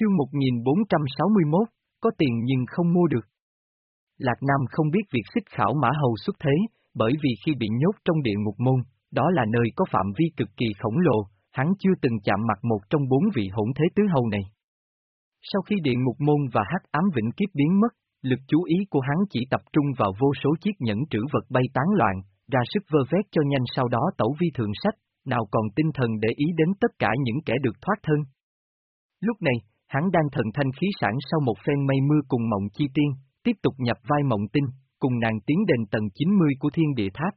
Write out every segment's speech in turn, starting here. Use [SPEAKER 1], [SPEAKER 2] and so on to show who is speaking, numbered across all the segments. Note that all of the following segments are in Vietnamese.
[SPEAKER 1] Chương 1461, có tiền nhưng không mua được. Lạc Nam không biết việc xích khảo mã hầu xuất thế, bởi vì khi bị nhốt trong địa ngục môn, đó là nơi có phạm vi cực kỳ khổng lồ, hắn chưa từng chạm mặt một trong bốn vị hỗn thế tứ hầu này. Sau khi địa ngục môn và hắc ám vĩnh kiếp biến mất, lực chú ý của hắn chỉ tập trung vào vô số chiếc nhẫn trữ vật bay tán loạn, ra sức vơ vét cho nhanh sau đó tẩu vi thượng sách, nào còn tinh thần để ý đến tất cả những kẻ được thoát thân. Lúc này, hắn đang thần thanh khí sản sau một phen mây mưa cùng mộng chi tiên, tiếp tục nhập vai mộng tinh, cùng nàng tiến đến tầng 90 của thiên địa tháp.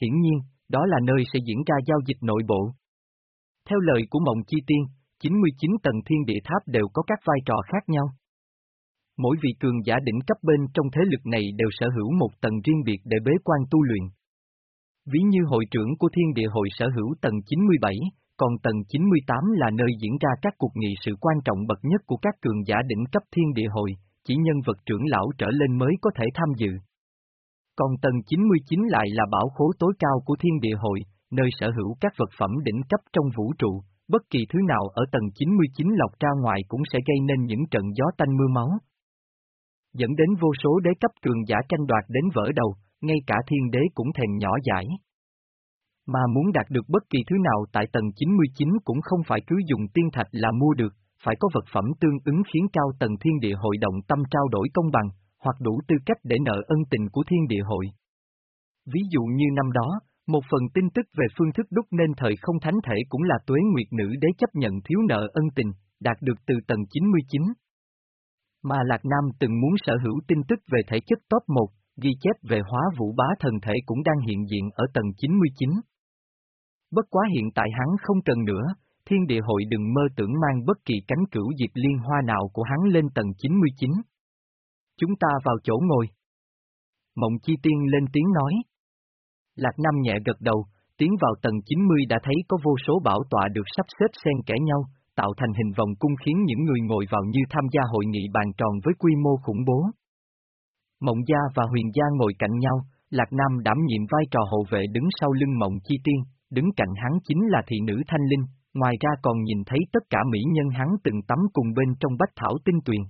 [SPEAKER 1] Hiển nhiên, đó là nơi sẽ diễn ra giao dịch nội bộ. Theo lời của mộng chi tiên, 99 tầng thiên địa tháp đều có các vai trò khác nhau. Mỗi vị cường giả đỉnh cấp bên trong thế lực này đều sở hữu một tầng riêng biệt để bế quan tu luyện. Ví như hội trưởng của thiên địa hội sở hữu tầng 97, còn tầng 98 là nơi diễn ra các cuộc nghị sự quan trọng bậc nhất của các cường giả đỉnh cấp thiên địa hội, chỉ nhân vật trưởng lão trở lên mới có thể tham dự. Còn tầng 99 lại là bảo khố tối cao của thiên địa hội, nơi sở hữu các vật phẩm đỉnh cấp trong vũ trụ, bất kỳ thứ nào ở tầng 99 lọc ra ngoài cũng sẽ gây nên những trận gió tanh mưa máu. Dẫn đến vô số đế cấp cường giả tranh đoạt đến vỡ đầu, ngay cả thiên đế cũng thèm nhỏ giải. Mà muốn đạt được bất kỳ thứ nào tại tầng 99 cũng không phải cứ dùng tiên thạch là mua được, phải có vật phẩm tương ứng khiến cao tầng thiên địa hội động tâm trao đổi công bằng, hoặc đủ tư cách để nợ ân tình của thiên địa hội. Ví dụ như năm đó, một phần tin tức về phương thức đúc nên thời không thánh thể cũng là tuế nguyệt nữ đế chấp nhận thiếu nợ ân tình, đạt được từ tầng 99. Mà Lạc Nam từng muốn sở hữu tin tức về thể chất top 1, ghi chép về hóa vũ bá thần thể cũng đang hiện diện ở tầng 99. Bất quá hiện tại hắn không cần nữa, thiên địa hội đừng mơ tưởng mang bất kỳ cánh cửu diệp liên hoa nào của hắn lên tầng 99. Chúng ta vào chỗ ngồi. Mộng chi tiên lên tiếng nói. Lạc Nam nhẹ gật đầu, tiến vào tầng 90 đã thấy có vô số bảo tọa được sắp xếp xen kẽ nhau, tạo thành hình vòng cung khiến những người ngồi vào như tham gia hội nghị bàn tròn với quy mô khủng bố. Mộng Gia và Huyền Gia ngồi cạnh nhau, Lạc Nam đảm nhiệm vai trò hộ vệ đứng sau lưng Mộng Chi Tiên, đứng cạnh hắn chính là thị nữ Thanh Linh, ngoài ra còn nhìn thấy tất cả mỹ nhân hắn từng tắm cùng bên trong bách thảo tinh tuyền.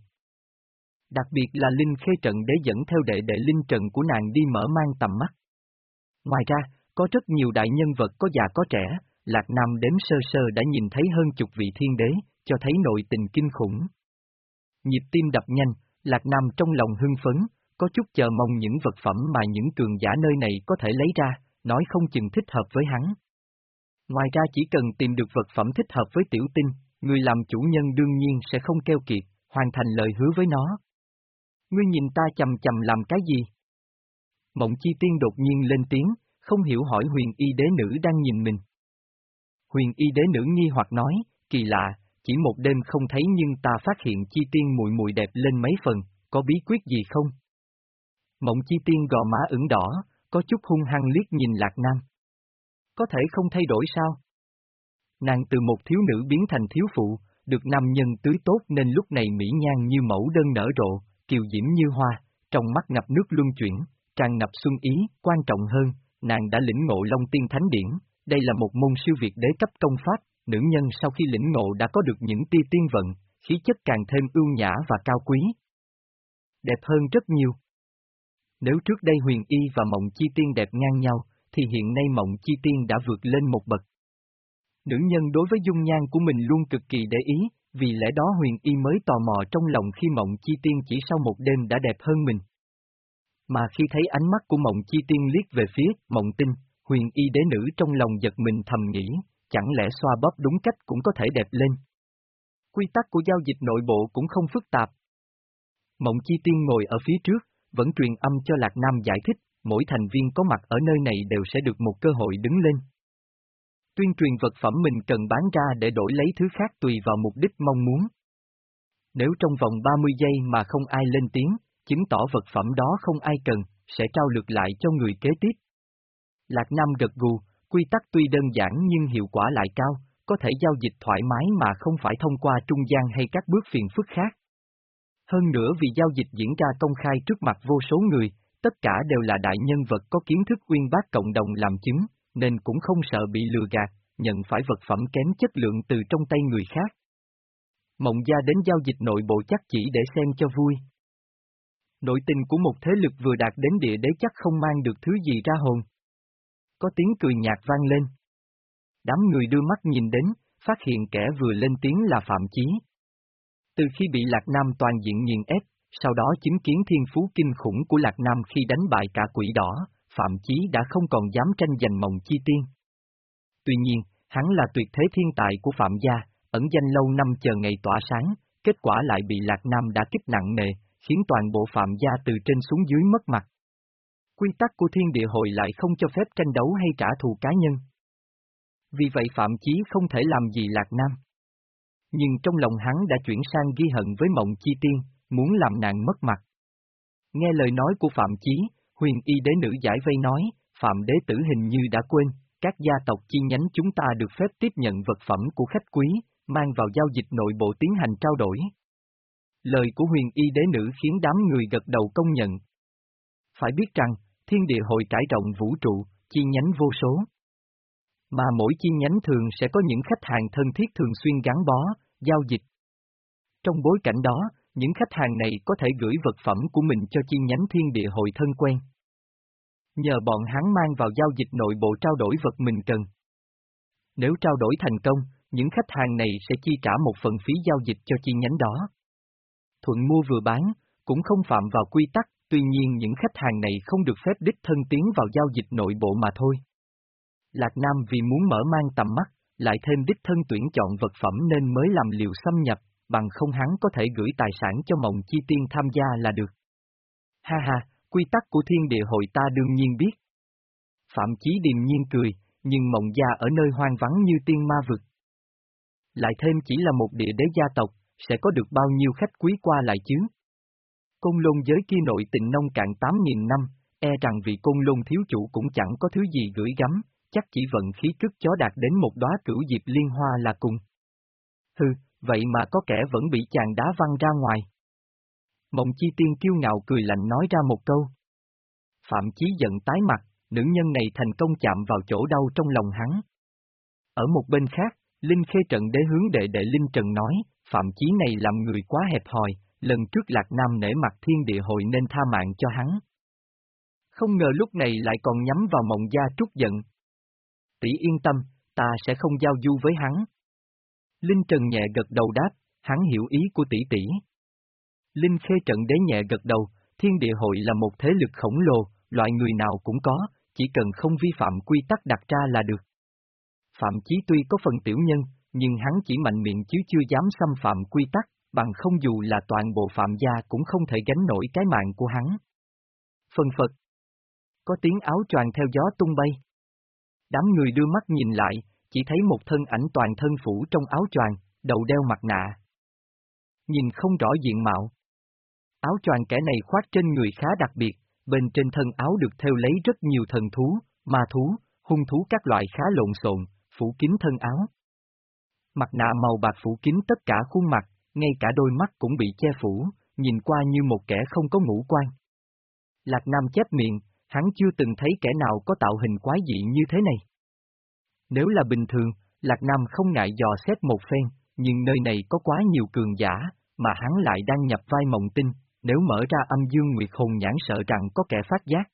[SPEAKER 1] Đặc biệt là Linh Khê Trận để dẫn theo đệ đệ Linh Trận của nàng đi mở mang tầm mắt. Ngoài ra, có rất nhiều đại nhân vật có già có trẻ, Lạc Nam đếm sơ sơ đã nhìn thấy hơn chục vị thiên đế, cho thấy nội tình kinh khủng. Nhịp tim đập nhanh, Lạc Nam trong lòng hưng phấn, có chút chờ mong những vật phẩm mà những cường giả nơi này có thể lấy ra, nói không chừng thích hợp với hắn. Ngoài ra chỉ cần tìm được vật phẩm thích hợp với tiểu tinh, người làm chủ nhân đương nhiên sẽ không keo kiệt, hoàn thành lời hứa với nó. Ngươi nhìn ta chầm chầm làm cái gì? Mộng chi tiên đột nhiên lên tiếng, không hiểu hỏi huyền y đế nữ đang nhìn mình. Huyền y đế nữ nghi hoặc nói, kỳ lạ, chỉ một đêm không thấy nhưng ta phát hiện chi tiên mùi mùi đẹp lên mấy phần, có bí quyết gì không? Mộng chi tiên gò má ửng đỏ, có chút hung hăng liếc nhìn lạc nam. Có thể không thay đổi sao? Nàng từ một thiếu nữ biến thành thiếu phụ, được nam nhân tưới tốt nên lúc này mỹ nhan như mẫu đơn nở rộ, kiều diễm như hoa, trong mắt ngập nước luân chuyển, tràn ngập xuân ý, quan trọng hơn, nàng đã lĩnh ngộ Long Tiên Thánh Điển, đây là một môn siêu việt đế cấp công pháp, nữ nhân sau khi lĩnh ngộ đã có được những tia tiên vận, khí chất càng thêm ưu nhã và cao quý. Đẹp hơn rất nhiều. Nếu trước đây huyền y và mộng chi tiên đẹp ngang nhau, thì hiện nay mộng chi tiên đã vượt lên một bậc. Nữ nhân đối với dung nhan của mình luôn cực kỳ để ý, vì lẽ đó huyền y mới tò mò trong lòng khi mộng chi tiên chỉ sau một đêm đã đẹp hơn mình. Mà khi thấy ánh mắt của mộng chi tiên liếc về phía mộng tinh, huyền y đế nữ trong lòng giật mình thầm nghĩ, chẳng lẽ xoa bóp đúng cách cũng có thể đẹp lên. Quy tắc của giao dịch nội bộ cũng không phức tạp. Mộng chi tiên ngồi ở phía trước, vẫn truyền âm cho Lạc Nam giải thích, mỗi thành viên có mặt ở nơi này đều sẽ được một cơ hội đứng lên. Tuyên truyền vật phẩm mình cần bán ra để đổi lấy thứ khác tùy vào mục đích mong muốn. Nếu trong vòng 30 giây mà không ai lên tiếng, chứng tỏ vật phẩm đó không ai cần, sẽ trao lượt lại cho người kế tiếp. Lạc Nam gật gù, quy tắc tuy đơn giản nhưng hiệu quả lại cao, có thể giao dịch thoải mái mà không phải thông qua trung gian hay các bước phiền phức khác. Hơn nữa vì giao dịch diễn ra công khai trước mặt vô số người, tất cả đều là đại nhân vật có kiến thức uyên bác cộng đồng làm chứng, nên cũng không sợ bị lừa gạt, nhận phải vật phẩm kém chất lượng từ trong tay người khác. Mộng gia đến giao dịch nội bộ chắc chỉ để xem cho vui. Nội tình của một thế lực vừa đạt đến địa đế chắc không mang được thứ gì ra hồn. Có tiếng cười nhạt vang lên. Đám người đưa mắt nhìn đến, phát hiện kẻ vừa lên tiếng là Phạm Chí. Từ khi bị Lạc Nam toàn diện nghiền ép, sau đó chứng kiến thiên phú kinh khủng của Lạc Nam khi đánh bại cả quỷ đỏ, Phạm Chí đã không còn dám tranh giành mộng chi tiên. Tuy nhiên, hắn là tuyệt thế thiên tài của Phạm gia, ẩn danh lâu năm chờ ngày tỏa sáng, kết quả lại bị Lạc Nam đã kích nặng nề, khiến toàn bộ Phạm gia từ trên xuống dưới mất mặt. Quy tắc của thiên địa hội lại không cho phép tranh đấu hay trả thù cá nhân. Vì vậy Phạm Chí không thể làm gì Lạc Nam. Nhưng trong lòng hắn đã chuyển sang ghi hận với mộng chi tiên, muốn làm nàng mất mặt. Nghe lời nói của Phạm Chí, huyền y đế nữ giải vây nói, Phạm đế tử hình như đã quên, các gia tộc chi nhánh chúng ta được phép tiếp nhận vật phẩm của khách quý, mang vào giao dịch nội bộ tiến hành trao đổi. Lời của huyền y đế nữ khiến đám người gật đầu công nhận. Phải biết rằng, thiên địa hội trải rộng vũ trụ, chi nhánh vô số. Mà mỗi chi nhánh thường sẽ có những khách hàng thân thiết thường xuyên gắn bó, giao dịch. Trong bối cảnh đó, những khách hàng này có thể gửi vật phẩm của mình cho chi nhánh thiên địa hội thân quen. Nhờ bọn hắn mang vào giao dịch nội bộ trao đổi vật mình cần. Nếu trao đổi thành công, những khách hàng này sẽ chi trả một phần phí giao dịch cho chi nhánh đó. Thuận mua vừa bán, cũng không phạm vào quy tắc, tuy nhiên những khách hàng này không được phép đích thân tiến vào giao dịch nội bộ mà thôi. Lạc Nam vì muốn mở mang tầm mắt, lại thêm đích thân tuyển chọn vật phẩm nên mới làm liều xâm nhập, bằng không hắn có thể gửi tài sản cho mộng chi tiên tham gia là được. Ha ha, quy tắc của thiên địa hội ta đương nhiên biết. Phạm Chí điềm nhiên cười, nhưng mộng gia ở nơi hoang vắng như tiên ma vực. Lại thêm chỉ là một địa đế gia tộc, sẽ có được bao nhiêu khách quý qua lại chứ? Côn lôn giới kia nội tình nông cạn 8.000 năm, e rằng vị côn lôn thiếu chủ cũng chẳng có thứ gì gửi gắm, chắc chỉ vận khí cức chó đạt đến một đóa cửu diệp liên hoa là cùng. Hừ, vậy mà có kẻ vẫn bị chàng đá văng ra ngoài. Mộng chi tiên kiêu ngạo cười lạnh nói ra một câu. Phạm Chí giận tái mặt, nữ nhân này thành công chạm vào chỗ đau trong lòng hắn. Ở một bên khác, Linh Khê Trận đế hướng đệ đệ Linh Trần nói, Phạm Chí này làm người quá hẹp hòi, lần trước Lạc Nam nể mặt thiên địa hội nên tha mạng cho hắn. Không ngờ lúc này lại còn nhắm vào mộng gia trút giận. Tỷ yên tâm, ta sẽ không giao du với hắn. Linh Trần nhẹ gật đầu đáp, hắn hiểu ý của tỷ tỷ. Linh Khê Trận đế nhẹ gật đầu, thiên địa hội là một thế lực khổng lồ, loại người nào cũng có, chỉ cần không vi phạm quy tắc đặt ra là được. Phạm Chí tuy có phần tiểu nhân, nhưng hắn chỉ mạnh miệng chứ chưa dám xâm phạm quy tắc, bằng không dù là toàn bộ phạm gia cũng không thể gánh nổi cái mạng của hắn. Phần Phật Có tiếng áo choàng theo gió tung bay. Đám người đưa mắt nhìn lại, chỉ thấy một thân ảnh toàn thân phủ trong áo choàng, đầu đeo mặt nạ. Nhìn không rõ diện mạo. Áo choàng kẻ này khoác trên người khá đặc biệt, bên trên thân áo được theo lấy rất nhiều thần thú, ma thú, hung thú các loại khá lộn xộn, phủ kín thân áo. Mặt nạ màu bạc phủ kín tất cả khuôn mặt, ngay cả đôi mắt cũng bị che phủ, nhìn qua như một kẻ không có ngũ quan. Lạc Nam chép miệng, hắn chưa từng thấy kẻ nào có tạo hình quái dị như thế này. Nếu là bình thường, Lạc Nam không ngại dò xét một phen, nhưng nơi này có quá nhiều cường giả, mà hắn lại đang nhập vai mộng tinh, nếu mở ra âm dương nguyệt hồn nhãn sợ rằng có kẻ phát giác.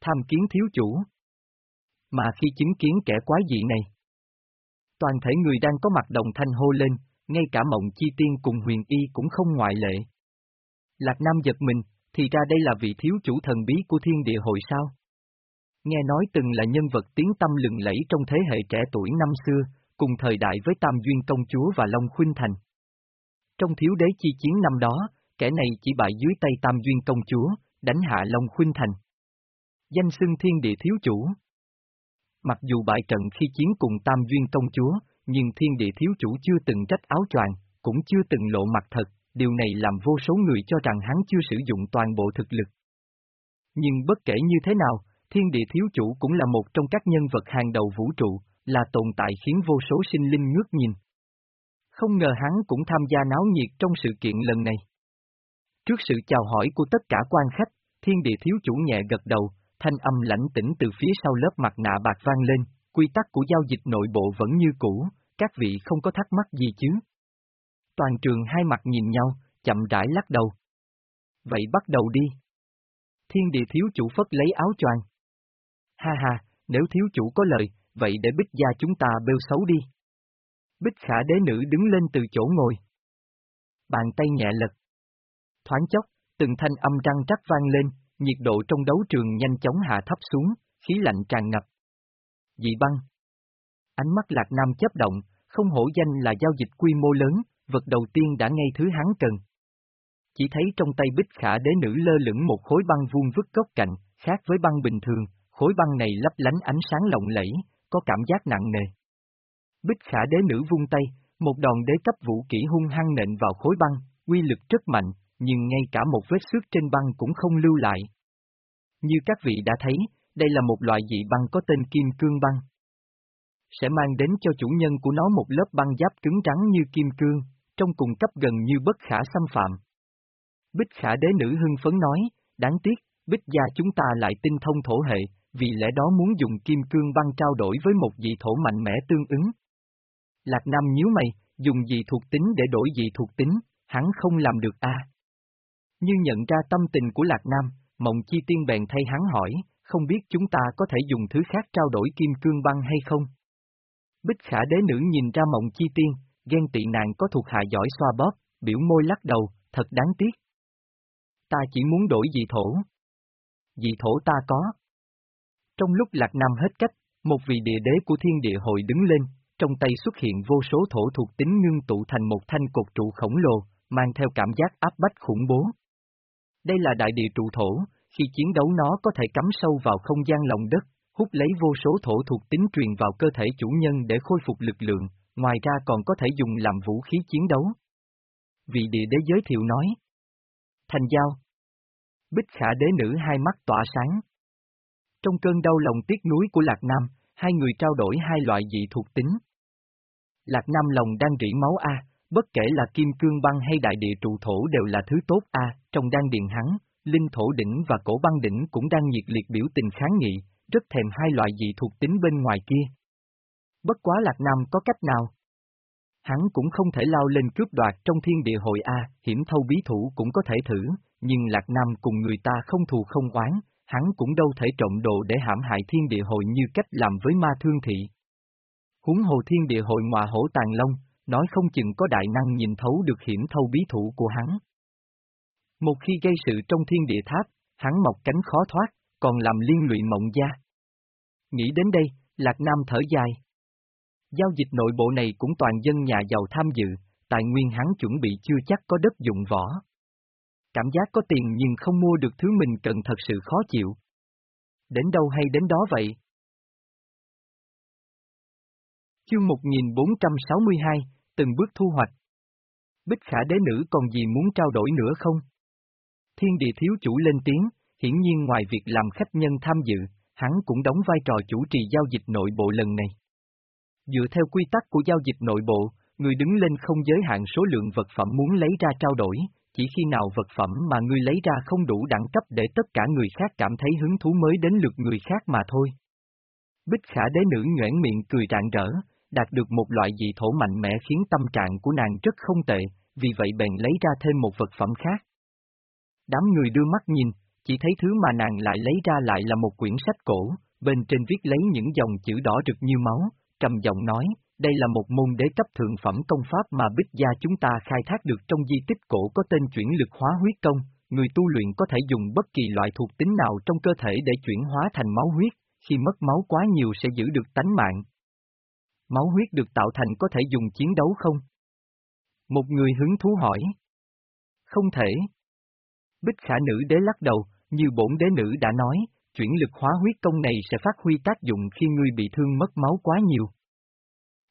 [SPEAKER 1] Tham kiến thiếu chủ. Mà khi chứng kiến kẻ quái dị này, toàn thể người đang có mặt đồng thanh hô lên, ngay cả mộng chi tiên cùng huyền y cũng không ngoại lệ. Lạc Nam giật mình, thì ra đây là vị thiếu chủ thần bí của thiên địa hội sao? Nghe nói từng là nhân vật tiếng tâm lừng lẫy trong thế hệ trẻ tuổi năm xưa, cùng thời đại với Tam Duyên Công Chúa và Long Khuynh Thành. Trong thiếu đế chi chiến năm đó, kẻ này chỉ bại dưới tay Tam Duyên Công Chúa, đánh hạ Long Khuynh Thành. Danh xưng thiên địa thiếu chủ. Mặc dù bại trận khi chiến cùng Tam Duyên Công Chúa, nhưng thiên địa thiếu chủ chưa từng trách áo choàng, cũng chưa từng lộ mặt thật, điều này làm vô số người cho rằng hắn chưa sử dụng toàn bộ thực lực. Nhưng bất kể như thế nào, thiên địa thiếu chủ cũng là một trong các nhân vật hàng đầu vũ trụ, là tồn tại khiến vô số sinh linh ngước nhìn. Không ngờ hắn cũng tham gia náo nhiệt trong sự kiện lần này. Trước sự chào hỏi của tất cả quan khách, thiên địa thiếu chủ nhẹ gật đầu, thanh âm lãnh tĩnh từ phía sau lớp mặt nạ bạc vang lên, quy tắc của giao dịch nội bộ vẫn như cũ, các vị không có thắc mắc gì chứ? toàn trường hai mặt nhìn nhau, chậm rãi lắc đầu. Vậy bắt đầu đi. Thiên địa thiếu chủ phất lấy áo choàng. Ha ha, nếu thiếu chủ có lời, vậy để bích gia chúng ta bêu xấu đi. Bích khả đế nữ đứng lên từ chỗ ngồi. Bàn tay nhẹ lật. Thoáng chốc, từng thanh âm răng rắc vang lên, nhiệt độ trong đấu trường nhanh chóng hạ thấp xuống, khí lạnh tràn ngập. Dị băng. Ánh mắt Lạc Nam chấp động, không hổ danh là giao dịch quy mô lớn, vật đầu tiên đã ngay thứ hắn cần. Chỉ thấy trong tay bích khả đế nữ lơ lửng một khối băng vuông vứt góc cạnh, khác với băng bình thường, khối băng này lấp lánh ánh sáng lộng lẫy, có cảm giác nặng nề. Bích khả đế nữ vung tay, một đòn đế cấp vũ kỹ hung hăng nện vào khối băng, uy lực rất mạnh, nhưng ngay cả một vết xước trên băng cũng không lưu lại. Như các vị đã thấy, đây là một loại dị băng có tên kim cương băng. Sẽ mang đến cho chủ nhân của nó một lớp băng giáp cứng trắng như kim cương, trong cùng cấp gần như bất khả xâm phạm. Bích khả đế nữ hưng phấn nói, đáng tiếc, bích gia chúng ta lại tinh thông thổ hệ, vì lẽ đó muốn dùng kim cương băng trao đổi với một dị thổ mạnh mẽ tương ứng. Lạc Nam nhíu mày, dùng dị thuộc tính để đổi dị thuộc tính, hắn không làm được a. Như nhận ra tâm tình của Lạc Nam, Mộng Chi Tiên bèn thay hắn hỏi, không biết chúng ta có thể dùng thứ khác trao đổi kim cương băng hay không? Bích khả đế nữ nhìn ra Mộng Chi Tiên, ghen tị nàng có thuộc hạ giỏi xoa bóp, biểu môi lắc đầu, thật đáng tiếc. Ta chỉ muốn đổi dị thổ. Dị thổ ta có. Trong lúc Lạc Nam hết cách, một vị địa đế của thiên địa hội đứng lên, trong tay xuất hiện vô số thổ thuộc tính ngưng tụ thành một thanh cột trụ khổng lồ, mang theo cảm giác áp bách khủng bố. Đây là đại địa trụ thổ, khi chiến đấu nó có thể cắm sâu vào không gian lòng đất, hút lấy vô số thổ thuộc tính truyền vào cơ thể chủ nhân để khôi phục lực lượng, ngoài ra còn có thể dùng làm vũ khí chiến đấu. Vị địa đế giới thiệu nói. Thành giao. Bích khả đế nữ hai mắt tỏa sáng. Trong cơn đau lòng tiếc núi của Lạc Nam, hai người trao đổi hai loại dị thuộc tính. Lạc Nam lòng đang rỉ máu A, bất kể là kim cương băng hay đại địa trụ thổ đều là thứ tốt A, trong đan điện hắn, linh thổ đỉnh và cổ băng đỉnh cũng đang nhiệt liệt biểu tình kháng nghị, rất thèm hai loại dị thuộc tính bên ngoài kia. Bất quá Lạc Nam có cách nào? Hắn cũng không thể lao lên cướp đoạt trong thiên địa hội A, hiểm thâu bí thủ cũng có thể thử, nhưng Lạc Nam cùng người ta không thù không oán, hắn cũng đâu thể trộn đồ để hãm hại thiên địa hội như cách làm với ma thương thị. Húng hồ thiên địa hội ngọa hổ tàn long, nói không chừng có đại năng nhìn thấu được hiểm thâu bí thủ của hắn. Một khi gây sự trong thiên địa tháp, hắn mọc cánh khó thoát, còn làm liên lụy mộng gia. Nghĩ đến đây, Lạc Nam thở dài. Giao dịch nội bộ này cũng toàn dân nhà giàu tham dự, tài nguyên hắn chuẩn bị chưa chắc có đất dụng võ. Cảm giác có tiền nhưng không mua được thứ mình cần thật sự khó chịu. Đến đâu hay đến đó vậy? Chương 1462, từng bước thu hoạch. Bích khả đế nữ còn gì muốn trao đổi nữa không? Thiên địa thiếu chủ lên tiếng, hiển nhiên ngoài việc làm khách nhân tham dự, hắn cũng đóng vai trò chủ trì giao dịch nội bộ lần này. Dựa theo quy tắc của giao dịch nội bộ, người đứng lên không giới hạn số lượng vật phẩm muốn lấy ra trao đổi, chỉ khi nào vật phẩm mà ngươi lấy ra không đủ đẳng cấp để tất cả người khác cảm thấy hứng thú mới đến lượt người khác mà thôi. Bích khả đế nữ nhoảng miệng cười rạng rỡ, đạt được một loại dị thổ mạnh mẽ khiến tâm trạng của nàng rất không tệ, vì vậy bèn lấy ra thêm một vật phẩm khác. Đám người đưa mắt nhìn, chỉ thấy thứ mà nàng lại lấy ra lại là một quyển sách cổ, bên trên viết lấy những dòng chữ đỏ rực như máu, trầm giọng nói, đây là một môn đế cấp thượng phẩm công pháp mà bích gia chúng ta khai thác được trong di tích cổ có tên chuyển lực hóa huyết công, người tu luyện có thể dùng bất kỳ loại thuộc tính nào trong cơ thể để chuyển hóa thành máu huyết, khi mất máu quá nhiều sẽ giữ được tánh mạng. Máu huyết được tạo thành có thể dùng chiến đấu không? Một người hứng thú hỏi. Không thể. Bích khả nữ đế lắc đầu, như bổn đế nữ đã nói, chuyển lực hóa huyết công này sẽ phát huy tác dụng khi ngươi bị thương mất máu quá nhiều.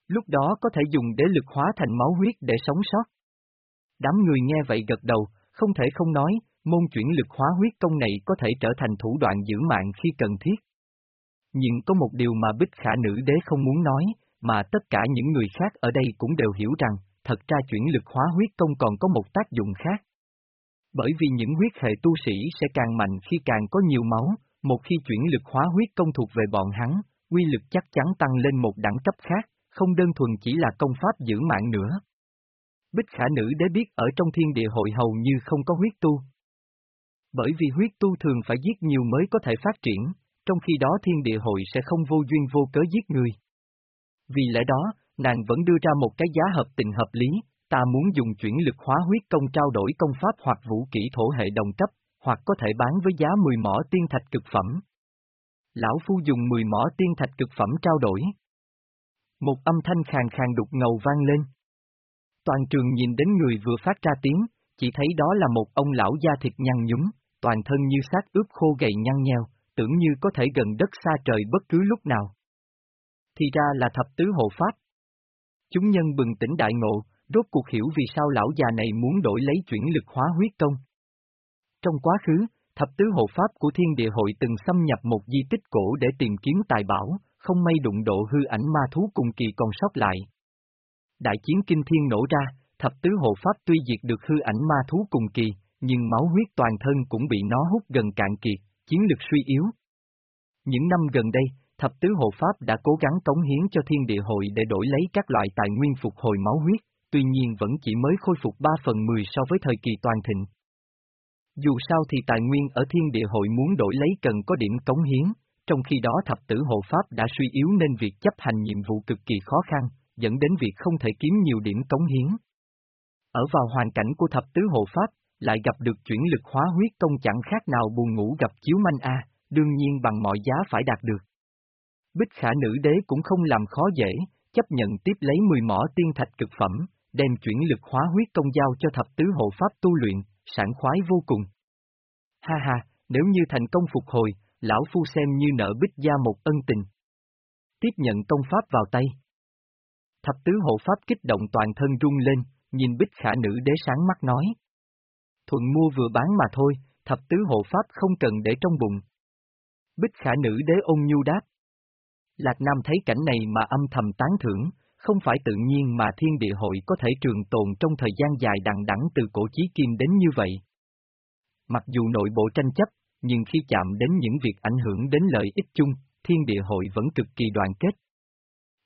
[SPEAKER 1] Lúc đó có thể dùng đế lực hóa thành máu huyết để sống sót. Đám người nghe vậy gật đầu, không thể không nói, môn chuyển lực hóa huyết công này có thể trở thành thủ đoạn giữ mạng khi cần thiết. Nhưng có một điều mà bích khả nữ đế không muốn nói, mà tất cả những người khác ở đây cũng đều hiểu rằng, thật ra chuyển lực hóa huyết công còn có một tác dụng khác. Bởi vì những huyết hệ tu sĩ sẽ càng mạnh khi càng có nhiều máu, một khi chuyển lực hóa huyết công thuộc về bọn hắn, quy lực chắc chắn tăng lên một đẳng cấp khác, không đơn thuần chỉ là công pháp giữ mạng nữa. Bích khả nữ đế biết ở trong thiên địa hội hầu như không có huyết tu. Bởi vì huyết tu thường phải giết nhiều mới có thể phát triển, trong khi đó thiên địa hội sẽ không vô duyên vô cớ giết người. Vì lẽ đó, nàng vẫn đưa ra một cái giá hợp tình hợp lý, ta muốn dùng chuyển lực hóa huyết công trao đổi công pháp hoặc vũ kỹ thổ hệ đồng cấp, hoặc có thể bán với giá 10 mỏ tiên thạch cực phẩm. Lão Phu dùng 10 mỏ tiên thạch cực phẩm trao đổi. Một âm thanh khàn khàn đục ngầu vang lên. Toàn trường nhìn đến người vừa phát ra tiếng, chỉ thấy đó là một ông lão da thịt nhăn nhúm, toàn thân như xác ướp khô gầy nhăn nheo, tưởng như có thể gần đất xa trời bất cứ lúc nào. Thì ra là thập tứ hộ pháp. Chúng nhân bừng tỉnh đại ngộ, rốt cuộc hiểu vì sao lão già này muốn đổi lấy chuyển lực hóa huyết công. Trong quá khứ, thập tứ hộ pháp của thiên địa hội từng xâm nhập một di tích cổ để tìm kiếm tài bảo, không may đụng độ hư ảnh ma thú cùng kỳ còn sót lại. Đại chiến kinh thiên nổ ra, thập tứ hộ pháp tuy diệt được hư ảnh ma thú cùng kỳ, nhưng máu huyết toàn thân cũng bị nó hút gần cạn kiệt, chiến lực suy yếu. Những năm gần đây, thập tứ hộ pháp đã cố gắng cống hiến cho thiên địa hội để đổi lấy các loại tài nguyên phục hồi máu huyết, tuy nhiên vẫn chỉ mới khôi phục 3 phần 10 so với thời kỳ toàn thịnh. Dù sao thì tài nguyên ở thiên địa hội muốn đổi lấy cần có điểm cống hiến, trong khi đó thập tử hộ pháp đã suy yếu nên việc chấp hành nhiệm vụ cực kỳ khó khăn, dẫn đến việc không thể kiếm nhiều điểm cống hiến. Ở vào hoàn cảnh của thập tứ hộ pháp, lại gặp được chuyển lực hóa huyết công chẳng khác nào buồn ngủ gặp chiếu manh A, đương nhiên bằng mọi giá phải đạt được. Bích khả nữ đế cũng không làm khó dễ, chấp nhận tiếp lấy 10 mỏ tiên thạch cực phẩm, đem chuyển lực hóa huyết công giao cho thập tứ hộ pháp tu luyện, sảng khoái vô cùng. Ha ha, nếu như thành công phục hồi, lão phu xem như nợ bích gia một ân tình. Tiếp nhận công pháp vào tay. Thập tứ hộ pháp kích động toàn thân rung lên, nhìn bích khả nữ đế sáng mắt nói. Thuận mua vừa bán mà thôi, thập tứ hộ pháp không cần để trong bụng. Bích khả nữ đế ôn nhu đáp. Lạc Nam thấy cảnh này mà âm thầm tán thưởng, không phải tự nhiên mà thiên địa hội có thể trường tồn trong thời gian dài đằng đẵng từ cổ chí kim đến như vậy. Mặc dù nội bộ tranh chấp, nhưng khi chạm đến những việc ảnh hưởng đến lợi ích chung, thiên địa hội vẫn cực kỳ đoàn kết.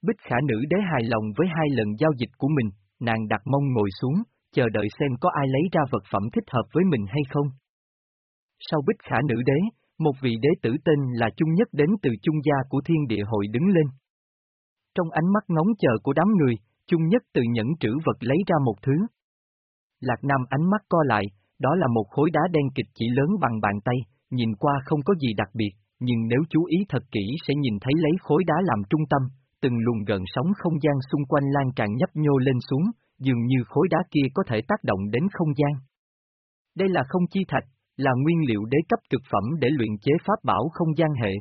[SPEAKER 1] Bích khả nữ đế hài lòng với hai lần giao dịch của mình, nàng đặt mông ngồi xuống, chờ đợi xem có ai lấy ra vật phẩm thích hợp với mình hay không. Sau bích khả nữ đế, một vị đế tử tên là Trung Nhất đến từ Trung gia của thiên địa hội đứng lên. Trong ánh mắt ngóng chờ của đám người, Trung Nhất từ nhẫn trữ vật lấy ra một thứ. Lạc Nam ánh mắt co lại, đó là một khối đá đen kịch chỉ lớn bằng bàn tay, nhìn qua không có gì đặc biệt, nhưng nếu chú ý thật kỹ sẽ nhìn thấy lấy khối đá làm trung tâm, từng luồng gần sóng không gian xung quanh lan tràn nhấp nhô lên xuống, dường như khối đá kia có thể tác động đến không gian. Đây là không chi thạch, là nguyên liệu đế cấp cực phẩm để luyện chế pháp bảo không gian hệ.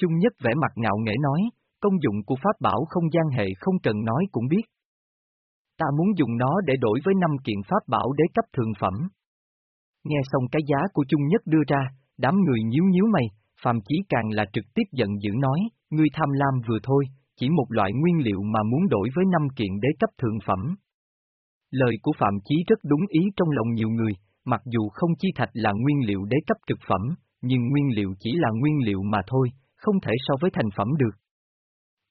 [SPEAKER 1] Trung nhất vẻ mặt ngạo nghễ nói, công dụng của pháp bảo không gian hệ không cần nói cũng biết. Ta muốn dùng nó để đổi với năm kiện pháp bảo đế cấp thường phẩm. Nghe xong cái giá của Trung Nhất đưa ra, đám người nhíu nhíu mày, Phạm Chí càng là trực tiếp giận dữ nói, ngươi tham lam vừa thôi, chỉ một loại nguyên liệu mà muốn đổi với năm kiện đế cấp thượng phẩm. Lời của Phạm Chí rất đúng ý trong lòng nhiều người, mặc dù không chi thạch là nguyên liệu đế cấp cực phẩm, nhưng nguyên liệu chỉ là nguyên liệu mà thôi, không thể so với thành phẩm được.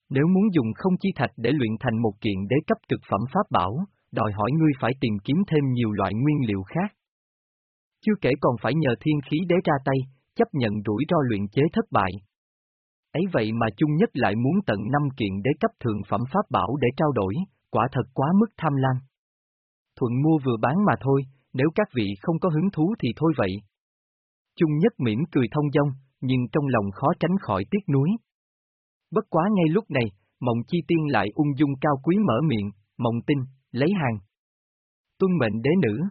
[SPEAKER 1] Nếu muốn dùng không chi thạch để luyện thành một kiện đế cấp cực phẩm pháp bảo, đòi hỏi ngươi phải tìm kiếm thêm nhiều loại nguyên liệu khác. Chưa kể còn phải nhờ thiên khí đế ra tay, chấp nhận rủi ro luyện chế thất bại. Ấy vậy mà chung nhất lại muốn tận năm kiện đế cấp thường phẩm pháp bảo để trao đổi, quả thật quá mức tham lam. Thuận mua vừa bán mà thôi, nếu các vị không có hứng thú thì thôi vậy. Chung nhất mỉm cười thông dong, nhưng trong lòng khó tránh khỏi tiếc nuối. Bất quá ngay lúc này, mộng chi tiên lại ung dung cao quý mở miệng, mộng tinh, lấy hàng. Tuân mệnh đế nữ.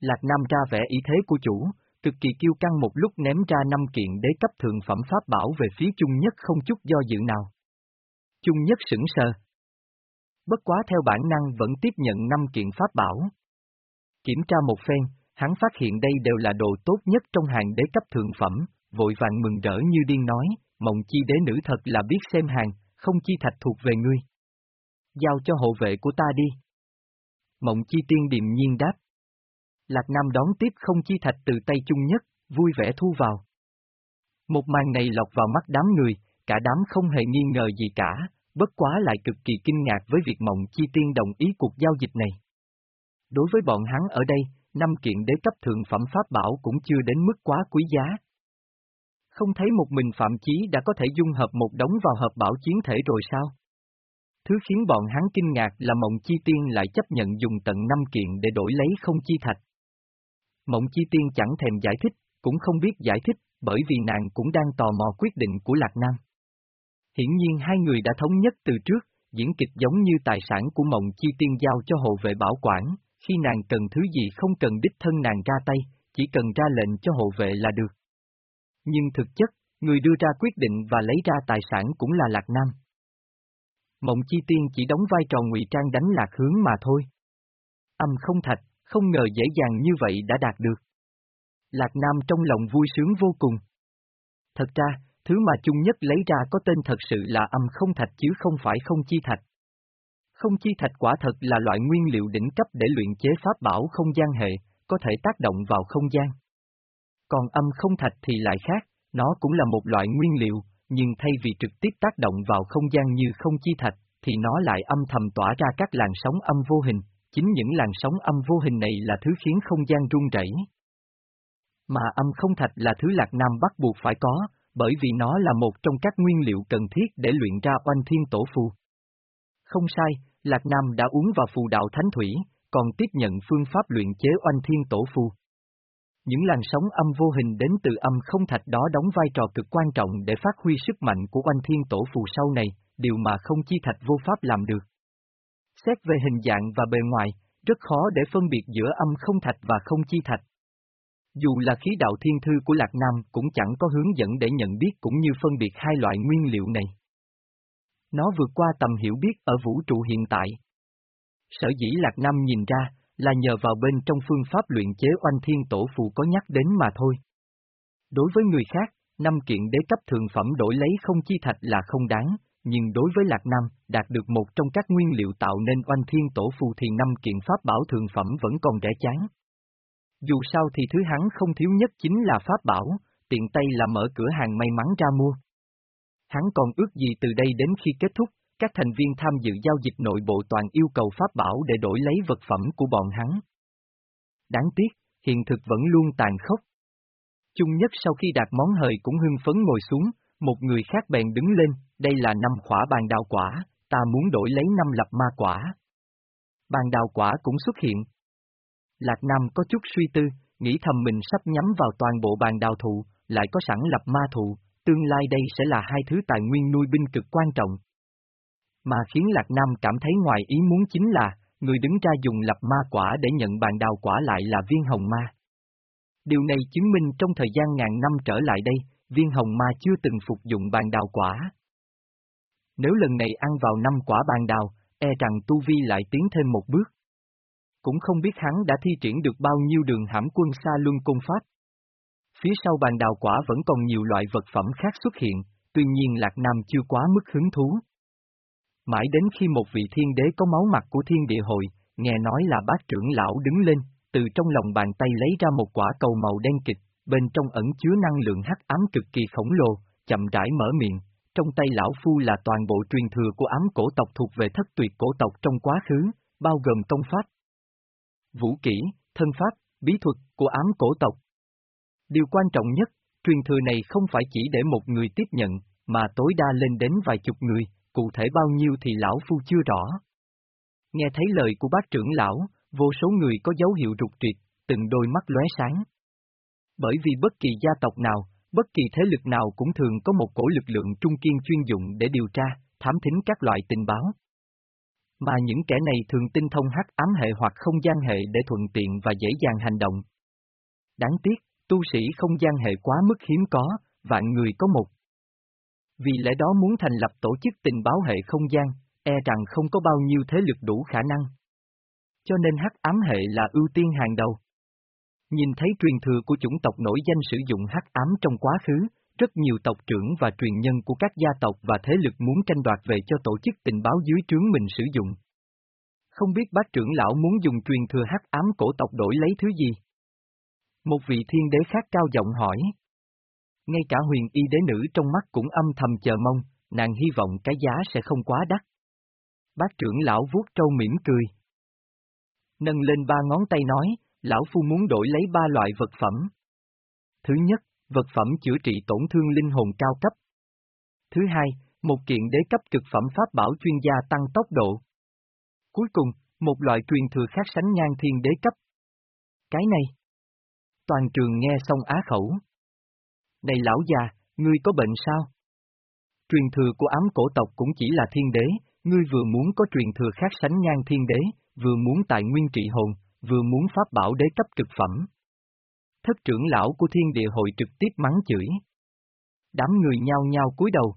[SPEAKER 1] Lạc Nam ra vẻ ý thế của chủ, cực kỳ kiêu căng một lúc ném ra năm kiện đế cấp thượng phẩm pháp bảo về phía chung Nhất không chút do dự nào. Chung Nhất sững sờ. Bất quá theo bản năng vẫn tiếp nhận năm kiện pháp bảo. Kiểm tra một phen, hắn phát hiện đây đều là đồ tốt nhất trong hàng đế cấp thượng phẩm, vội vàng mừng rỡ như điên nói, mộng chi đế nữ thật là biết xem hàng, không chi thạch thuộc về ngươi. Giao cho hộ vệ của ta đi. Mộng chi tiên điềm nhiên đáp. Lạc Nam đón tiếp không chi thạch từ tay chung nhất, vui vẻ thu vào. Một màn này lọt vào mắt đám người, cả đám không hề nghi ngờ gì cả, bất quá lại cực kỳ kinh ngạc với việc Mộng Chi Tiên đồng ý cuộc giao dịch này. Đối với bọn hắn ở đây, năm kiện đế cấp thượng phẩm pháp bảo cũng chưa đến mức quá quý giá. Không thấy một mình Phạm Chí đã có thể dung hợp một đống vào hợp bảo chiến thể rồi sao? Thứ khiến bọn hắn kinh ngạc là Mộng Chi Tiên lại chấp nhận dùng tận năm kiện để đổi lấy không chi thạch. Mộng Chi Tiên chẳng thèm giải thích, cũng không biết giải thích, bởi vì nàng cũng đang tò mò quyết định của Lạc Nam. Hiển nhiên hai người đã thống nhất từ trước, diễn kịch giống như tài sản của Mộng Chi Tiên giao cho hộ vệ bảo quản, khi nàng cần thứ gì không cần đích thân nàng ra tay, chỉ cần ra lệnh cho hộ vệ là được. Nhưng thực chất, người đưa ra quyết định và lấy ra tài sản cũng là Lạc Nam. Mộng Chi Tiên chỉ đóng vai trò ngụy trang đánh lạc hướng mà thôi. Âm không thạch, không ngờ dễ dàng như vậy đã đạt được. Lạc Nam trong lòng vui sướng vô cùng. Thật ra, thứ mà chung nhất lấy ra có tên thật sự là âm không thạch chứ không phải không chi thạch. Không chi thạch quả thật là loại nguyên liệu đỉnh cấp để luyện chế pháp bảo không gian hệ, có thể tác động vào không gian. Còn âm không thạch thì lại khác, nó cũng là một loại nguyên liệu, nhưng thay vì trực tiếp tác động vào không gian như không chi thạch, thì nó lại âm thầm tỏa ra các làn sóng âm vô hình, chính những làn sóng âm vô hình này là thứ khiến không gian rung rẩy. Mà âm không thạch là thứ Lạc Nam bắt buộc phải có, bởi vì nó là một trong các nguyên liệu cần thiết để luyện ra oanh thiên tổ phù. Không sai, Lạc Nam đã uống vào phù đạo thánh thủy, còn tiếp nhận phương pháp luyện chế oanh thiên tổ phù. Những làn sóng âm vô hình đến từ âm không thạch đó đóng vai trò cực quan trọng để phát huy sức mạnh của oanh thiên tổ phù sau này, điều mà không chi thạch vô pháp làm được. Xét về hình dạng và bề ngoài, rất khó để phân biệt giữa âm không thạch và không chi thạch. Dù là khí đạo thiên thư của Lạc Nam cũng chẳng có hướng dẫn để nhận biết cũng như phân biệt hai loại nguyên liệu này. Nó vượt qua tầm hiểu biết ở vũ trụ hiện tại. Sở dĩ Lạc Nam nhìn ra, là nhờ vào bên trong phương pháp luyện chế oanh thiên tổ phù có nhắc đến mà thôi. Đối với người khác, năm kiện đế cấp thường phẩm đổi lấy không chi thạch là không đáng, nhưng đối với Lạc Nam, đạt được một trong các nguyên liệu tạo nên oanh thiên tổ phù thì năm kiện pháp bảo thường phẩm vẫn còn rẻ chán. Dù sao thì thứ hắn không thiếu nhất chính là pháp bảo, tiện tay là mở cửa hàng may mắn ra mua. Hắn còn ước gì từ đây đến khi kết thúc, các thành viên tham dự giao dịch nội bộ toàn yêu cầu pháp bảo để đổi lấy vật phẩm của bọn hắn. Đáng tiếc, hiện thực vẫn luôn tàn khốc. Chung nhất sau khi đạt món hời cũng hưng phấn ngồi xuống, một người khác bèn đứng lên, đây là năm khỏa bàn đào quả, ta muốn đổi lấy năm lập ma quả. Bàn đào quả cũng xuất hiện. Lạc Nam có chút suy tư, nghĩ thầm mình sắp nhắm vào toàn bộ bàn đào thụ, lại có sẵn lập ma thụ, tương lai đây sẽ là hai thứ tài nguyên nuôi binh cực quan trọng. Mà khiến Lạc Nam cảm thấy ngoài ý muốn chính là, người đứng ra dùng lập ma quả để nhận bàn đào quả lại là viên hồng ma. Điều này chứng minh trong thời gian ngàn năm trở lại đây, viên hồng ma chưa từng phục dụng bàn đào quả. Nếu lần này ăn vào năm quả bàn đào, e rằng Tu Vi lại tiến thêm một bước. Cũng không biết hắn đã thi triển được bao nhiêu đường hãm quân xa luân công pháp. Phía sau bàn đào quả vẫn còn nhiều loại vật phẩm khác xuất hiện, tuy nhiên Lạc Nam chưa quá mức hứng thú. Mãi đến khi một vị thiên đế có máu mặt của thiên địa hội, nghe nói là bác trưởng lão đứng lên, từ trong lòng bàn tay lấy ra một quả cầu màu đen kịch, bên trong ẩn chứa năng lượng hắc ám cực kỳ khổng lồ, chậm rãi mở miệng, trong tay lão phu là toàn bộ truyền thừa của ám cổ tộc thuộc về thất tuyệt cổ tộc trong quá khứ, bao gồm công pháp, vũ kỹ, thân pháp, bí thuật của ám cổ tộc. Điều quan trọng nhất, truyền thừa này không phải chỉ để một người tiếp nhận, mà tối đa lên đến vài chục người, cụ thể bao nhiêu thì lão phu chưa rõ. Nghe thấy lời của bác trưởng lão, vô số người có dấu hiệu rụt triệt, từng đôi mắt lóe sáng. Bởi vì bất kỳ gia tộc nào, bất kỳ thế lực nào cũng thường có một cổ lực lượng trung kiên chuyên dụng để điều tra, thám thính các loại tình báo. Mà những kẻ này thường tinh thông hắc ám hệ hoặc không gian hệ để thuận tiện và dễ dàng hành động. Đáng tiếc, tu sĩ không gian hệ quá mức hiếm có, vạn người có một. Vì lẽ đó muốn thành lập tổ chức tình báo hệ không gian, e rằng không có bao nhiêu thế lực đủ khả năng. Cho nên hắc ám hệ là ưu tiên hàng đầu. Nhìn thấy truyền thừa của chủng tộc nổi danh sử dụng hắc ám trong quá khứ, rất nhiều tộc trưởng và truyền nhân của các gia tộc và thế lực muốn tranh đoạt về cho tổ chức tình báo dưới trướng mình sử dụng. Không biết bác trưởng lão muốn dùng truyền thừa hắc ám cổ tộc đổi lấy thứ gì? Một vị thiên đế khác cao giọng hỏi. Ngay cả huyền y đế nữ trong mắt cũng âm thầm chờ mong, nàng hy vọng cái giá sẽ không quá đắt. Bác trưởng lão vuốt trâu mỉm cười. Nâng lên ba ngón tay nói, lão phu muốn đổi lấy ba loại vật phẩm. Thứ nhất, vật phẩm chữa trị tổn thương linh hồn cao cấp. Thứ hai, một kiện đế cấp cực phẩm pháp bảo chuyên gia tăng tốc độ. Cuối cùng, một loại truyền thừa khác sánh ngang thiên đế cấp. Cái này. Toàn trường nghe xong á khẩu. Này lão già, ngươi có bệnh sao? Truyền thừa của ám cổ tộc cũng chỉ là thiên đế, ngươi vừa muốn có truyền thừa khác sánh ngang thiên đế, vừa muốn tài nguyên trị hồn, vừa muốn pháp bảo đế cấp cực phẩm. Thất trưởng lão của thiên địa hội trực tiếp mắng chửi. Đám người nhao nhao cúi đầu.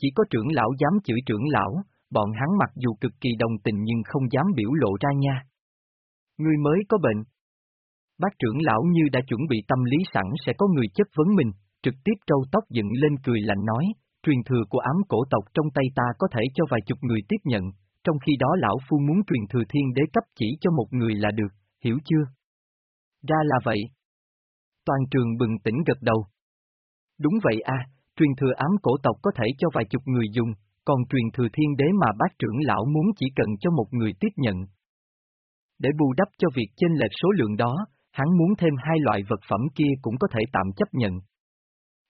[SPEAKER 1] Chỉ có trưởng lão dám chửi trưởng lão, bọn hắn mặc dù cực kỳ đồng tình nhưng không dám biểu lộ ra nha. Người mới có bệnh. Bác trưởng lão như đã chuẩn bị tâm lý sẵn sẽ có người chất vấn mình, trực tiếp trâu tóc dựng lên cười lạnh nói, truyền thừa của ám cổ tộc trong tay ta có thể cho vài chục người tiếp nhận, trong khi đó lão phu muốn truyền thừa thiên đế cấp chỉ cho một người là được, hiểu chưa? Ra là vậy. Toàn trường bừng tỉnh gật đầu. Đúng vậy a, truyền thừa ám cổ tộc có thể cho vài chục người dùng, còn truyền thừa thiên đế mà bác trưởng lão muốn chỉ cần cho một người tiếp nhận. Để bù đắp cho việc chênh lệch số lượng đó, hắn muốn thêm hai loại vật phẩm kia cũng có thể tạm chấp nhận.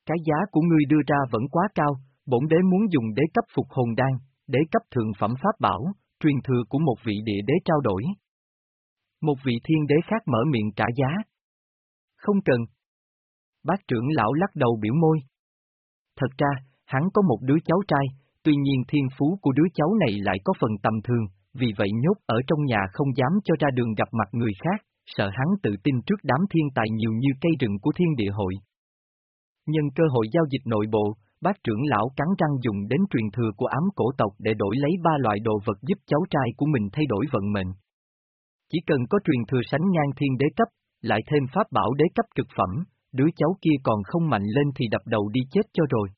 [SPEAKER 1] Cái giá của ngươi đưa ra vẫn quá cao, bổn đế muốn dùng đế cấp phục hồn đan, đế cấp thượng phẩm pháp bảo, truyền thừa của một vị địa đế trao đổi. Một vị thiên đế khác mở miệng trả giá. Không cần. Bác trưởng lão lắc đầu biểu môi. Thật ra, hắn có một đứa cháu trai, tuy nhiên thiên phú của đứa cháu này lại có phần tầm thường, vì vậy nhốt ở trong nhà không dám cho ra đường gặp mặt người khác, sợ hắn tự tin trước đám thiên tài nhiều như cây rừng của thiên địa hội. Nhân cơ hội giao dịch nội bộ, bác trưởng lão cắn răng dùng đến truyền thừa của ám cổ tộc để đổi lấy ba loại đồ vật giúp cháu trai của mình thay đổi vận mệnh. Chỉ cần có truyền thừa sánh ngang thiên đế cấp, lại thêm pháp bảo đế cấp cực phẩm, đứa cháu kia còn không mạnh lên thì đập đầu đi chết cho rồi.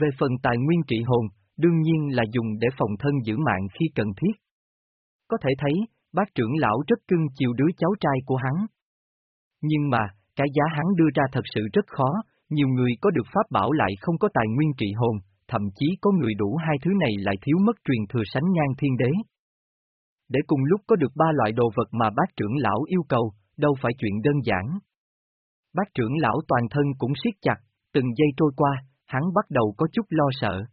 [SPEAKER 1] Về phần tài nguyên trị hồn, đương nhiên là dùng để phòng thân giữ mạng khi cần thiết. Có thể thấy, bác trưởng lão rất cưng chiều đứa cháu trai của hắn. Nhưng mà, cái giá hắn đưa ra thật sự rất khó, nhiều người có được pháp bảo lại không có tài nguyên trị hồn, thậm chí có người đủ hai thứ này lại thiếu mất truyền thừa sánh ngang thiên đế. Để cùng lúc có được ba loại đồ vật mà bác trưởng lão yêu cầu, đâu phải chuyện đơn giản. Bác trưởng lão toàn thân cũng siết chặt, từng giây trôi qua, hắn bắt đầu có chút lo sợ.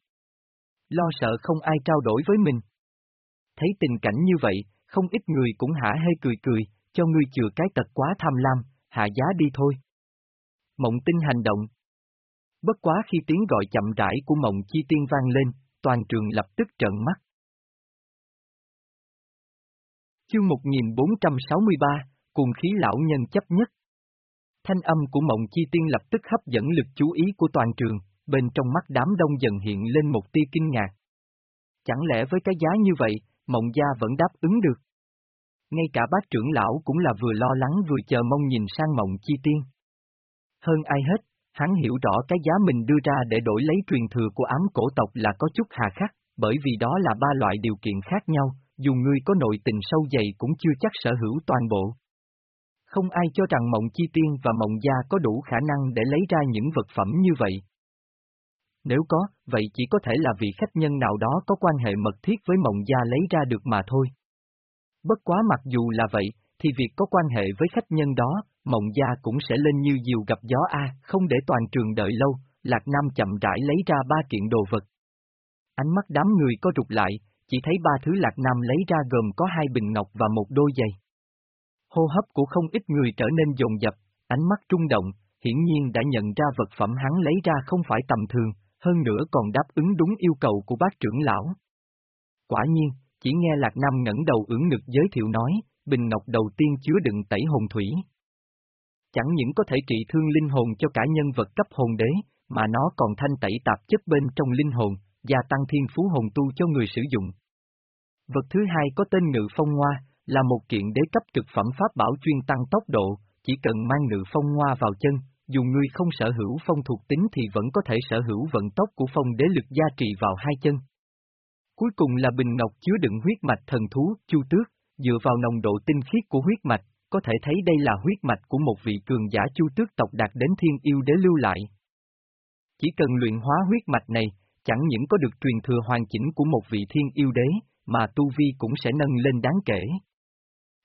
[SPEAKER 1] Lo sợ không ai trao đổi với mình. Thấy tình cảnh như vậy, không ít người cũng hả hê cười cười, cho ngươi chừa cái tật quá tham lam, hạ giá đi thôi. Mộng tinh hành động. Bất quá khi tiếng gọi chậm rãi của mộng chi tiên vang lên, toàn trường lập tức trợn mắt. Chương 1463, cùng khí lão nhân chấp nhất. Thanh âm của mộng chi tiên lập tức hấp dẫn lực chú ý của toàn trường, bên trong mắt đám đông dần hiện lên một tia kinh ngạc. Chẳng lẽ với cái giá như vậy, mộng gia vẫn đáp ứng được? Ngay cả bác trưởng lão cũng là vừa lo lắng vừa chờ mong nhìn sang mộng chi tiên. Hơn ai hết, hắn hiểu rõ cái giá mình đưa ra để đổi lấy truyền thừa của ám cổ tộc là có chút hà khắc, bởi vì đó là ba loại điều kiện khác nhau, dù ngươi có nội tình sâu dày cũng chưa chắc sở hữu toàn bộ. Không ai cho rằng mộng chi tiên và mộng gia có đủ khả năng để lấy ra những vật phẩm như vậy. Nếu có, vậy chỉ có thể là vị khách nhân nào đó có quan hệ mật thiết với mộng gia lấy ra được mà thôi. Bất quá mặc dù là vậy, thì việc có quan hệ với khách nhân đó, mộng gia cũng sẽ lên như diều gặp gió A, không để toàn trường đợi lâu, Lạc Nam chậm rãi lấy ra ba kiện đồ vật. Ánh mắt đám người có rụt lại, chỉ thấy ba thứ Lạc Nam lấy ra gồm có hai bình ngọc và một đôi giày. Hô hấp của không ít người trở nên dồn dập, ánh mắt trung động, hiển nhiên đã nhận ra vật phẩm hắn lấy ra không phải tầm thường, hơn nữa còn đáp ứng đúng yêu cầu của bác trưởng lão. Quả nhiên, chỉ nghe Lạc Nam ngẩng đầu ưỡn ngực giới thiệu nói, bình ngọc đầu tiên chứa đựng tẩy hồn thủy. Chẳng những có thể trị thương linh hồn cho cả nhân vật cấp hồn đế, mà nó còn thanh tẩy tạp chất bên trong linh hồn, gia tăng thiên phú hồn tu cho người sử dụng. Vật thứ hai có tên ngự phong hoa, là một kiện đế cấp cực phẩm pháp bảo chuyên tăng tốc độ, chỉ cần mang ngự phong hoa vào chân, dù ngươi không sở hữu phong thuộc tính thì vẫn có thể sở hữu vận tốc của phong đế lực gia trì vào hai chân. Cuối cùng là bình ngọc chứa đựng huyết mạch thần thú, chu tước, dựa vào nồng độ tinh khiết của huyết mạch, có thể thấy đây là huyết mạch của một vị cường giả chu tước tộc đạt đến thiên yêu đế lưu lại. Chỉ cần luyện hóa huyết mạch này, chẳng những có được truyền thừa hoàn chỉnh của một vị thiên yêu đế, mà tu vi cũng sẽ nâng lên đáng kể.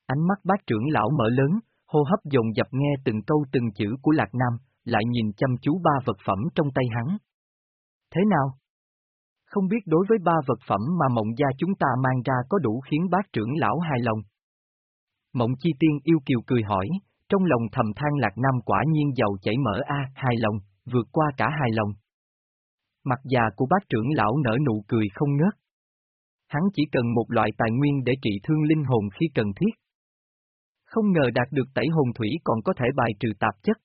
[SPEAKER 1] Ánh mắt bác trưởng lão mở lớn, hô hấp dồn dập nghe từng câu từng chữ của Lạc Nam, lại nhìn chăm chú ba vật phẩm trong tay hắn. Thế nào? Không biết đối với ba vật phẩm mà mộng gia chúng ta mang ra có đủ khiến bác trưởng lão hài lòng. Mộng chi tiên yêu kiều cười hỏi, trong lòng thầm than lạc nam quả nhiên giàu chảy mở a hài lòng, vượt qua cả hài lòng. Mặt già của bác trưởng lão nở nụ cười không ngớt. Hắn chỉ cần một loại tài nguyên để trị thương linh hồn khi cần thiết. Không ngờ đạt được tẩy hồn thủy còn có thể bài trừ tạp chất.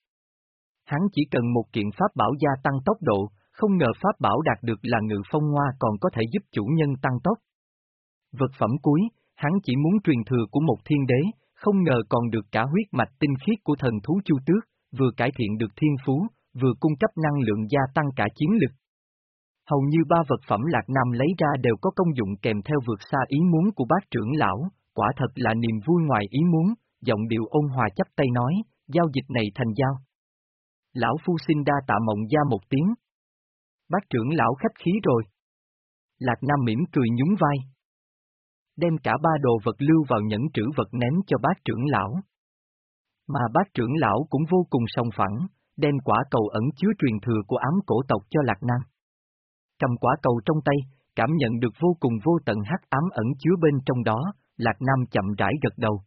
[SPEAKER 1] Hắn chỉ cần một kiện pháp bảo gia tăng tốc độ, không ngờ pháp bảo đạt được là ngự phong hoa còn có thể giúp chủ nhân tăng tốc. Vật phẩm cuối, hắn chỉ muốn truyền thừa của một thiên đế, không ngờ còn được cả huyết mạch tinh khiết của thần thú chu tước, vừa cải thiện được thiên phú, vừa cung cấp năng lượng gia tăng cả chiến lực. Hầu như ba vật phẩm Lạc Nam lấy ra đều có công dụng kèm theo vượt xa ý muốn của bác trưởng lão, quả thật là niềm vui ngoài ý muốn, giọng điệu ôn hòa chấp tay nói, giao dịch này thành giao. Lão phu xin đa tạ mộng gia một tiếng. Bác trưởng lão khách khí rồi. Lạc Nam mỉm cười nhún vai. Đem cả ba đồ vật lưu vào nhẫn trữ vật ném cho bác trưởng lão. Mà bác trưởng lão cũng vô cùng song phẳng, đem quả cầu ẩn chứa truyền thừa của ám cổ tộc cho Lạc Nam. Cầm quả cầu trong tay, cảm nhận được vô cùng vô tận hắc ám ẩn chứa bên trong đó, Lạc Nam chậm rãi gật đầu.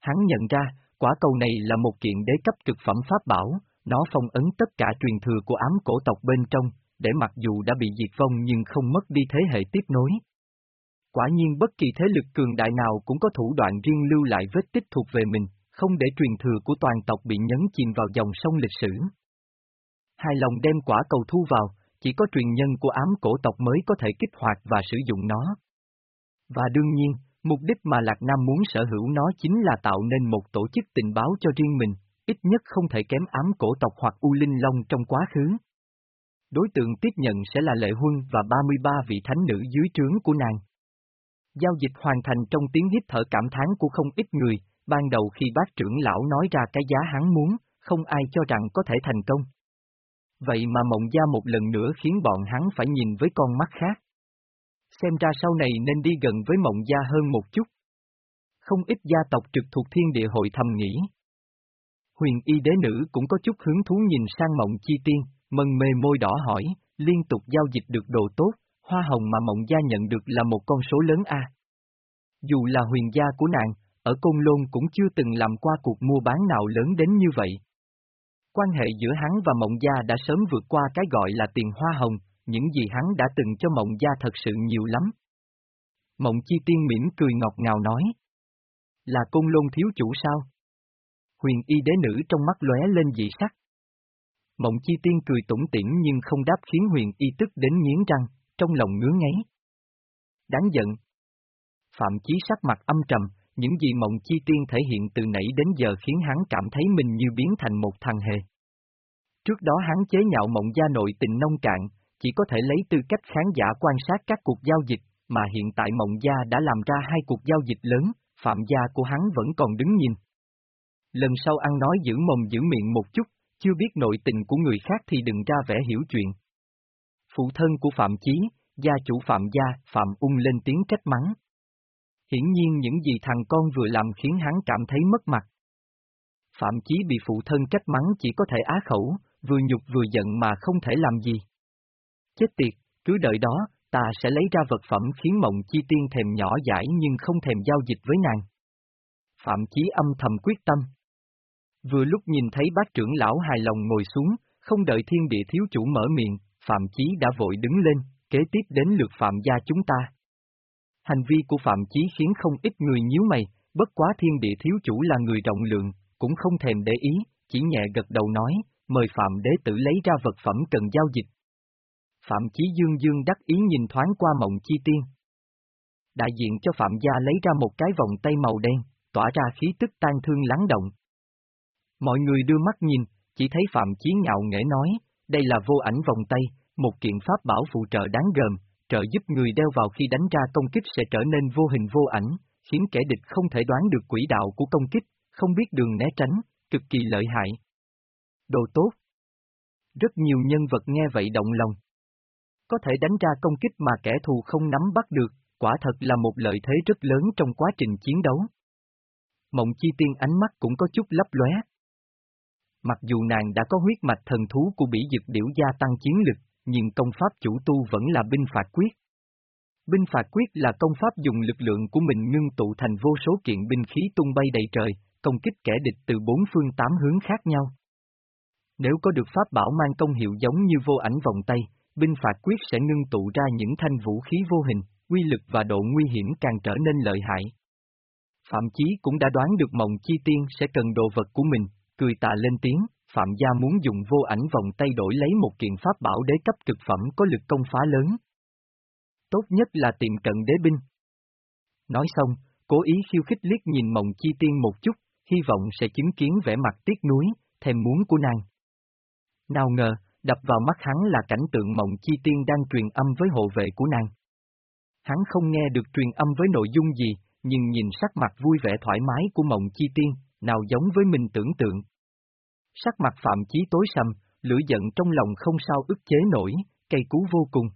[SPEAKER 1] Hắn nhận ra, quả cầu này là một kiện đế cấp cực phẩm pháp bảo, nó phong ấn tất cả truyền thừa của ám cổ tộc bên trong, để mặc dù đã bị diệt vong nhưng không mất đi thế hệ tiếp nối. Quả nhiên bất kỳ thế lực cường đại nào cũng có thủ đoạn riêng lưu lại vết tích thuộc về mình, không để truyền thừa của toàn tộc bị nhấn chìm vào dòng sông lịch sử. Hai lòng đem quả cầu thu vào, chỉ có truyền nhân của ám cổ tộc mới có thể kích hoạt và sử dụng nó. Và đương nhiên, mục đích mà Lạc Nam muốn sở hữu nó chính là tạo nên một tổ chức tình báo cho riêng mình, ít nhất không thể kém ám cổ tộc hoặc U Linh Long trong quá khứ. Đối tượng tiếp nhận sẽ là Lệ Huân và 33 vị thánh nữ dưới trướng của nàng. Giao dịch hoàn thành trong tiếng hít thở cảm thán của không ít người, ban đầu khi bác trưởng lão nói ra cái giá hắn muốn, không ai cho rằng có thể thành công. Vậy mà mộng gia một lần nữa khiến bọn hắn phải nhìn với con mắt khác. Xem ra sau này nên đi gần với mộng gia hơn một chút. Không ít gia tộc trực thuộc thiên địa hội thầm nghĩ. Huyền y đế nữ cũng có chút hứng thú nhìn sang mộng chi tiên, mần mê môi đỏ hỏi, liên tục giao dịch được đồ tốt, hoa hồng mà mộng gia nhận được là một con số lớn a. Dù là huyền gia của nàng, ở Côn Lôn cũng chưa từng làm qua cuộc mua bán nào lớn đến như vậy. Quan hệ giữa hắn và Mộng Gia đã sớm vượt qua cái gọi là tiền hoa hồng, những gì hắn đã từng cho Mộng Gia thật sự nhiều lắm. Mộng Chi Tiên mỉm cười ngọt ngào nói. Là Côn Lôn thiếu chủ sao? Huyền y đế nữ trong mắt lóe lên dị sắc. Mộng Chi Tiên cười tủm tỉm nhưng không đáp khiến huyền y tức đến nghiến răng, trong lòng ngứa ngáy. Đáng giận. Phạm Chí sắc mặt âm trầm, những gì mộng chi tiên thể hiện từ nãy đến giờ khiến hắn cảm thấy mình như biến thành một thằng hề. Trước đó hắn chế nhạo mộng gia nội tình nông cạn, chỉ có thể lấy tư cách khán giả quan sát các cuộc giao dịch, mà hiện tại mộng gia đã làm ra hai cuộc giao dịch lớn, phạm gia của hắn vẫn còn đứng nhìn. Lần sau ăn nói giữ mồm giữ miệng một chút, chưa biết nội tình của người khác thì đừng ra vẻ hiểu chuyện. Phụ thân của Phạm Chí, gia chủ Phạm gia, Phạm ung lên tiếng trách mắng. Hiển nhiên những gì thằng con vừa làm khiến hắn cảm thấy mất mặt. Phạm Chí bị phụ thân trách mắng chỉ có thể á khẩu, vừa nhục vừa giận mà không thể làm gì. Chết tiệt, cứ đợi đó, ta sẽ lấy ra vật phẩm khiến mộng chi tiên thèm nhỏ giải nhưng không thèm giao dịch với nàng. Phạm Chí âm thầm quyết tâm. Vừa lúc nhìn thấy bác trưởng lão hài lòng ngồi xuống, không đợi thiên địa thiếu chủ mở miệng, Phạm Chí đã vội đứng lên, kế tiếp đến lượt Phạm gia chúng ta. Hành vi của Phạm Chí khiến không ít người nhíu mày, bất quá thiên địa thiếu chủ là người rộng lượng, cũng không thèm để ý, chỉ nhẹ gật đầu nói, mời Phạm đế tử lấy ra vật phẩm cần giao dịch. Phạm Chí Dương Dương đắc ý nhìn thoáng qua mộng chi tiên. Đại diện cho Phạm gia lấy ra một cái vòng tay màu đen, tỏa ra khí tức tan thương lắng động. Mọi người đưa mắt nhìn, chỉ thấy Phạm Chí ngạo nghễ nói, đây là vô ảnh vòng tay, một kiện pháp bảo phụ trợ đáng gờm, trợ giúp người đeo vào khi đánh ra công kích sẽ trở nên vô hình vô ảnh, khiến kẻ địch không thể đoán được quỹ đạo của công kích, không biết đường né tránh, cực kỳ lợi hại. Đồ tốt. Rất nhiều nhân vật nghe vậy động lòng. Có thể đánh ra công kích mà kẻ thù không nắm bắt được, quả thật là một lợi thế rất lớn trong quá trình chiến đấu. Mộng chi tiên ánh mắt cũng có chút lấp lóe. Mặc dù nàng đã có huyết mạch thần thú của bỉ dực điểu gia tăng chiến lực, nhưng công pháp chủ tu vẫn là binh phạt quyết. Binh phạt quyết là công pháp dùng lực lượng của mình ngưng tụ thành vô số kiện binh khí tung bay đầy trời, công kích kẻ địch từ bốn phương tám hướng khác nhau. Nếu có được pháp bảo mang công hiệu giống như vô ảnh vòng tay, binh phạt quyết sẽ ngưng tụ ra những thanh vũ khí vô hình, quy lực và độ nguy hiểm càng trở nên lợi hại. Phạm Chí cũng đã đoán được mộng chi tiên sẽ cần đồ vật của mình, cười tà lên tiếng, Phạm gia muốn dùng vô ảnh vòng tay đổi lấy một kiện pháp bảo đế cấp cực phẩm có lực công phá lớn. Tốt nhất là tìm cận đế binh. Nói xong, cố ý khiêu khích liếc nhìn mộng chi tiên một chút, hy vọng sẽ chứng kiến vẻ mặt tiếc nuối, thèm muốn của nàng. Nào ngờ, đập vào mắt hắn là cảnh tượng mộng chi tiên đang truyền âm với hộ vệ của nàng. Hắn không nghe được truyền âm với nội dung gì, nhưng nhìn sắc mặt vui vẻ thoải mái của mộng chi tiên, nào giống với mình tưởng tượng. Sắc mặt phạm chí tối sầm, lửa giận trong lòng không sao ức chế nổi, cây cú vô cùng.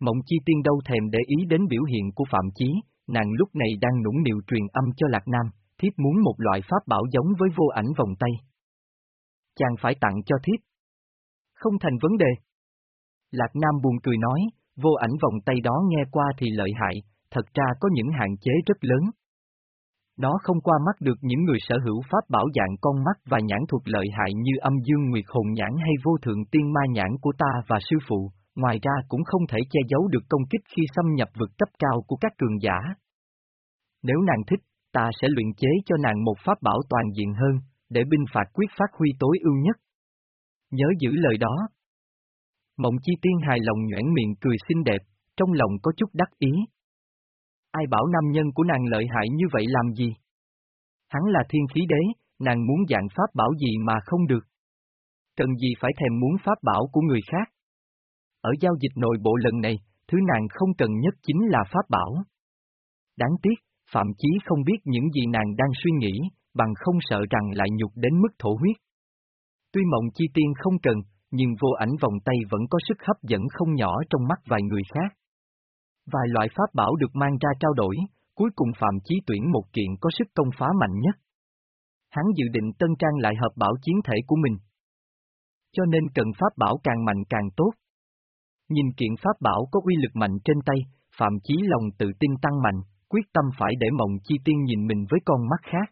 [SPEAKER 1] Mộng chi tiên đâu thèm để ý đến biểu hiện của phạm chí, nàng lúc này đang nũng nịu truyền âm cho Lạc Nam, thiếp muốn một loại pháp bảo giống với vô ảnh vòng tay. Chàng phải tặng cho thiếp. Không thành vấn đề. Lạc Nam buồn cười nói, vô ảnh vòng tay đó nghe qua thì lợi hại, thật ra có những hạn chế rất lớn. Nó không qua mắt được những người sở hữu pháp bảo dạng con mắt và nhãn thuật lợi hại như âm dương nguyệt hồn nhãn hay vô thượng tiên ma nhãn của ta và sư phụ, ngoài ra cũng không thể che giấu được công kích khi xâm nhập vực cấp cao của các cường giả. Nếu nàng thích, ta sẽ luyện chế cho nàng một pháp bảo toàn diện hơn, để binh phạt quyết phát huy tối ưu nhất. Nhớ giữ lời đó. Mộng chi tiên hài lòng nhoảng miệng cười xinh đẹp, trong lòng có chút đắc ý. Ai bảo nam nhân của nàng lợi hại như vậy làm gì? Hắn là thiên khí đế, nàng muốn dạng pháp bảo gì mà không được. Cần gì phải thèm muốn pháp bảo của người khác? Ở giao dịch nội bộ lần này, thứ nàng không cần nhất chính là pháp bảo. Đáng tiếc, Phạm Chí không biết những gì nàng đang suy nghĩ, bằng không sợ rằng lại nhục đến mức thổ huyết. Tuy mộng chi tiên không cần, nhưng vô ảnh vòng tay vẫn có sức hấp dẫn không nhỏ trong mắt vài người khác. Vài loại pháp bảo được mang ra trao đổi, cuối cùng Phạm Chí tuyển một kiện có sức công phá mạnh nhất. Hắn dự định tân trang lại hợp bảo chiến thể của mình. Cho nên cần pháp bảo càng mạnh càng tốt. Nhìn kiện pháp bảo có uy lực mạnh trên tay, Phạm Chí lòng tự tin tăng mạnh, quyết tâm phải để mộng chi tiên nhìn mình với con mắt khác.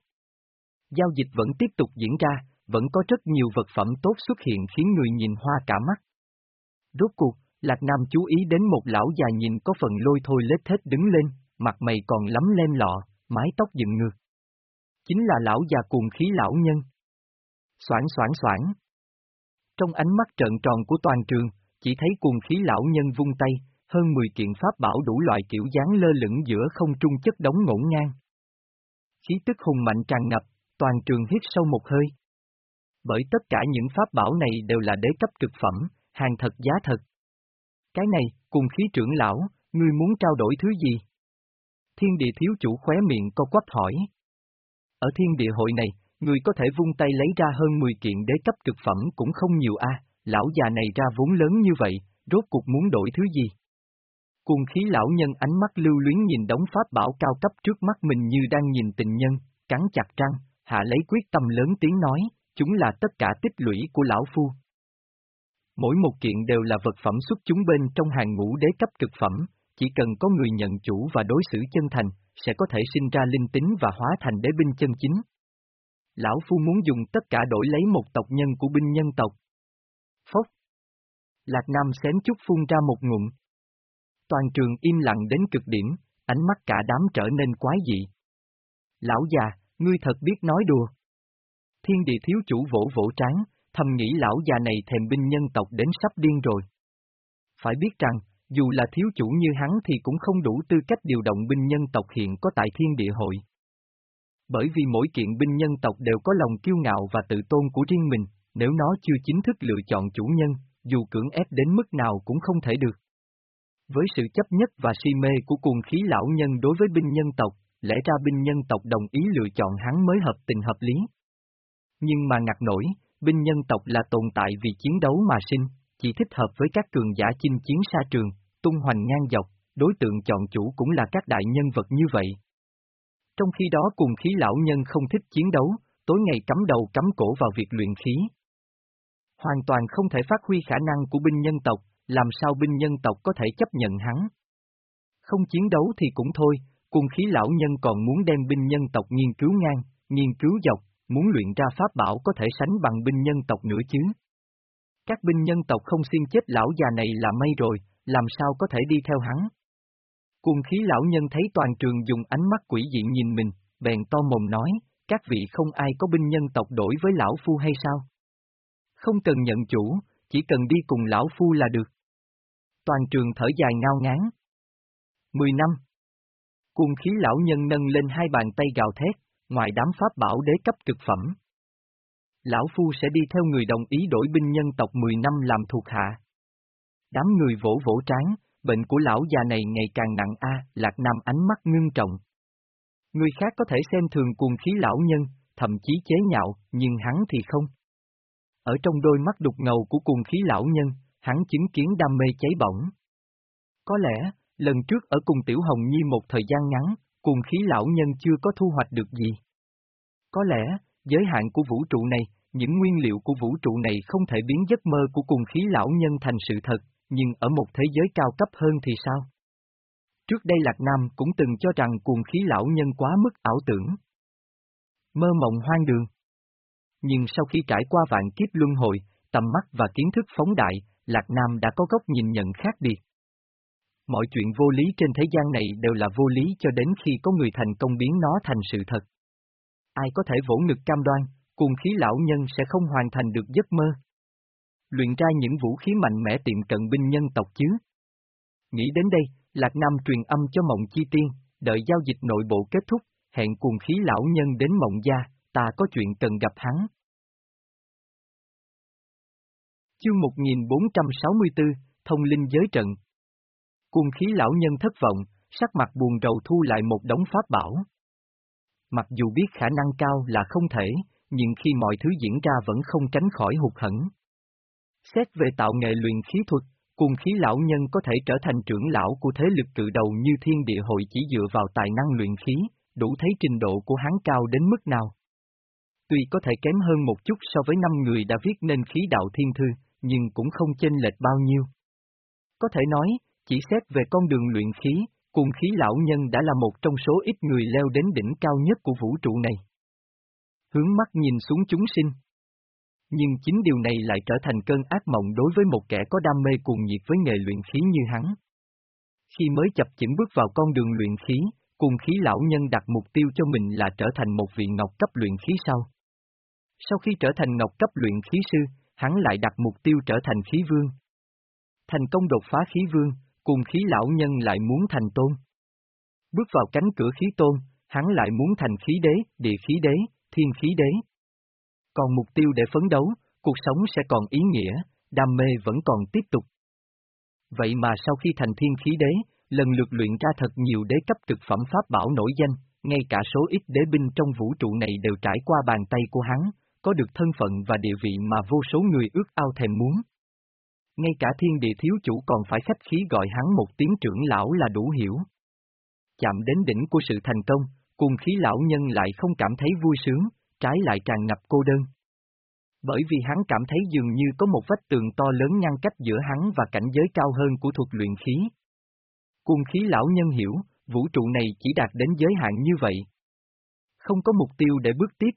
[SPEAKER 1] Giao dịch vẫn tiếp tục diễn ra, vẫn có rất nhiều vật phẩm tốt xuất hiện khiến người nhìn hoa cả mắt. Rốt cuộc, Lạc Nam chú ý đến một lão già nhìn có phần lôi thôi lết thết đứng lên, mặt mày còn lắm lem lọ, mái tóc dựng ngược. Chính là lão già cuồng khí lão nhân. Soảng soảng soảng. Trong ánh mắt trợn tròn của toàn trường, chỉ thấy cuồng khí lão nhân vung tay, hơn 10 kiện pháp bảo đủ loại kiểu dáng lơ lửng giữa không trung chất đống ngổn ngang. Khí tức hùng mạnh tràn ngập, toàn trường hít sâu một hơi. Bởi tất cả những pháp bảo này đều là đế cấp cực phẩm, hàng thật giá thật. Cái này, cùng khí trưởng lão, ngươi muốn trao đổi thứ gì? Thiên địa thiếu chủ khóe miệng co quắp hỏi. Ở thiên địa hội này, người có thể vung tay lấy ra hơn 10 kiện đế cấp cực phẩm cũng không nhiều a, lão già này ra vốn lớn như vậy, rốt cuộc muốn đổi thứ gì? Cùng khí lão nhân ánh mắt lưu luyến nhìn đống pháp bảo cao cấp trước mắt mình như đang nhìn tình nhân, cắn chặt răng, hạ lấy quyết tâm lớn tiếng nói, chúng là tất cả tích lũy của lão phu. Mỗi một kiện đều là vật phẩm xuất chúng bên trong hàng ngũ đế cấp cực phẩm, chỉ cần có người nhận chủ và đối xử chân thành, sẽ có thể sinh ra linh tính và hóa thành đế binh chân chính. Lão Phu muốn dùng tất cả đổi lấy một tộc nhân của binh nhân tộc. Phốc. Lạc Nam xém chút phun ra một ngụm. Toàn trường im lặng đến cực điểm, ánh mắt cả đám trở nên quái dị. Lão già, ngươi thật biết nói đùa. Thiên địa thiếu chủ vỗ vỗ trán, thầm nghĩ lão già này thèm binh nhân tộc đến sắp điên rồi. Phải biết rằng, dù là thiếu chủ như hắn thì cũng không đủ tư cách điều động binh nhân tộc hiện có tại thiên địa hội. Bởi vì mỗi kiện binh nhân tộc đều có lòng kiêu ngạo và tự tôn của riêng mình, nếu nó chưa chính thức lựa chọn chủ nhân, dù cưỡng ép đến mức nào cũng không thể được. Với sự chấp nhất và si mê của cuồng khí lão nhân đối với binh nhân tộc, lẽ ra binh nhân tộc đồng ý lựa chọn hắn mới hợp tình hợp lý. Nhưng mà ngặt nổi, binh nhân tộc là tồn tại vì chiến đấu mà sinh, chỉ thích hợp với các cường giả chinh chiến xa trường, tung hoành ngang dọc, đối tượng chọn chủ cũng là các đại nhân vật như vậy. Trong khi đó cùng khí lão nhân không thích chiến đấu, tối ngày cắm đầu cắm cổ vào việc luyện khí. Hoàn toàn không thể phát huy khả năng của binh nhân tộc, làm sao binh nhân tộc có thể chấp nhận hắn. Không chiến đấu thì cũng thôi, cùng khí lão nhân còn muốn đem binh nhân tộc nghiên cứu ngang, nghiên cứu dọc, muốn luyện ra pháp bảo có thể sánh bằng binh nhân tộc nữa chứ. Các binh nhân tộc không xiên chết lão già này là may rồi, làm sao có thể đi theo hắn. Cuồng khí lão nhân thấy toàn trường dùng ánh mắt quỷ dị nhìn mình, bèn to mồm nói, các vị không ai có binh nhân tộc đổi với lão phu hay sao? Không cần nhận chủ, chỉ cần đi cùng lão phu là được. Toàn trường thở dài ngao ngán. Mười năm. Cuồng khí lão nhân nâng lên hai bàn tay gào thét, ngoài đám pháp bảo đế cấp cực phẩm. Lão Phu sẽ đi theo người đồng ý đổi binh nhân tộc 10 năm làm thuộc hạ. Đám người vỗ vỗ trán, bệnh của lão già này ngày càng nặng a, Lạc Nam ánh mắt ngưng trọng. Người khác có thể xem thường cuồng khí lão nhân, thậm chí chế nhạo, nhưng hắn thì không. Ở trong đôi mắt đục ngầu của cuồng khí lão nhân, hắn chứng kiến đam mê cháy bỏng. Có lẽ, lần trước ở cùng Tiểu Hồng Nhi một thời gian ngắn, cuồng khí lão nhân chưa có thu hoạch được gì. Có lẽ, giới hạn của vũ trụ này, những nguyên liệu của vũ trụ này không thể biến giấc mơ của cuồng khí lão nhân thành sự thật, nhưng ở một thế giới cao cấp hơn thì sao? Trước đây Lạc Nam cũng từng cho rằng cuồng khí lão nhân quá mức ảo tưởng. Mơ mộng hoang đường. Nhưng sau khi trải qua vạn kiếp luân hồi, tầm mắt và kiến thức phóng đại, Lạc Nam đã có góc nhìn nhận khác biệt. Mọi chuyện vô lý trên thế gian này đều là vô lý cho đến khi có người thành công biến nó thành sự thật. Ai có thể vỗ ngực cam đoan, cùng khí lão nhân sẽ không hoàn thành được giấc mơ. Luyện ra những vũ khí mạnh mẽ tiệm cận binh nhân tộc chứ. Nghĩ đến đây, Lạc Nam truyền âm cho Mộng Chi Tiên, đợi giao dịch nội bộ kết thúc, hẹn cùng khí lão nhân đến Mộng Gia, ta có chuyện cần gặp hắn. Chương 1464, Thông linh giới trận Cung khí lão nhân thất vọng, sắc mặt buồn rầu thu lại một đống pháp bảo. Mặc dù biết khả năng cao là không thể, nhưng khi mọi thứ diễn ra vẫn không tránh khỏi hụt hẫng. Xét về tạo nghệ luyện khí thuật, cung khí lão nhân có thể trở thành trưởng lão của thế lực cự đầu như thiên địa hội chỉ dựa vào tài năng luyện khí, đủ thấy trình độ của hắn cao đến mức nào. Tuy có thể kém hơn một chút so với năm người đã viết nên khí đạo thiên thư, nhưng cũng không chênh lệch bao nhiêu. Có thể nói, chỉ xét về con đường luyện khí, cùng khí lão nhân đã là một trong số ít người leo đến đỉnh cao nhất của vũ trụ này. Hướng mắt nhìn xuống chúng sinh. Nhưng chính điều này lại trở thành cơn ác mộng đối với một kẻ có đam mê cuồng nhiệt với nghề luyện khí như hắn. Khi mới chập chững bước vào con đường luyện khí, cùng khí lão nhân đặt mục tiêu cho mình là trở thành một vị ngọc cấp luyện khí sau. Sau khi trở thành ngọc cấp luyện khí sư, hắn lại đặt mục tiêu trở thành khí vương. Thành công đột phá khí vương, cùng khí lão nhân lại muốn thành tôn. Bước vào cánh cửa khí tôn, hắn lại muốn thành khí đế, địa khí đế, thiên khí đế. Còn mục tiêu để phấn đấu, cuộc sống sẽ còn ý nghĩa, đam mê vẫn còn tiếp tục. Vậy mà sau khi thành thiên khí đế, lần lượt luyện ra thật nhiều đế cấp thực phẩm pháp bảo nổi danh, ngay cả số ít đế binh trong vũ trụ này đều trải qua bàn tay của hắn, có được thân phận và địa vị mà vô số người ước ao thèm muốn. Ngay cả thiên địa thiếu chủ còn phải khách khí gọi hắn một tiếng trưởng lão là đủ hiểu. Chạm đến đỉnh của sự thành công, cùng khí lão nhân lại không cảm thấy vui sướng, trái lại tràn ngập cô đơn. Bởi vì hắn cảm thấy dường như có một vách tường to lớn ngăn cách giữa hắn và cảnh giới cao hơn của thuật luyện khí. Cùng khí lão nhân hiểu, vũ trụ này chỉ đạt đến giới hạn như vậy. Không có mục tiêu để bước tiếp.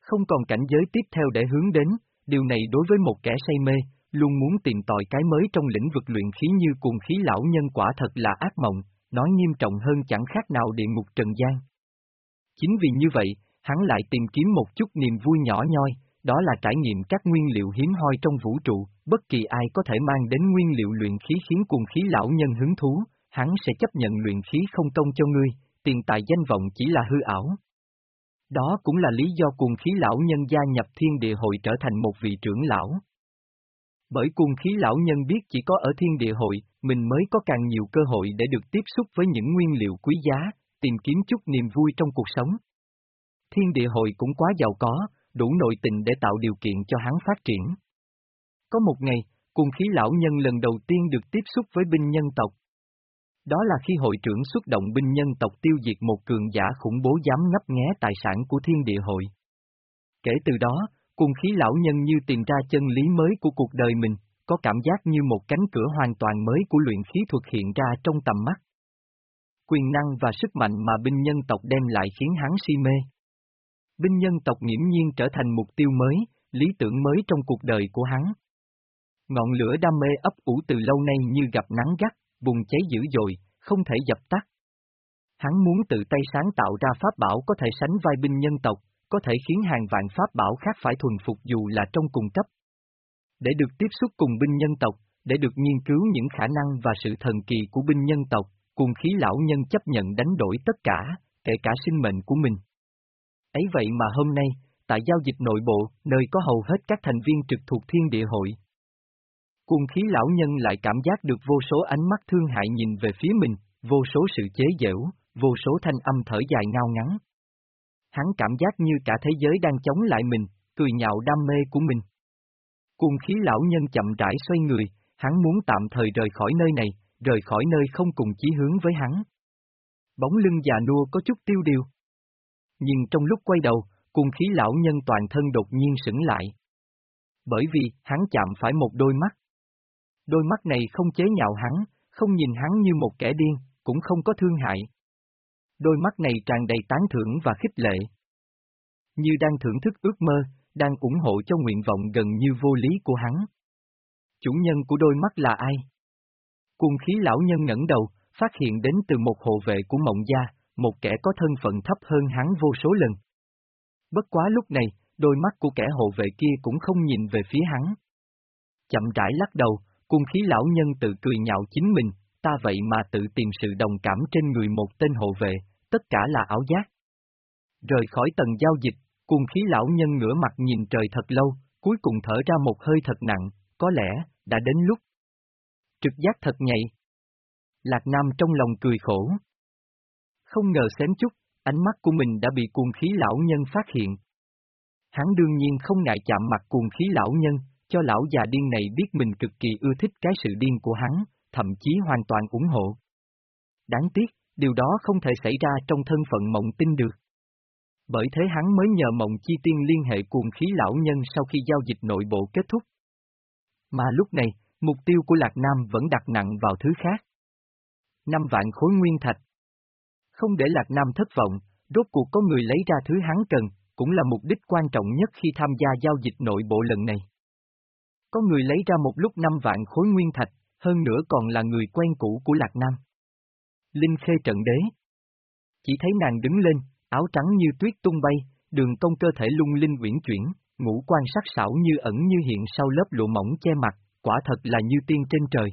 [SPEAKER 1] Không còn cảnh giới tiếp theo để hướng đến, điều này đối với một kẻ say mê, luôn muốn tìm tòi cái mới trong lĩnh vực luyện khí như cuồng khí lão nhân quả thật là ác mộng, nói nghiêm trọng hơn chẳng khác nào địa ngục trần gian. Chính vì như vậy, hắn lại tìm kiếm một chút niềm vui nhỏ nhoi, đó là trải nghiệm các nguyên liệu hiếm hoi trong vũ trụ, bất kỳ ai có thể mang đến nguyên liệu luyện khí khiến cuồng khí lão nhân hứng thú, hắn sẽ chấp nhận luyện khí không công cho ngươi, tiền tài danh vọng chỉ là hư ảo. Đó cũng là lý do cuồng khí lão nhân gia nhập thiên địa hội trở thành một vị trưởng lão. Bởi cuồng khí lão nhân biết chỉ có ở thiên địa hội, mình mới có càng nhiều cơ hội để được tiếp xúc với những nguyên liệu quý giá, tìm kiếm chút niềm vui trong cuộc sống. Thiên địa hội cũng quá giàu có, đủ nội tình để tạo điều kiện cho hắn phát triển. Có một ngày, cuồng khí lão nhân lần đầu tiên được tiếp xúc với binh nhân tộc. Đó là khi hội trưởng xuất động binh nhân tộc tiêu diệt một cường giả khủng bố dám ngấp nghé tài sản của thiên địa hội. Kể từ đó, Cung khí lão nhân như tìm ra chân lý mới của cuộc đời mình, có cảm giác như một cánh cửa hoàn toàn mới của luyện khí thuật hiện ra trong tầm mắt. Quyền năng và sức mạnh mà binh nhân tộc đem lại khiến hắn si mê. Binh nhân tộc nghiễm nhiên trở thành mục tiêu mới, lý tưởng mới trong cuộc đời của hắn. Ngọn lửa đam mê ấp ủ từ lâu nay như gặp nắng gắt, bùng cháy dữ dội, không thể dập tắt. Hắn muốn tự tay sáng tạo ra pháp bảo có thể sánh vai binh nhân tộc, có thể khiến hàng vạn pháp bảo khác phải thuần phục dù là trong cùng cấp. Để được tiếp xúc cùng binh nhân tộc, để được nghiên cứu những khả năng và sự thần kỳ của binh nhân tộc, cùng khí lão nhân chấp nhận đánh đổi tất cả, kể cả sinh mệnh của mình. Ấy vậy mà hôm nay, tại giao dịch nội bộ, nơi có hầu hết các thành viên trực thuộc thiên địa hội. Cùng khí lão nhân lại cảm giác được vô số ánh mắt thương hại nhìn về phía mình, vô số sự chế giễu, vô số thanh âm thở dài ngao ngắn. Hắn cảm giác như cả thế giới đang chống lại mình, cười nhạo đam mê của mình. Cuồng khí lão nhân chậm rãi xoay người, hắn muốn tạm thời rời khỏi nơi này, rời khỏi nơi không cùng chí hướng với hắn. Bóng lưng già nua có chút tiêu điều. Nhưng trong lúc quay đầu, cuồng khí lão nhân toàn thân đột nhiên sững lại. Bởi vì, hắn chạm phải một đôi mắt. Đôi mắt này không chế nhạo hắn, không nhìn hắn như một kẻ điên, cũng không có thương hại. Đôi mắt này tràn đầy tán thưởng và khích lệ. Như đang thưởng thức ước mơ, đang ủng hộ cho nguyện vọng gần như vô lý của hắn. Chủ nhân của đôi mắt là ai? Cùng khí lão nhân ngẩng đầu, phát hiện đến từ một hộ vệ của mộng gia, một kẻ có thân phận thấp hơn hắn vô số lần. Bất quá lúc này, đôi mắt của kẻ hộ vệ kia cũng không nhìn về phía hắn. Chậm rãi lắc đầu, cung khí lão nhân tự cười nhạo chính mình, ta vậy mà tự tìm sự đồng cảm trên người một tên hộ vệ, tất cả là ảo giác. Rời khỏi tầng giao dịch, cuồng khí lão nhân ngửa mặt nhìn trời thật lâu, cuối cùng thở ra một hơi thật nặng, có lẽ, đã đến lúc. Trực giác thật nhạy. Lạc Nam trong lòng cười khổ. Không ngờ xém chút, ánh mắt của mình đã bị cuồng khí lão nhân phát hiện. Hắn đương nhiên không ngại chạm mặt cuồng khí lão nhân, cho lão già điên này biết mình cực kỳ ưa thích cái sự điên của hắn, thậm chí hoàn toàn ủng hộ. Đáng tiếc, điều đó không thể xảy ra trong thân phận mộng tinh được. Bởi thế hắn mới nhờ mộng chi tiên liên hệ cuồng khí lão nhân sau khi giao dịch nội bộ kết thúc. Mà lúc này, mục tiêu của Lạc Nam vẫn đặt nặng vào thứ khác. Năm vạn khối nguyên thạch. Không để Lạc Nam thất vọng, rốt cuộc có người lấy ra thứ hắn cần, cũng là mục đích quan trọng nhất khi tham gia giao dịch nội bộ lần này. Có người lấy ra một lúc năm vạn khối nguyên thạch, hơn nữa còn là người quen cũ của Lạc Nam. Linh Khê trận đế. Chỉ thấy nàng đứng lên, áo trắng như tuyết tung bay, đường cong cơ thể lung linh uyển chuyển, ngũ quan sắc sảo như ẩn như hiện sau lớp lụa mỏng che mặt, quả thật là như tiên trên trời.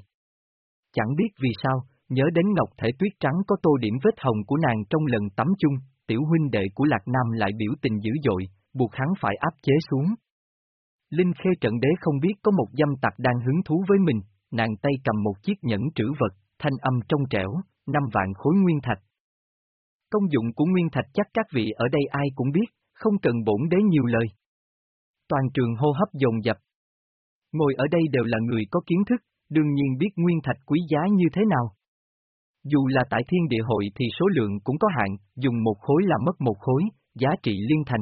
[SPEAKER 1] Chẳng biết vì sao, nhớ đến ngọc thể tuyết trắng có tô điểm vết hồng của nàng trong lần tắm chung, tiểu huynh đệ của Lạc Nam lại biểu tình dữ dội, buộc hắn phải áp chế xuống. Linh Khê trận đế không biết có một dâm tặc đang hứng thú với mình, nàng tay cầm một chiếc nhẫn trữ vật, thanh âm trong trẻo, năm vạn khối nguyên thạch. Công dụng của nguyên thạch chắc các vị ở đây ai cũng biết, không cần bổn đế nhiều lời. Toàn trường hô hấp dồn dập. Ngồi ở đây đều là người có kiến thức, đương nhiên biết nguyên thạch quý giá như thế nào. Dù là tại thiên địa hội thì số lượng cũng có hạn, dùng một khối là mất một khối, giá trị liên thành.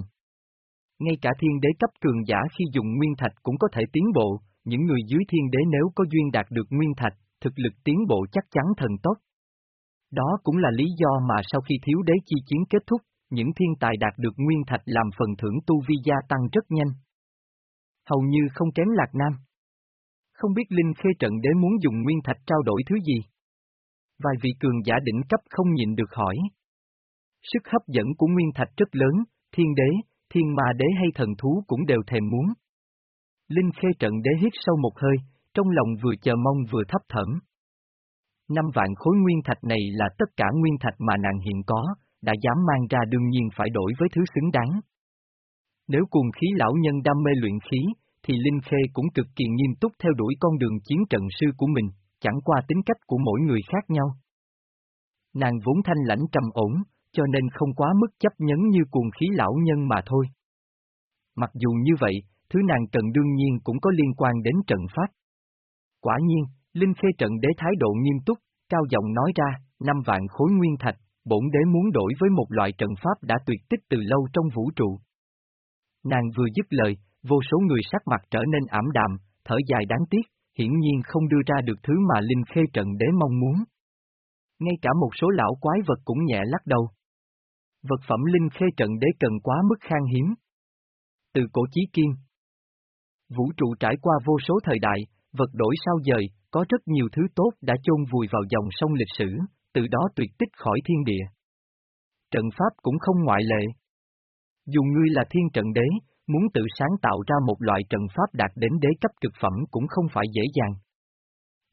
[SPEAKER 1] Ngay cả thiên đế cấp cường giả khi dùng nguyên thạch cũng có thể tiến bộ, những người dưới thiên đế nếu có duyên đạt được nguyên thạch, thực lực tiến bộ chắc chắn thần tốt. Đó cũng là lý do mà sau khi thiếu đế chi chiến kết thúc, những thiên tài đạt được nguyên thạch làm phần thưởng tu vi gia tăng rất nhanh. Hầu như không kém lạc nam. Không biết Linh Khê trận đế muốn dùng nguyên thạch trao đổi thứ gì? Vài vị cường giả đỉnh cấp không nhịn được hỏi. Sức hấp dẫn của nguyên thạch rất lớn, thiên đế, thiên ma đế hay thần thú cũng đều thèm muốn. Linh khê trận đế hít sâu một hơi, trong lòng vừa chờ mong vừa thấp thẩm. Năm vạn khối nguyên thạch này là tất cả nguyên thạch mà nàng hiện có, đã dám mang ra đương nhiên phải đổi với thứ xứng đáng. Nếu cuồng khí lão nhân đam mê luyện khí, thì Linh Khê cũng cực kỳ nghiêm túc theo đuổi con đường chiến trận sư của mình, chẳng qua tính cách của mỗi người khác nhau. Nàng vốn thanh lãnh trầm ổn, cho nên không quá mức chấp nhấn như cuồng khí lão nhân mà thôi. Mặc dù như vậy, thứ nàng cần đương nhiên cũng có liên quan đến trận pháp. Quả nhiên, Linh Khê trận đế thái độ nghiêm túc, cao giọng nói ra, năm vạn khối nguyên thạch, bổn đế muốn đổi với một loại trận pháp đã tuyệt tích từ lâu trong vũ trụ. Nàng vừa dứt lời, vô số người sắc mặt trở nên ảm đạm, thở dài đáng tiếc, hiển nhiên không đưa ra được thứ mà Linh Khê trận đế mong muốn. Ngay cả một số lão quái vật cũng nhẹ lắc đầu. Vật phẩm Linh Khê trận đế cần quá mức khan hiếm. Từ cổ chí kim. Vũ trụ trải qua vô số thời đại, vật đổi sao dời, có rất nhiều thứ tốt đã chôn vùi vào dòng sông lịch sử, từ đó tuyệt tích khỏi thiên địa. Trận pháp cũng không ngoại lệ. Dù ngươi là thiên trận đế, muốn tự sáng tạo ra một loại trận pháp đạt đến đế cấp cực phẩm cũng không phải dễ dàng.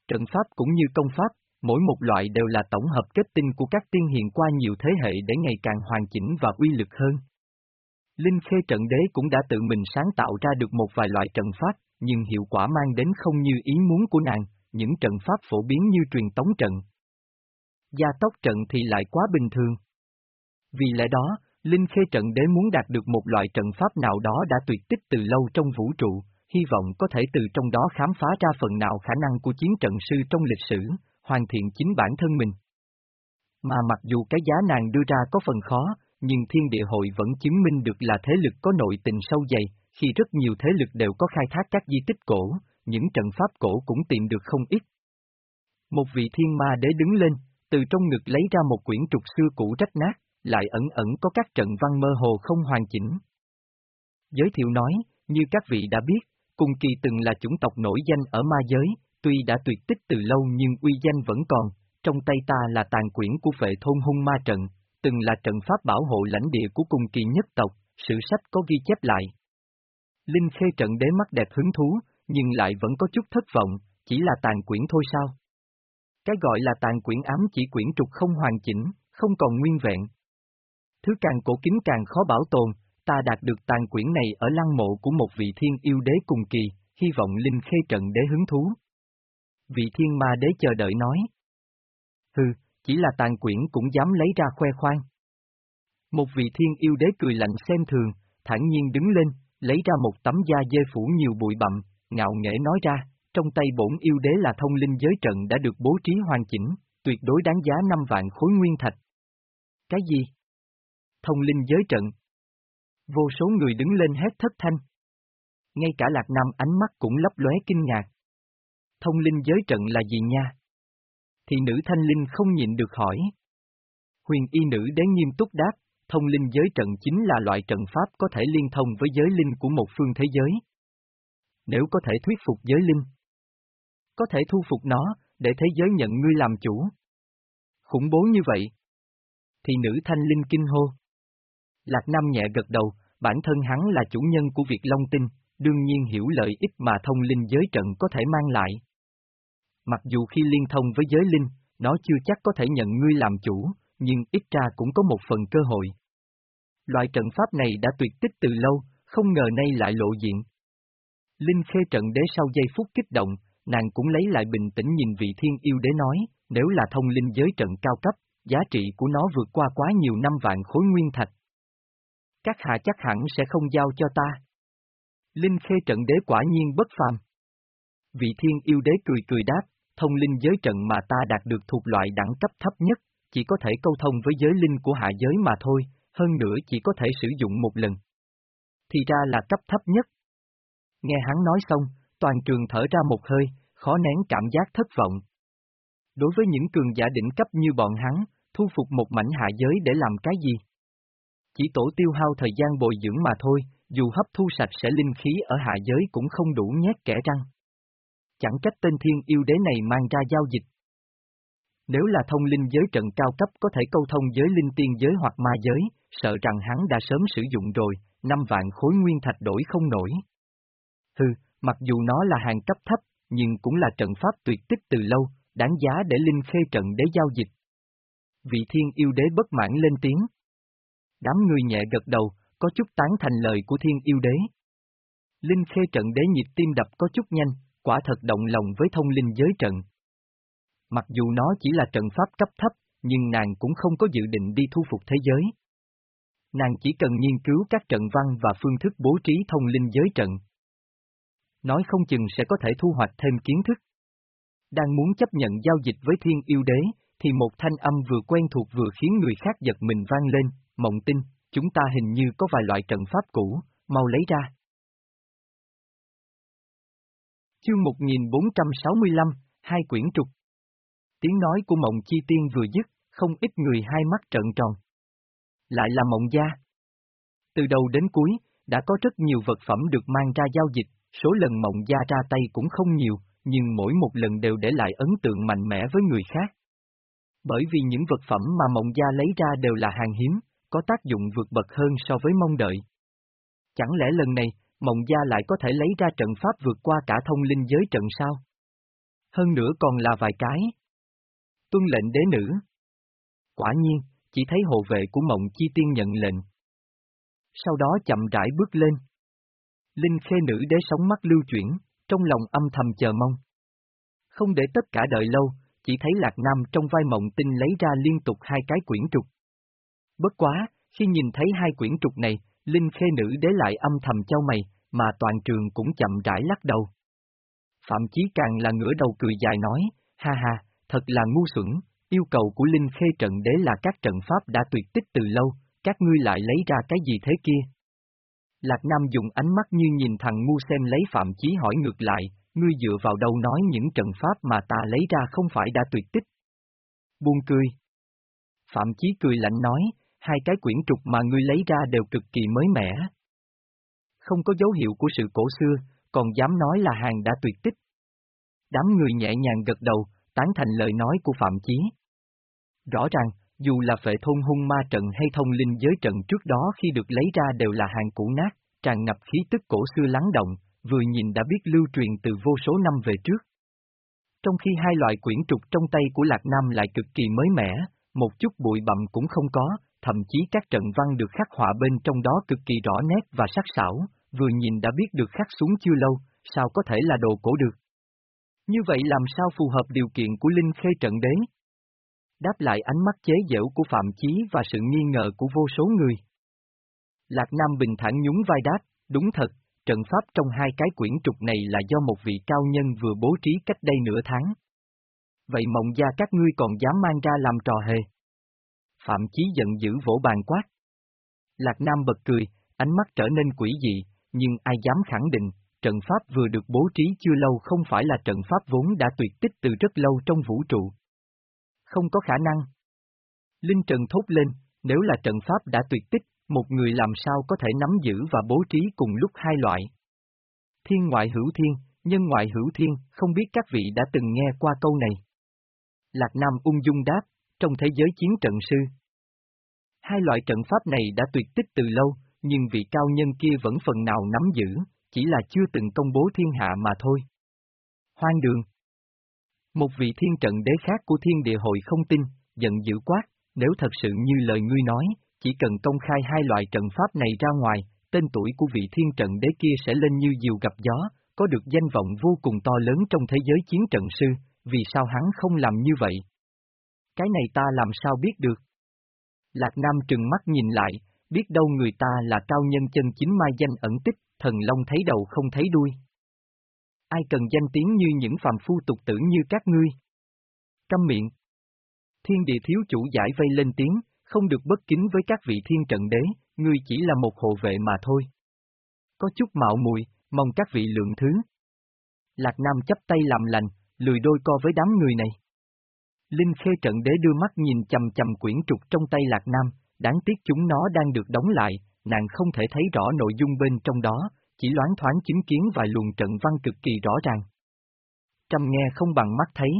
[SPEAKER 1] Trận pháp cũng như công pháp, mỗi một loại đều là tổng hợp kết tinh của các tiên hiền qua nhiều thế hệ để ngày càng hoàn chỉnh và uy lực hơn. Linh Khê trận đế cũng đã tự mình sáng tạo ra được một vài loại trận pháp, nhưng hiệu quả mang đến không như ý muốn của nàng, những trận pháp phổ biến như truyền tống trận. Gia tốc trận thì lại quá bình thường. Vì lẽ đó, Linh Khê trận đế muốn đạt được một loại trận pháp nào đó đã tuyệt tích từ lâu trong vũ trụ, hy vọng có thể từ trong đó khám phá ra phần nào khả năng của chiến trận sư trong lịch sử, hoàn thiện chính bản thân mình. Mà mặc dù cái giá nàng đưa ra có phần khó, nhưng thiên địa hội vẫn chứng minh được là thế lực có nội tình sâu dày, khi rất nhiều thế lực đều có khai thác các di tích cổ, những trận pháp cổ cũng tìm được không ít. Một vị thiên ma đế đứng lên, từ trong ngực lấy ra một quyển trục xưa cũ rách nát, lại ẩn ẩn có các trận văn mơ hồ không hoàn chỉnh. Giới thiệu nói, như các vị đã biết, Cung Kỳ từng là chủng tộc nổi danh ở ma giới, tuy đã tuyệt tích từ lâu nhưng uy danh vẫn còn, trong tay ta là tàn quyển của vệ thôn hung ma trận, từng là trận pháp bảo hộ lãnh địa của Cung Kỳ nhất tộc, sử sách có ghi chép lại. Linh Khê trận đế mắt đẹp hứng thú, nhưng lại vẫn có chút thất vọng, chỉ là tàn quyển thôi sao? Cái gọi là tàn quyển ám chỉ quyển trục không hoàn chỉnh, không còn nguyên vẹn. Thứ càng cổ kính càng khó bảo tồn, ta đạt được tàn quyển này ở lăng mộ của một vị thiên yêu đế cùng kỳ, hy vọng Linh Khê trận đế hứng thú. Vị thiên ma đế chờ đợi nói. Hừ, chỉ là tàn quyển cũng dám lấy ra khoe khoang. Một vị thiên yêu đế cười lạnh xem thường, thản nhiên đứng lên, lấy ra một tấm da dê phủ nhiều bụi bặm, ngạo nghễ nói ra, trong tay bổn yêu đế là thông linh giới trận đã được bố trí hoàn chỉnh, tuyệt đối đáng giá 5 vạn khối nguyên thạch. Cái gì? Thông linh giới trận. Vô số người đứng lên hét thất thanh. Ngay cả Lạc Nam ánh mắt cũng lấp lóe kinh ngạc. Thông linh giới trận là gì nha? Thì nữ thanh linh không nhịn được hỏi. Huyền y nữ đế nghiêm túc đáp, thông linh giới trận chính là loại trận pháp có thể liên thông với giới linh của một phương thế giới. Nếu có thể thuyết phục giới linh, có thể thu phục nó, để thế giới nhận ngươi làm chủ. Khủng bố như vậy. Thì nữ thanh linh kinh hô. Lạc Nam nhẹ gật đầu, bản thân hắn là chủ nhân của việc Long Tinh, đương nhiên hiểu lợi ích mà thông linh giới trận có thể mang lại. Mặc dù khi liên thông với giới linh, nó chưa chắc có thể nhận ngươi làm chủ, nhưng ít ra cũng có một phần cơ hội. Loại trận pháp này đã tuyệt tích từ lâu, không ngờ nay lại lộ diện. Linh khê trận đế sau giây phút kích động, nàng cũng lấy lại bình tĩnh nhìn vị thiên yêu đế nói, nếu là thông linh giới trận cao cấp, giá trị của nó vượt qua quá nhiều năm vạn khối nguyên thạch. Các hạ chắc hẳn sẽ không giao cho ta. Linh khê trận đế quả nhiên bất phàm. Vị thiên yêu đế cười cười đáp, thông linh giới trận mà ta đạt được thuộc loại đẳng cấp thấp nhất, chỉ có thể câu thông với giới linh của hạ giới mà thôi, hơn nữa chỉ có thể sử dụng một lần. Thì ra là cấp thấp nhất. Nghe hắn nói xong, toàn trường thở ra một hơi, khó nén cảm giác thất vọng. Đối với những cường giả đỉnh cấp như bọn hắn, thu phục một mảnh hạ giới để làm cái gì? Chỉ tổ tiêu hao thời gian bồi dưỡng mà thôi, dù hấp thu sạch sẽ linh khí ở hạ giới cũng không đủ nhét kẻ răng. Chẳng trách tên thiên yêu đế này mang ra giao dịch. Nếu là thông linh giới trận cao cấp có thể câu thông giới linh tiên giới hoặc ma giới, sợ rằng hắn đã sớm sử dụng rồi, năm vạn khối nguyên thạch đổi không nổi. Hừ, mặc dù nó là hàng cấp thấp, nhưng cũng là trận pháp tuyệt tích từ lâu, đáng giá để linh khê trận để giao dịch. Vị thiên yêu đế bất mãn lên tiếng. Đám người nhẹ gật đầu, có chút tán thành lời của thiên yêu đế. Linh khê trận đế nhịp tim đập có chút nhanh, quả thật động lòng với thông linh giới trận. Mặc dù nó chỉ là trận pháp cấp thấp, nhưng nàng cũng không có dự định đi thu phục thế giới. Nàng chỉ cần nghiên cứu các trận văn và phương thức bố trí thông linh giới trận. Nói không chừng sẽ có thể thu hoạch thêm kiến thức. đang muốn chấp nhận giao dịch với thiên yêu đế, thì một thanh âm vừa quen thuộc vừa khiến người khác giật mình vang lên, mộng tinh, chúng ta hình như có vài loại trận pháp cũ, mau lấy ra. Chương 1465, hai quyển trục. Tiếng nói của mộng chi tiên vừa dứt, không ít người hai mắt trợn tròn. Lại là mộng gia. Từ đầu đến cuối, đã có rất nhiều vật phẩm được mang ra giao dịch, số lần mộng gia ra tay cũng không nhiều, nhưng mỗi một lần đều để lại ấn tượng mạnh mẽ với người khác. Bởi vì những vật phẩm mà mộng gia lấy ra đều là hàng hiếm, có tác dụng vượt bậc hơn so với mong đợi. Chẳng lẽ lần này, mộng gia lại có thể lấy ra trận pháp vượt qua cả thông linh giới trận sao? Hơn nữa còn là vài cái. Tuân lệnh đế nữ. Quả nhiên, chỉ thấy hộ vệ của mộng chi tiên nhận lệnh. Sau đó chậm rãi bước lên. Linh khê nữ đế sống mắt lưu chuyển, trong lòng âm thầm chờ mong. Không để tất cả đợi lâu, chỉ thấy Lạc Nam trong vai mộng tinh lấy ra liên tục hai cái quyển trục. Bất quá, khi nhìn thấy hai quyển trục này, Linh khê nữ đế lại âm thầm trao mày, mà toàn trường cũng chậm rãi lắc đầu. Phạm Chí càng là ngửa đầu cười dài nói, ha ha, thật là ngu xuẩn, yêu cầu của Linh khê trận đế là các trận pháp đã tuyệt tích từ lâu, các ngươi lại lấy ra cái gì thế kia? Lạc Nam dùng ánh mắt như nhìn thằng ngu xem lấy Phạm Chí hỏi ngược lại, ngươi dựa vào đâu nói những trận pháp mà ta lấy ra không phải đã tuyệt tích. Buông cười. Phạm Chí cười lạnh nói, hai cái quyển trục mà ngươi lấy ra đều cực kỳ mới mẻ. Không có dấu hiệu của sự cổ xưa, còn dám nói là hàng đã tuyệt tích. Đám người nhẹ nhàng gật đầu, tán thành lời nói của Phạm Chí. Rõ ràng, dù là phệ thôn hung ma trận hay thông linh giới trận trước đó khi được lấy ra đều là hàng cũ nát, tràn ngập khí tức cổ xưa lắng động, vừa nhìn đã biết lưu truyền từ vô số năm về trước. Trong khi hai loại quyển trục trong tay của Lạc Nam lại cực kỳ mới mẻ, một chút bụi bặm cũng không có, thậm chí các trận văn được khắc họa bên trong đó cực kỳ rõ nét và sắc sảo, vừa nhìn đã biết được khắc xuống chưa lâu, sao có thể là đồ cổ được. Như vậy làm sao phù hợp điều kiện của Linh Khê trận đế? Đáp lại ánh mắt chế giễu của Phạm Chí và sự nghi ngờ của vô số người. Lạc Nam bình thản nhún vai đáp, đúng thật, trận pháp trong hai cái quyển trục này là do một vị cao nhân vừa bố trí cách đây nửa tháng. Vậy mộng gia các ngươi còn dám mang ra làm trò hề. Phạm Chí giận dữ vỗ bàn quát. Lạc Nam bật cười, ánh mắt trở nên quỷ dị, nhưng ai dám khẳng định, trận pháp vừa được bố trí chưa lâu không phải là trận pháp vốn đã tuyệt tích từ rất lâu trong vũ trụ. Không có khả năng. Linh Trần thốt lên, nếu là trận pháp đã tuyệt tích, một người làm sao có thể nắm giữ và bố trí cùng lúc hai loại. Thiên ngoại hữu thiên, nhân ngoại hữu thiên, không biết các vị đã từng nghe qua câu này. Lạc Nam ung dung đáp, trong thế giới chiến trận sư. Hai loại trận pháp này đã tuyệt tích từ lâu, nhưng vị cao nhân kia vẫn phần nào nắm giữ, chỉ là chưa từng công bố thiên hạ mà thôi. Hoang đường một vị thiên trận đế khác của thiên địa hội không tin, giận dữ quát, nếu thật sự như lời ngươi nói, chỉ cần công khai hai loại trận pháp này ra ngoài, tên tuổi của vị thiên trận đế kia sẽ lên như diều gặp gió, có được danh vọng vô cùng to lớn trong thế giới chiến trận sư, vì sao hắn không làm như vậy? Cái này ta làm sao biết được? Lạc Nam trừng mắt nhìn lại, biết đâu người ta là cao nhân chân chính mai danh ẩn tích, thần long thấy đầu không thấy đuôi. Ai cần danh tiếng như những phàm phu tục tử như các ngươi? Câm miệng. Thiên địa thiếu chủ giải vây lên tiếng, không được bất kính với các vị thiên trận đế, ngươi chỉ là một hộ vệ mà thôi. Có chút mạo muội, mong các vị lượng thứ. Lạc Nam chấp tay làm lành, lười đôi co với đám người này. Linh Khê trận đế đưa mắt nhìn chầm chầm quyển trục trong tay Lạc Nam, đáng tiếc chúng nó đang được đóng lại, nàng không thể thấy rõ nội dung bên trong đó, chỉ loáng thoáng chứng kiến vài luồng trận văn cực kỳ rõ ràng. Trầm nghe không bằng mắt thấy.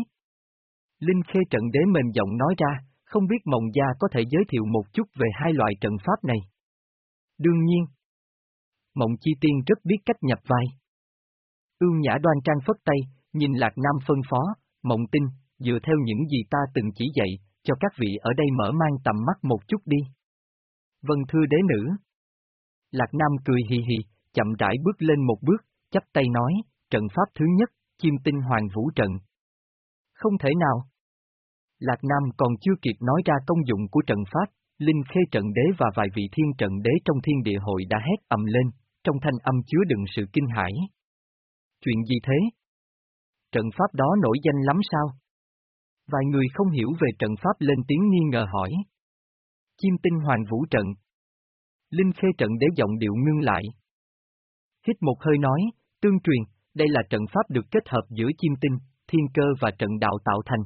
[SPEAKER 1] Linh Khê trận đế mềm giọng nói ra, không biết Mộng Gia có thể giới thiệu một chút về hai loại trận pháp này. Đương nhiên. Mộng Chi Tiên rất biết cách nhập vai. Ưu Nhã đoan trang phất tay, nhìn Lạc Nam phân phó, Mộng Tinh, dựa theo những gì ta từng chỉ dạy, cho các vị ở đây mở mang tầm mắt một chút đi. Vân thưa đế nữ. Lạc Nam cười hì hì, chậm rãi bước lên một bước, chắp tay nói, trận pháp thứ nhất, chim tinh hoàng vũ trận. Không thể nào. Lạc Nam còn chưa kịp nói ra công dụng của trận pháp, Linh Khê trận đế và vài vị thiên trận đế trong thiên địa hội đã hét ầm lên, trong thanh âm chứa đựng sự kinh hãi. Chuyện gì thế? trận pháp đó nổi danh lắm sao? Vài người không hiểu về trận pháp lên tiếng nghi ngờ hỏi. Chim tinh hoàng vũ trận. Linh khê trận đế giọng điệu ngưng lại. Hít một hơi nói, tương truyền, đây là trận pháp được kết hợp giữa chim tinh, thiên cơ và trận đạo tạo thành.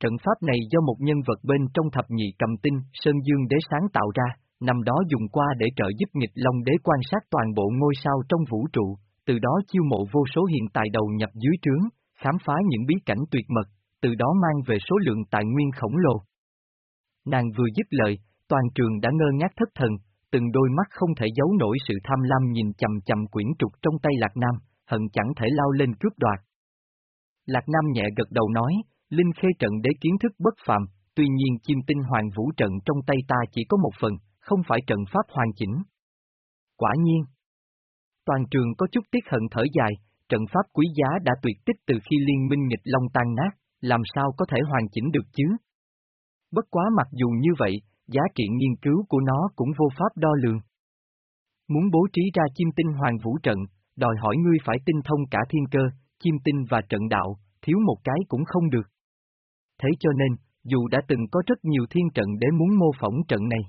[SPEAKER 1] Trận pháp này do một nhân vật bên trong thập nhị cầm tinh, Sơn Dương Đế sáng tạo ra, năm đó dùng qua để trợ giúp nghịch Long Đế quan sát toàn bộ ngôi sao trong vũ trụ, từ đó chiêu mộ vô số hiện tại đầu nhập dưới trướng, khám phá những bí cảnh tuyệt mật, từ đó mang về số lượng tài nguyên khổng lồ. Nàng vừa dứt lời, toàn trường đã ngơ ngác thất thần, từng đôi mắt không thể giấu nổi sự tham lam nhìn chầm chầm quyển trục trong tay Lạc Nam, hận chẳng thể lao lên cướp đoạt. Lạc Nam nhẹ gật đầu nói, Linh Khê trận đế kiến thức bất phàm, tuy nhiên chim tinh hoàng vũ trận trong tay ta chỉ có một phần, không phải trận pháp hoàn chỉnh. Quả nhiên. Toàn trường có chút tiếc hận thở dài, trận pháp quý giá đã tuyệt tích từ khi liên minh nghịch long tan nát, làm sao có thể hoàn chỉnh được chứ? Bất quá mặc dù như vậy, giá trị nghiên cứu của nó cũng vô pháp đo lường. Muốn bố trí ra chim tinh hoàng vũ trận, đòi hỏi ngươi phải tinh thông cả thiên cơ, chim tinh và trận đạo, thiếu một cái cũng không được. Thế cho nên, dù đã từng có rất nhiều thiên trận để muốn mô phỏng trận này.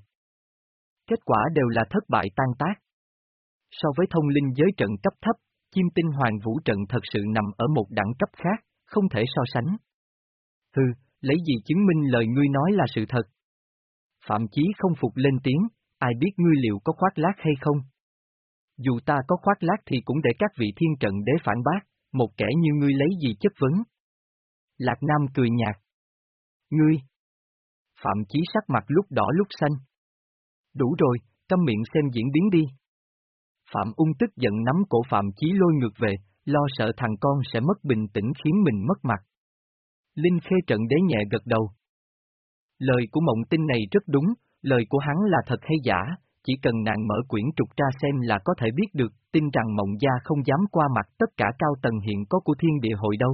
[SPEAKER 1] Kết quả đều là thất bại tan tác. So với thông linh giới trận cấp thấp, chim tinh hoàng vũ trận thật sự nằm ở một đẳng cấp khác, không thể so sánh. Hừ, lấy gì chứng minh lời ngươi nói là sự thật? Phạm Chí không phục lên tiếng, ai biết ngươi liệu có khoác lác hay không? Dù ta có khoác lác thì cũng để các vị thiên trận đế phản bác, một kẻ như ngươi lấy gì chất vấn? Lạc Nam cười nhạt. Ngươi! Phạm Chí sắc mặt lúc đỏ lúc xanh. Đủ rồi, câm miệng xem diễn biến đi. Phạm ung tức giận nắm cổ Phạm Chí lôi ngược về, lo sợ thằng con sẽ mất bình tĩnh khiến mình mất mặt. Linh Khê trận đế nhẹ gật đầu. Lời của mộng tinh này rất đúng, lời của hắn là thật hay giả, chỉ cần nàng mở quyển trục ra xem là có thể biết được, tin rằng mộng gia không dám qua mặt tất cả cao tầng hiện có của thiên địa hội đâu.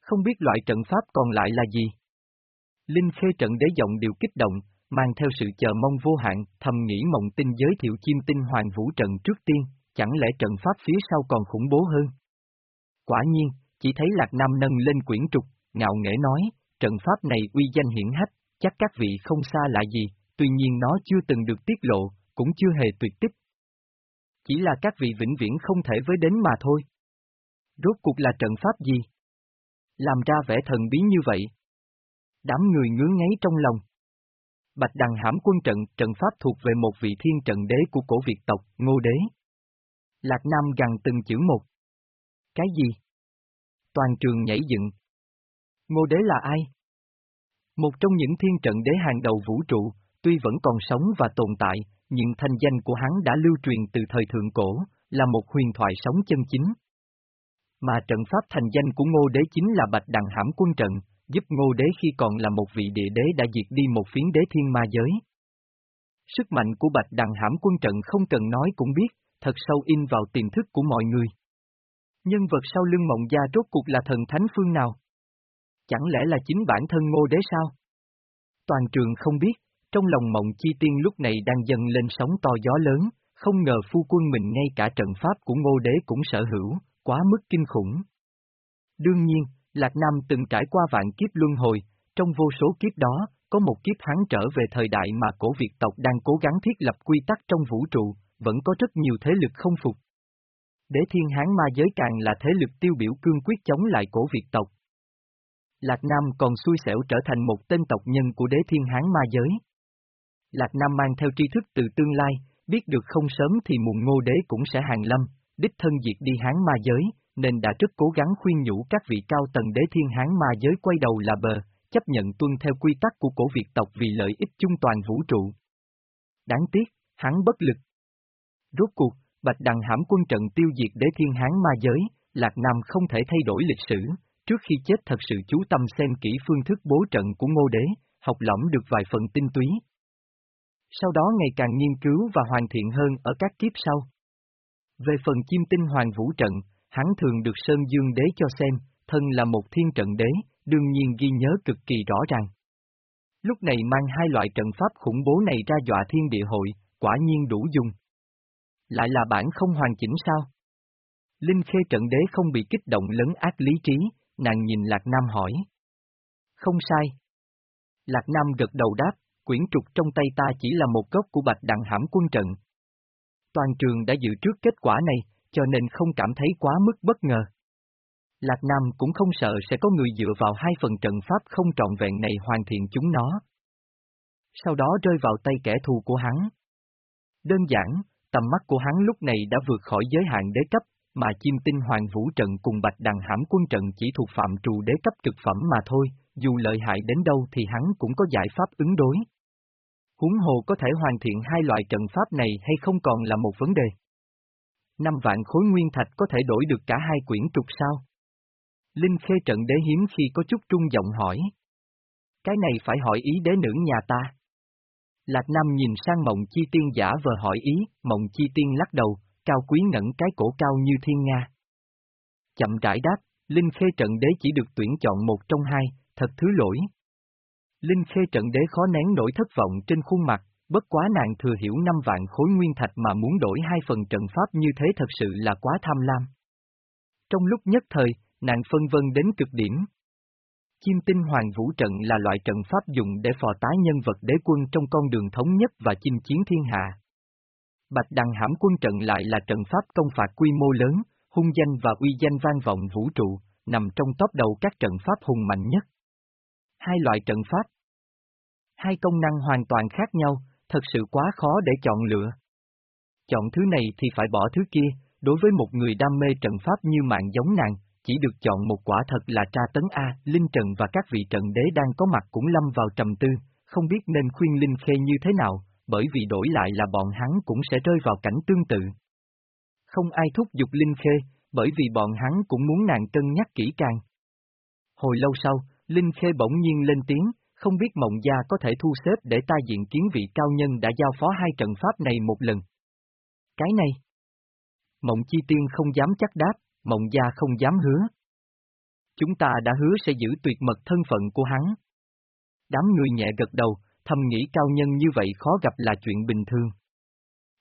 [SPEAKER 1] Không biết loại trận pháp còn lại là gì? Linh Khê trận đế giọng điều kích động, mang theo sự chờ mong vô hạn, thầm nghĩ mộng tinh giới thiệu chim tinh hoàng vũ trận trước tiên, chẳng lẽ trận pháp phía sau còn khủng bố hơn? Quả nhiên, chỉ thấy Lạc Nam nâng lên quyển trục, ngạo nghễ nói, trận pháp này uy danh hiển hách, chắc các vị không xa lạ gì, tuy nhiên nó chưa từng được tiết lộ, cũng chưa hề tuyệt tích. Chỉ là các vị vĩnh viễn không thể với đến mà thôi. Rốt cuộc là trận pháp gì? Làm ra vẻ thần bí như vậy. Đám người ngứa ngáy trong lòng. Bạch Đằng hãm quân trận, trận pháp thuộc về một vị thiên trận đế của cổ Việt tộc, Ngô Đế. Lạc Nam gằn từng chữ một. Cái gì? Toàn trường nhảy dựng. Ngô Đế là ai? Một trong những thiên trận đế hàng đầu vũ trụ, tuy vẫn còn sống và tồn tại, nhưng thanh danh của hắn đã lưu truyền từ thời thượng cổ, là một huyền thoại sống chân chính. Mà trận pháp thành danh của ngô đế chính là bạch đằng hãm quân trận, giúp ngô đế khi còn là một vị địa đế đã diệt đi một phiến đế thiên ma giới. Sức mạnh của bạch đằng hãm quân trận không cần nói cũng biết, thật sâu in vào tiềm thức của mọi người. Nhân vật sau lưng mộng gia rốt cuộc là thần thánh phương nào? Chẳng lẽ là chính bản thân ngô đế sao? Toàn trường không biết, trong lòng mộng chi tiên lúc này đang dần lên sóng to gió lớn, không ngờ phu quân mình ngay cả trận pháp của ngô đế cũng sở hữu, quá mức kinh khủng. Đương nhiên, Lạc Nam từng trải qua vạn kiếp luân hồi, trong vô số kiếp đó, có một kiếp hắn trở về thời đại mà cổ Việt tộc đang cố gắng thiết lập quy tắc trong vũ trụ, vẫn có rất nhiều thế lực không phục. Đế thiên hán ma giới càng là thế lực tiêu biểu cương quyết chống lại cổ Việt tộc. Lạc Nam còn xui xẻo trở thành một tên tộc nhân của đế thiên hán ma giới. Lạc Nam mang theo tri thức từ tương lai, biết được không sớm thì muộn ngô đế cũng sẽ hàng lâm, đích thân diệt đi hán ma giới, nên đã rất cố gắng khuyên nhủ các vị cao tầng đế thiên hán ma giới quay đầu là bờ, chấp nhận tuân theo quy tắc của cổ Việt tộc vì lợi ích chung toàn vũ trụ. Đáng tiếc, hắn bất lực. Rốt cuộc, Bạch Đằng hãm quân trận tiêu diệt đế thiên hán ma giới, Lạc Nam không thể thay đổi lịch sử, trước khi chết thật sự chú tâm xem kỹ phương thức bố trận của ngô đế, học lỏng được vài phần tinh túy. Sau đó ngày càng nghiên cứu và hoàn thiện hơn ở các kiếp sau. Về phần chim tinh hoàng vũ trận, hắn thường được Sơn Dương đế cho xem, thân là một thiên trận đế, đương nhiên ghi nhớ cực kỳ rõ ràng. Lúc này mang hai loại trận pháp khủng bố này ra dọa thiên địa hội, quả nhiên đủ dùng. Lại là bản không hoàn chỉnh sao? Linh Khê trận đế không bị kích động lấn ác lý trí, nàng nhìn Lạc Nam hỏi. Không sai. Lạc Nam gật đầu đáp, quyển trục trong tay ta chỉ là một gốc của bạch đặng hãm quân trận. Toàn trường đã dự trước kết quả này, cho nên không cảm thấy quá mức bất ngờ. Lạc Nam cũng không sợ sẽ có người dựa vào hai phần trận pháp không trọn vẹn này hoàn thiện chúng nó. Sau đó rơi vào tay kẻ thù của hắn. Đơn giản, tầm mắt của hắn lúc này đã vượt khỏi giới hạn đế cấp, mà chim tinh hoàng vũ trận cùng bạch đằng hãm quân trận chỉ thuộc phạm trù đế cấp cực phẩm mà thôi, dù lợi hại đến đâu thì hắn cũng có giải pháp ứng đối. Huống hồ có thể hoàn thiện hai loại trận pháp này hay không còn là một vấn đề. Năm vạn khối nguyên thạch có thể đổi được cả hai quyển trục sao? Linh khê trận đế hiếm khi có chút trung giọng hỏi. Cái này phải hỏi ý đế nữ nhà ta. Lạc Nam nhìn sang mộng chi tiên giả vờ hỏi ý, mộng chi tiên lắc đầu, cao quý ngẩn cái cổ cao như thiên nga. Chậm rãi đáp, Linh Khê trận đế chỉ được tuyển chọn một trong hai, thật thứ lỗi. Linh Khê trận đế khó nén nỗi thất vọng trên khuôn mặt, bất quá nàng thừa hiểu năm vạn khối nguyên thạch mà muốn đổi hai phần trận pháp như thế thật sự là quá tham lam. Trong lúc nhất thời, nàng phân vân đến cực điểm. Chim tinh hoàng vũ trận là loại trận pháp dùng để phò tá nhân vật đế quân trong con đường thống nhất và chinh chiến thiên hạ. Bạch Đằng hãm quân trận lại là trận pháp công phạt quy mô lớn, hung danh và uy danh vang vọng vũ trụ, nằm trong top đầu các trận pháp hùng mạnh nhất. Hai loại trận pháp Hai công năng hoàn toàn khác nhau, thật sự quá khó để chọn lựa. Chọn thứ này thì phải bỏ thứ kia, đối với một người đam mê trận pháp như mạng giống nàng, chỉ được chọn một quả thật là tra tấn A, Linh Trần và các vị trận đế đang có mặt cũng lâm vào trầm tư, không biết nên khuyên Linh Khê như thế nào, bởi vì đổi lại là bọn hắn cũng sẽ rơi vào cảnh tương tự. Không ai thúc giục Linh Khê, bởi vì bọn hắn cũng muốn nàng cân nhắc kỹ càng. Hồi lâu sau, Linh Khê bỗng nhiên lên tiếng, không biết Mộng Gia có thể thu xếp để ta diện kiến vị cao nhân đã giao phó hai trận pháp này một lần. Cái này. Mộng Chi Tiên không dám chắc đáp, Mộng Gia không dám hứa. Chúng ta đã hứa sẽ giữ tuyệt mật thân phận của hắn. Đám người nhẹ gật đầu, thầm nghĩ cao nhân như vậy khó gặp là chuyện bình thường.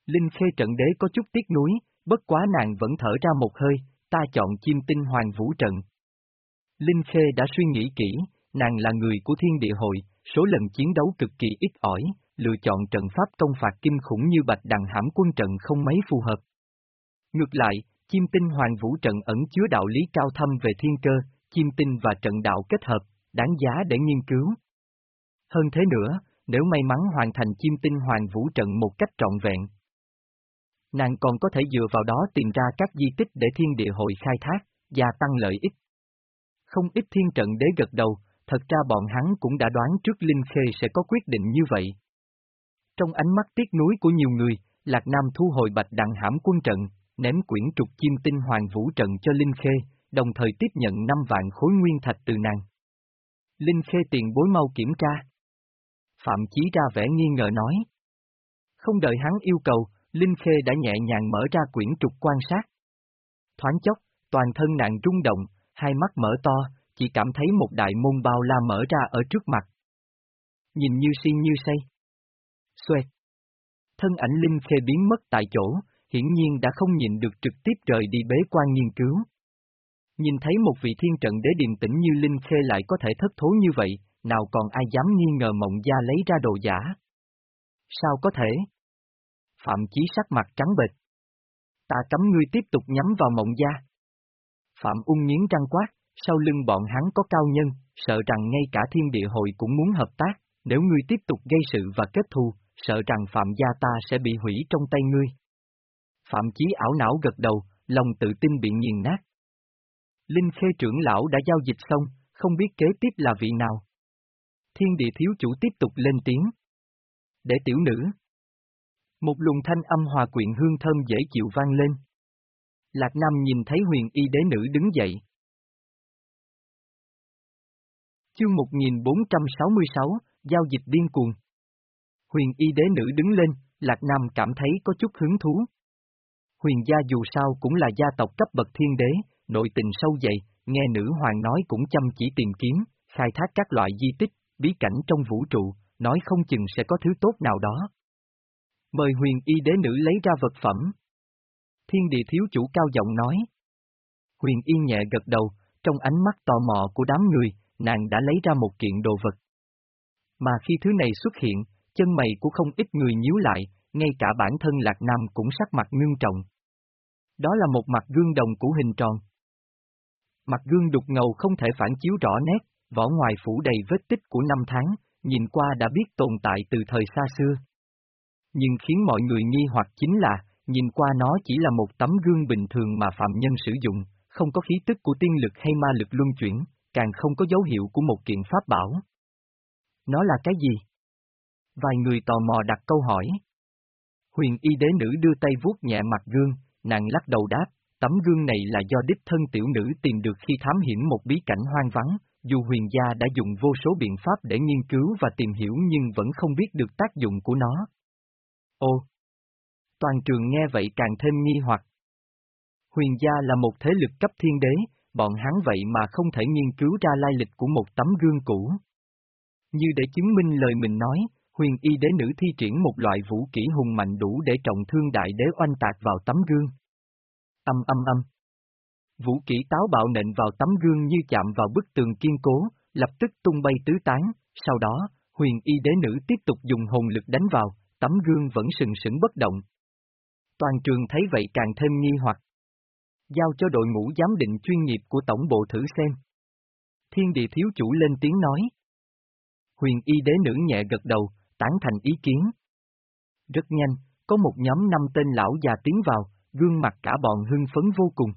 [SPEAKER 1] Linh Khê trận đế có chút tiếc nuối, bất quá nàng vẫn thở ra một hơi, ta chọn chim tinh hoàng vũ trận. Linh Khê đã suy nghĩ kỹ, nàng là người của thiên địa hội, số lần chiến đấu cực kỳ ít ỏi, lựa chọn trận pháp công phạt kinh khủng như bạch đằng hãm quân trận không mấy phù hợp. Ngược lại, chim tinh hoàng vũ trận ẩn chứa đạo lý cao thâm về thiên cơ, chim tinh và trận đạo kết hợp, đáng giá để nghiên cứu. Hơn thế nữa, nếu may mắn hoàn thành chim tinh hoàng vũ trận một cách trọn vẹn. Nàng còn có thể dựa vào đó tìm ra các di tích để thiên địa hội khai thác, gia tăng lợi ích. Không ít thiên trận đế gật đầu, thật ra bọn hắn cũng đã đoán trước Linh Khê sẽ có quyết định như vậy. Trong ánh mắt tiếc nuối của nhiều người, Lạc Nam thu hồi bạch đặng hãm quân trận, ném quyển trục chim tinh hoàng vũ trận cho Linh Khê, đồng thời tiếp nhận 5 vạn khối nguyên thạch từ nàng. Linh Khê tiền bối mau kiểm tra. Phạm Chí ra vẻ nghi ngờ nói. Không đợi hắn yêu cầu, Linh Khê đã nhẹ nhàng mở ra quyển trục quan sát. Thoáng chốc, toàn thân nàng rung động, hai mắt mở to, chỉ cảm thấy một đại môn bao la mở ra ở trước mặt. Nhìn như si như say. Xoẹt. Thân ảnh Linh Khê biến mất tại chỗ, hiển nhiên đã không nhìn được trực tiếp rời đi bế quan nghiên cứu. Nhìn thấy một vị thiên trận đế điềm tĩnh như Linh Khê lại có thể thất thố như vậy, nào còn ai dám nghi ngờ mộng gia lấy ra đồ giả. Sao có thể? Phạm Chí sắc mặt trắng bệch. Ta cấm ngươi tiếp tục nhắm vào mộng gia. Phạm ung nghiến răng quát, sau lưng bọn hắn có cao nhân, sợ rằng ngay cả thiên địa hội cũng muốn hợp tác, nếu ngươi tiếp tục gây sự và kết thù, sợ rằng Phạm gia ta sẽ bị hủy trong tay ngươi. Phạm Chí ảo não gật đầu, lòng tự tin bị nghiền nát. Linh Khê trưởng lão đã giao dịch xong, không biết kế tiếp là vị nào. Thiên địa thiếu chủ tiếp tục lên tiếng. Để tiểu nữ. Một luồng thanh âm hòa quyện hương thơm dễ chịu vang lên. Lạc Nam nhìn thấy huyền y đế nữ đứng dậy. Chương 1466, Giao dịch điên cuồng. Huyền y đế nữ đứng lên, Lạc Nam cảm thấy có chút hứng thú. Huyền gia dù sao cũng là gia tộc cấp bậc thiên đế, nội tình sâu dày, nghe nữ hoàng nói cũng chăm chỉ tìm kiếm, khai thác các loại di tích, bí cảnh trong vũ trụ, nói không chừng sẽ có thứ tốt nào đó. Mời huyền y đế nữ lấy ra vật phẩm. Thiên địa thiếu chủ cao giọng nói. Huyền Y nhẹ gật đầu, trong ánh mắt tò mò của đám người, nàng đã lấy ra một kiện đồ vật. Mà khi thứ này xuất hiện, chân mày của không ít người nhíu lại, ngay cả bản thân Lạc Nam cũng sắc mặt ngưng trọng. Đó là một mặt gương đồng của hình tròn. Mặt gương đục ngầu không thể phản chiếu rõ nét, vỏ ngoài phủ đầy vết tích của năm tháng, nhìn qua đã biết tồn tại từ thời xa xưa. Nhưng khiến mọi người nghi hoặc chính là, nhìn qua nó chỉ là một tấm gương bình thường mà phạm nhân sử dụng, không có khí tức của tiên lực hay ma lực luân chuyển, càng không có dấu hiệu của một kiện pháp bảo. Nó là cái gì? Vài người tò mò đặt câu hỏi. Huyền y đế nữ đưa tay vuốt nhẹ mặt gương, nàng lắc đầu đáp, tấm gương này là do đích thân tiểu nữ tìm được khi thám hiểm một bí cảnh hoang vắng, dù huyền gia đã dùng vô số biện pháp để nghiên cứu và tìm hiểu nhưng vẫn không biết được tác dụng của nó. Ô! Toàn trường nghe vậy càng thêm nghi hoặc. Huyền gia là một thế lực cấp thiên đế, bọn hắn vậy mà không thể nghiên cứu ra lai lịch của một tấm gương cũ. Như để chứng minh lời mình nói, huyền y đế nữ thi triển một loại vũ kỹ hùng mạnh đủ để trọng thương đại đế oanh tạc vào tấm gương. Âm âm âm. Vũ kỹ táo bạo nện vào tấm gương như chạm vào bức tường kiên cố, lập tức tung bay tứ tán, sau đó, huyền y đế nữ tiếp tục dùng hồn lực đánh vào, tấm gương vẫn sừng sững bất động. Toàn trường thấy vậy càng thêm nghi hoặc. Giao cho đội ngũ giám định chuyên nghiệp của tổng bộ thử xem. Thiên địa thiếu chủ lên tiếng nói. Huyền y đế nữ nhẹ gật đầu, tán thành ý kiến. Rất nhanh, có một nhóm năm tên lão già tiến vào, gương mặt cả bọn hưng phấn vô cùng.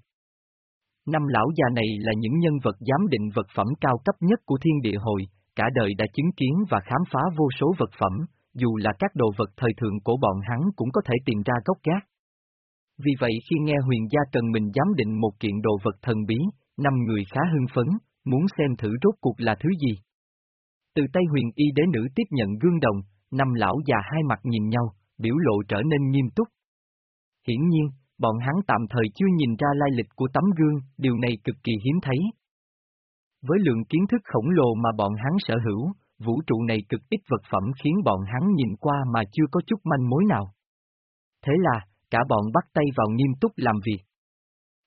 [SPEAKER 1] Năm lão già này là những nhân vật giám định vật phẩm cao cấp nhất của thiên địa hội, cả đời đã chứng kiến và khám phá vô số vật phẩm, dù là các đồ vật thời thượng của bọn hắn cũng có thể tìm ra gốc gác. Vì vậy khi nghe huyền gia cần mình giám định một kiện đồ vật thần bí, năm người khá hưng phấn, muốn xem thử rốt cuộc là thứ gì. Từ tay huyền y đế nữ tiếp nhận gương đồng, năm lão già hai mặt nhìn nhau, biểu lộ trở nên nghiêm túc. Hiển nhiên, bọn hắn tạm thời chưa nhìn ra lai lịch của tấm gương, điều này cực kỳ hiếm thấy. Với lượng kiến thức khổng lồ mà bọn hắn sở hữu, vũ trụ này cực ít vật phẩm khiến bọn hắn nhìn qua mà chưa có chút manh mối nào. Thế là, cả bọn bắt tay vào nghiêm túc làm việc.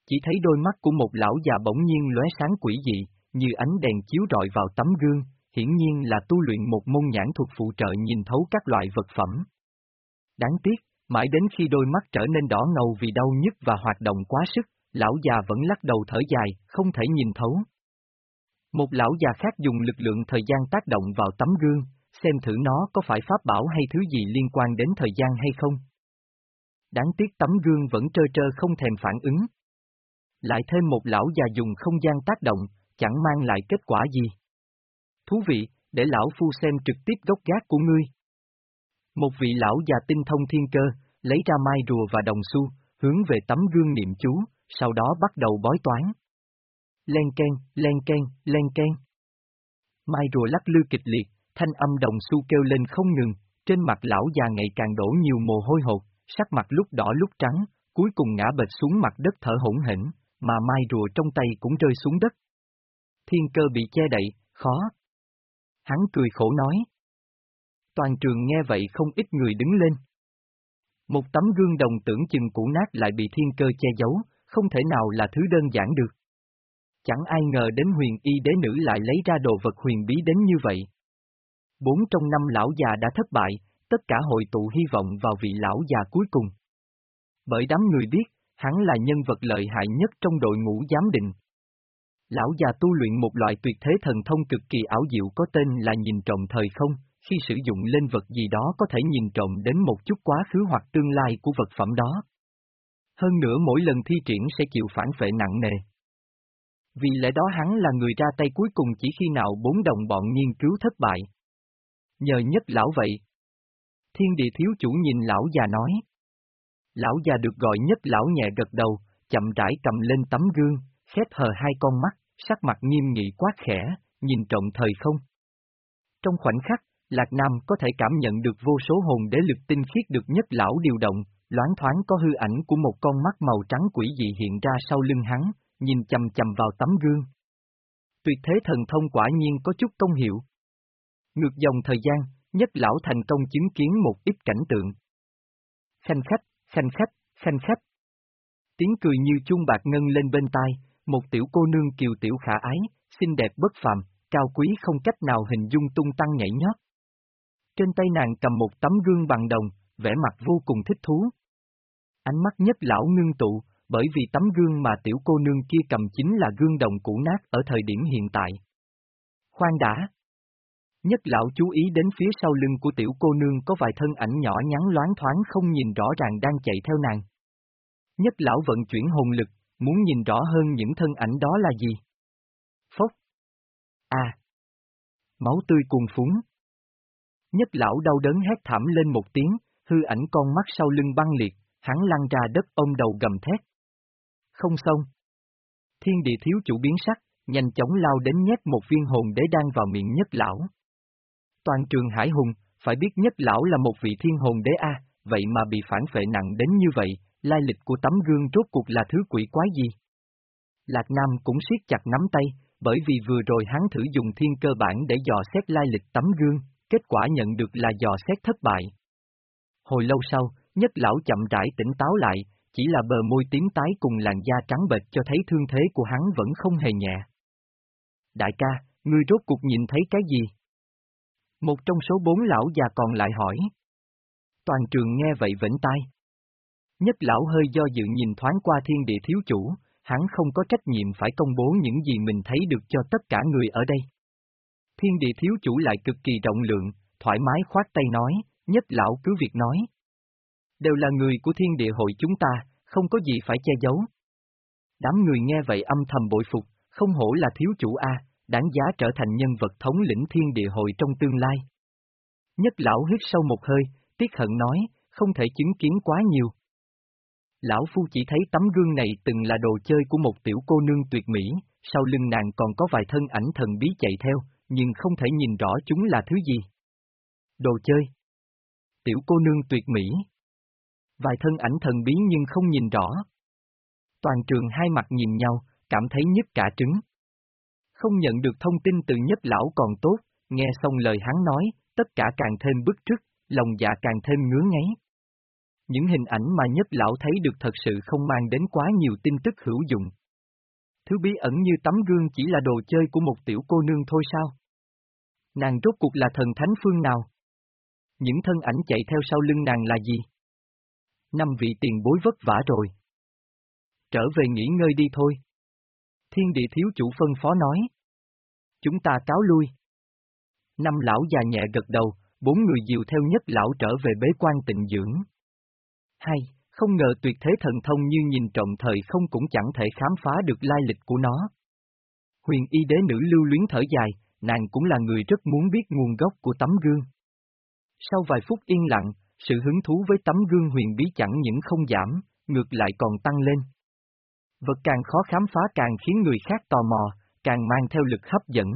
[SPEAKER 1] Chỉ thấy đôi mắt của một lão già bỗng nhiên lóe sáng quỷ dị, như ánh đèn chiếu rọi vào tấm gương, hiển nhiên là tu luyện một môn nhãn thuật phụ trợ nhìn thấu các loại vật phẩm. Đáng tiếc, mãi đến khi đôi mắt trở nên đỏ ngầu vì đau nhức và hoạt động quá sức, lão già vẫn lắc đầu thở dài, không thể nhìn thấu. Một lão già khác dùng lực lượng thời gian tác động vào tấm gương, xem thử nó có phải pháp bảo hay thứ gì liên quan đến thời gian hay không. Đáng tiếc tấm gương vẫn trơ trơ không thèm phản ứng. Lại thêm một lão già dùng không gian tác động, chẳng mang lại kết quả gì. Thú vị, để lão phu xem trực tiếp gốc gác của ngươi. Một vị lão già tinh thông thiên cơ, lấy ra mai rùa và đồng xu, hướng về tấm gương niệm chú, sau đó bắt đầu bói toán. Len ken, len ken, len ken. Mai rùa lắc lư kịch liệt, thanh âm đồng xu kêu lên không ngừng, trên mặt lão già ngày càng đổ nhiều mồ hôi hột, sắc mặt lúc đỏ lúc trắng, cuối cùng ngã bệt xuống mặt đất thở hỗn hển, mà mai rùa trong tay cũng rơi xuống đất. Thiên cơ bị che đậy, khó. Hắn cười khổ nói. Toàn trường nghe vậy không ít người đứng lên. Một tấm gương đồng tưởng chừng cũ nát lại bị thiên cơ che giấu, không thể nào là thứ đơn giản được. Chẳng ai ngờ đến huyền y đế nữ lại lấy ra đồ vật huyền bí đến như vậy. Bốn trong năm lão già đã thất bại, tất cả hội tụ hy vọng vào vị lão già cuối cùng. Bởi đám người biết, hắn là nhân vật lợi hại nhất trong đội ngũ giám định. Lão già tu luyện một loại tuyệt thế thần thông cực kỳ ảo diệu có tên là nhìn trộm thời không, khi sử dụng lên vật gì đó có thể nhìn trộm đến một chút quá khứ hoặc tương lai của vật phẩm đó. Hơn nữa mỗi lần thi triển sẽ chịu phản phệ nặng nề. Vì lẽ đó hắn là người ra tay cuối cùng chỉ khi nào bốn đồng bọn nghiên cứu thất bại. Nhờ nhất lão vậy. Thiên địa thiếu chủ nhìn lão già nói. Lão già được gọi nhất lão nhẹ gật đầu, chậm rãi cầm lên tấm gương, khép hờ hai con mắt, sắc mặt nghiêm nghị quá khẽ, nhìn trộm thời không. Trong khoảnh khắc, Lạc Nam có thể cảm nhận được vô số hồn đế lực tinh khiết được nhất lão điều động, loáng thoáng có hư ảnh của một con mắt màu trắng quỷ dị hiện ra sau lưng hắn, nhìn chầm chầm vào tấm gương. Tuyệt thế thần thông quả nhiên có chút công hiệu. Ngược dòng thời gian, nhất lão thành công chứng kiến một ít cảnh tượng. Khanh khách, khanh khách, khanh khách. Tiếng cười như chuông bạc ngân lên bên tai, một tiểu cô nương kiều tiểu khả ái, xinh đẹp bất phàm, cao quý không cách nào hình dung tung tăng nhảy nhót. Trên tay nàng cầm một tấm gương bằng đồng, vẻ mặt vô cùng thích thú. Ánh mắt nhất lão ngưng tụ, bởi vì tấm gương mà tiểu cô nương kia cầm chính là gương đồng cũ nát ở thời điểm hiện tại. Khoan đã! Nhất lão chú ý đến phía sau lưng của tiểu cô nương có vài thân ảnh nhỏ nhắn loáng thoáng không nhìn rõ ràng đang chạy theo nàng. Nhất lão vận chuyển hồn lực, muốn nhìn rõ hơn những thân ảnh đó là gì. Phốc! À! Máu tươi cuồn phúng. Nhất lão đau đớn hét thảm lên một tiếng, hư ảnh con mắt sau lưng băng liệt, hắn lăn ra đất ôm đầu gầm thét. Không xong. Thiên địa thiếu chủ biến sắc, nhanh chóng lao đến nhét một viên hồn đế đang vào miệng nhất lão. Toàn trường hải hùng, phải biết nhất lão là một vị thiên hồn đế A, vậy mà bị phản phệ nặng đến như vậy, lai lịch của tấm gương rốt cuộc là thứ quỷ quái gì? Lạc Nam cũng siết chặt nắm tay, bởi vì vừa rồi hắn thử dùng thiên cơ bản để dò xét lai lịch tấm gương, kết quả nhận được là dò xét thất bại. Hồi lâu sau, nhất lão chậm rãi tỉnh táo lại, chỉ là bờ môi tím tái cùng làn da trắng bệch cho thấy thương thế của hắn vẫn không hề nhẹ. Đại ca, ngươi rốt cuộc nhìn thấy cái gì? Một trong số bốn lão già còn lại hỏi. Toàn trường nghe vậy vĩnh tai. Nhất lão hơi do dự nhìn thoáng qua thiên địa thiếu chủ, hắn không có trách nhiệm phải công bố những gì mình thấy được cho tất cả người ở đây. Thiên địa thiếu chủ lại cực kỳ rộng lượng, thoải mái khoát tay nói, nhất lão cứ việc nói. Đều là người của thiên địa hội chúng ta, không có gì phải che giấu. Đám người nghe vậy âm thầm bội phục, không hổ là thiếu chủ A, đáng giá trở thành nhân vật thống lĩnh thiên địa hội trong tương lai. Nhất lão hít sâu một hơi, tiếc hận nói, không thể chứng kiến quá nhiều. Lão Phu chỉ thấy tấm gương này từng là đồ chơi của một tiểu cô nương tuyệt mỹ, sau lưng nàng còn có vài thân ảnh thần bí chạy theo, nhưng không thể nhìn rõ chúng là thứ gì. Đồ chơi. Tiểu cô nương tuyệt mỹ. Vài thân ảnh thần bí nhưng không nhìn rõ. Toàn trường hai mặt nhìn nhau, cảm thấy nhức cả trứng. Không nhận được thông tin từ nhất lão còn tốt, nghe xong lời hắn nói, tất cả càng thêm bức trức, lòng dạ càng thêm ngứa ngáy. Những hình ảnh mà nhất lão thấy được thật sự không mang đến quá nhiều tin tức hữu dụng. Thứ bí ẩn như tấm gương chỉ là đồ chơi của một tiểu cô nương thôi sao? Nàng rốt cuộc là thần thánh phương nào? Những thân ảnh chạy theo sau lưng nàng là gì? Năm vị tiền bối vất vả rồi. Trở về nghỉ ngơi đi thôi. Thiên địa thiếu chủ phân phó nói. Chúng ta cáo lui. Năm lão già nhẹ gật đầu, bốn người dìu theo nhất lão trở về bế quan tịnh dưỡng. Hay, không ngờ tuyệt thế thần thông như nhìn trộm thời không cũng chẳng thể khám phá được lai lịch của nó. Huyền y đế nữ lưu luyến thở dài, nàng cũng là người rất muốn biết nguồn gốc của tấm gương. Sau vài phút yên lặng, sự hứng thú với tấm gương huyền bí chẳng những không giảm, ngược lại còn tăng lên. Vật càng khó khám phá càng khiến người khác tò mò, càng mang theo lực hấp dẫn.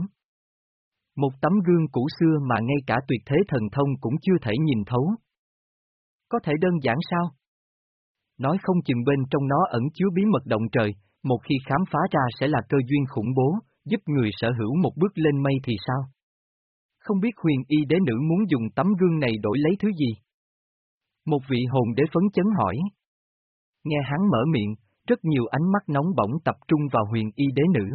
[SPEAKER 1] Một tấm gương cũ xưa mà ngay cả tuyệt thế thần thông cũng chưa thể nhìn thấu. Có thể đơn giản sao? Nói không chừng bên trong nó ẩn chứa bí mật động trời, một khi khám phá ra sẽ là cơ duyên khủng bố, giúp người sở hữu một bước lên mây thì sao? Không biết huyền y đế nữ muốn dùng tấm gương này đổi lấy thứ gì? Một vị hồn đế phấn chấn hỏi. Nghe hắn mở miệng, rất nhiều ánh mắt nóng bỏng tập trung vào huyền y đế nữ.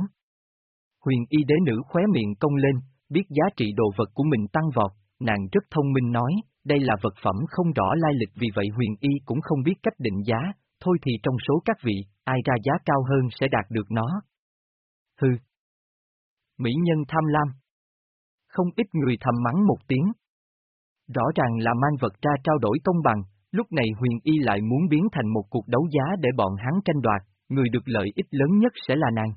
[SPEAKER 1] Huyền y đế nữ khóe miệng cong lên, biết giá trị đồ vật của mình tăng vọt, nàng rất thông minh nói, đây là vật phẩm không rõ lai lịch vì vậy huyền y cũng không biết cách định giá, thôi thì trong số các vị, ai ra giá cao hơn sẽ đạt được nó. Hừ. Mỹ nhân tham lam. Không ít người thầm mắng một tiếng. Rõ ràng là mang vật ra trao đổi công bằng, lúc này huyền y lại muốn biến thành một cuộc đấu giá để bọn hắn tranh đoạt, người được lợi ích lớn nhất sẽ là nàng.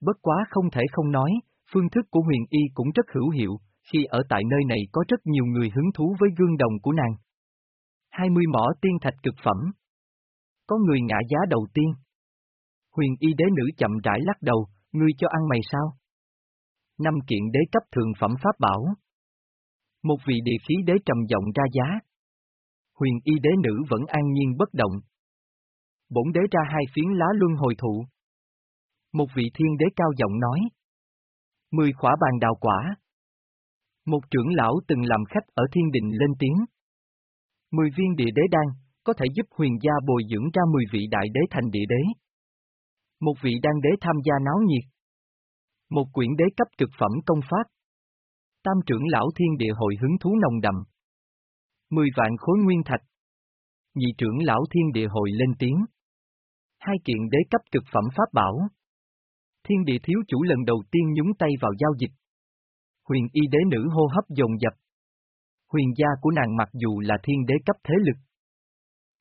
[SPEAKER 1] Bất quá không thể không nói, phương thức của huyền y cũng rất hữu hiệu, khi ở tại nơi này có rất nhiều người hứng thú với gương đồng của nàng. 20 mỏ tiên thạch cực phẩm. Có người ngã giá đầu tiên. Huyền y đế nữ chậm rãi lắc đầu, ngươi cho ăn mày sao? Năm kiện đế cấp thường phẩm pháp bảo. Một vị địa khí đế trầm giọng ra giá. Huyền y đế nữ vẫn an nhiên bất động. Bổn đế ra hai phiến lá luân hồi thụ. Một vị thiên đế cao giọng nói. Mười khỏa bàn đào quả. Một trưởng lão từng làm khách ở thiên đình lên tiếng. Mười viên địa đế đan, có thể giúp huyền gia bồi dưỡng ra mười vị đại đế thành địa đế. Một vị đan đế tham gia náo nhiệt. Một quyển đế cấp cực phẩm công pháp. Tam trưởng lão thiên địa hội hứng thú nồng đậm. Mười vạn khối nguyên thạch. Nhị trưởng lão thiên địa hội lên tiếng. Hai kiện đế cấp cực phẩm pháp bảo. Thiên địa thiếu chủ lần đầu tiên nhúng tay vào giao dịch. Huyền y đế nữ hô hấp dồn dập. Huyền gia của nàng mặc dù là thiên đế cấp thế lực.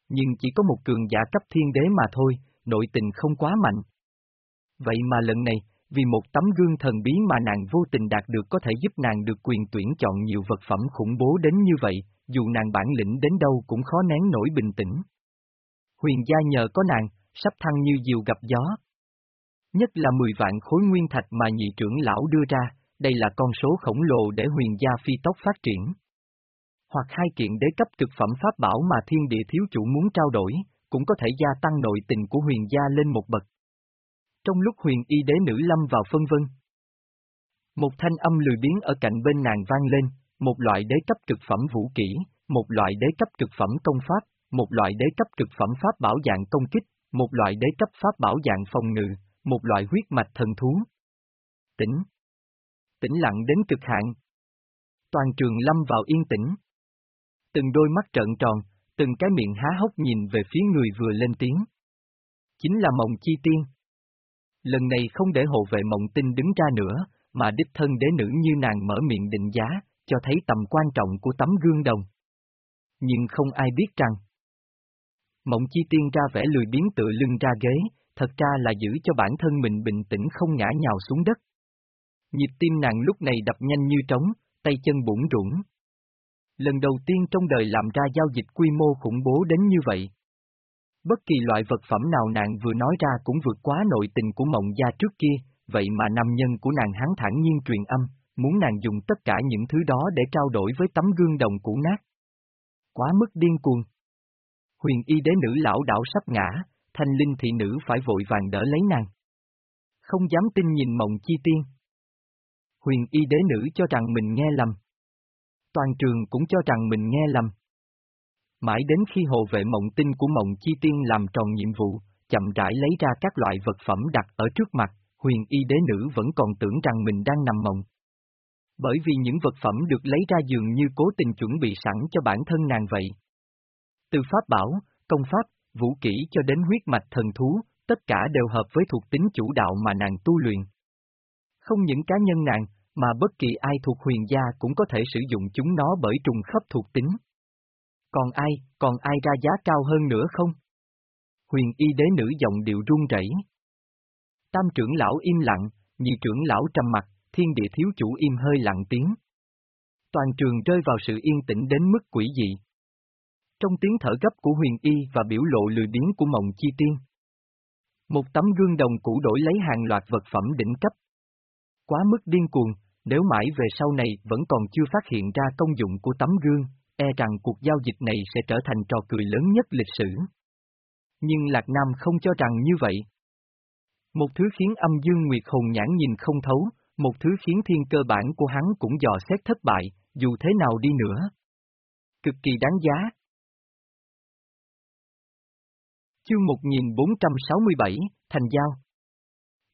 [SPEAKER 1] Nhưng chỉ có một cường giả cấp thiên đế mà thôi, nội tình không quá mạnh. Vậy mà lần này, vì một tấm gương thần bí mà nàng vô tình đạt được có thể giúp nàng được quyền tuyển chọn nhiều vật phẩm khủng bố đến như vậy, dù nàng bản lĩnh đến đâu cũng khó nén nổi bình tĩnh. Huyền gia nhờ có nàng, sắp thăng như diều gặp gió. Nhất là 10 vạn khối nguyên thạch mà nhị trưởng lão đưa ra, đây là con số khổng lồ để huyền gia phi tốc phát triển. Hoặc hai kiện đế cấp thực phẩm pháp bảo mà thiên địa thiếu chủ muốn trao đổi, cũng có thể gia tăng nội tình của huyền gia lên một bậc. Trong lúc huyền y đế nữ lâm vào phân vân, một thanh âm lười biến ở cạnh bên nàng vang lên, một loại đế cấp cực phẩm vũ kỹ, một loại đế cấp cực phẩm công pháp, một loại đế cấp cực phẩm pháp bảo dạng công kích, một loại đế cấp pháp bảo dạng phòng ngự, một loại huyết mạch thần thú. Tĩnh. Tĩnh lặng đến cực hạn. Toàn trường lâm vào yên tĩnh. Từng đôi mắt trợn tròn, từng cái miệng há hốc nhìn về phía người vừa lên tiếng. Chính là mộng chi tiên. Lần này không để hộ vệ mộng tinh đứng ra nữa, mà đích thân đế nữ như nàng mở miệng định giá, cho thấy tầm quan trọng của tấm gương đồng. Nhưng không ai biết rằng, Mộng chi tiên ra vẻ lười biến tựa lưng ra ghế, thật ra là giữ cho bản thân mình bình tĩnh không ngã nhào xuống đất. Nhịp tim nàng lúc này đập nhanh như trống, tay chân bủng rủng. Lần đầu tiên trong đời làm ra giao dịch quy mô khủng bố đến như vậy. Bất kỳ loại vật phẩm nào nàng vừa nói ra cũng vượt quá nội tình của mộng gia trước kia, vậy mà nam nhân của nàng hắn thẳng nhiên truyền âm, muốn nàng dùng tất cả những thứ đó để trao đổi với tấm gương đồng cũ nát. Quá mức điên cuồng. Huyền y đế nữ lão đảo sắp ngã, thanh linh thị nữ phải vội vàng đỡ lấy nàng. Không dám tin nhìn mộng chi tiên. Huyền y đế nữ cho rằng mình nghe lầm. Toàn trường cũng cho rằng mình nghe lầm. Mãi đến khi hộ vệ mộng tinh của mộng chi tiên làm tròn nhiệm vụ, chậm rãi lấy ra các loại vật phẩm đặt ở trước mặt, huyền y đế nữ vẫn còn tưởng rằng mình đang nằm mộng. Bởi vì những vật phẩm được lấy ra dường như cố tình chuẩn bị sẵn cho bản thân nàng vậy. Từ pháp bảo, công pháp, vũ kỹ cho đến huyết mạch thần thú, tất cả đều hợp với thuộc tính chủ đạo mà nàng tu luyện. Không những cá nhân nàng, mà bất kỳ ai thuộc huyền gia cũng có thể sử dụng chúng nó bởi trùng khớp thuộc tính. Còn ai, còn ai ra giá cao hơn nữa không? Huyền y đế nữ giọng điệu run rẩy. Tam trưởng lão im lặng, nhị trưởng lão trầm mặt, thiên địa thiếu chủ im hơi lặng tiếng. Toàn trường rơi vào sự yên tĩnh đến mức quỷ dị. Trong tiếng thở gấp của huyền y và biểu lộ lười biếng của mộng chi tiên. Một tấm gương đồng cũ đổi lấy hàng loạt vật phẩm đỉnh cấp. Quá mức điên cuồng, nếu mãi về sau này vẫn còn chưa phát hiện ra công dụng của tấm gương, e rằng cuộc giao dịch này sẽ trở thành trò cười lớn nhất lịch sử. Nhưng Lạc Nam không cho rằng như vậy. Một thứ khiến âm dương nguyệt hồn nhãn nhìn không thấu, một thứ khiến thiên cơ bản của hắn cũng dò xét thất bại, dù thế nào đi nữa. Cực kỳ đáng giá. Chương 1467, Thành Giao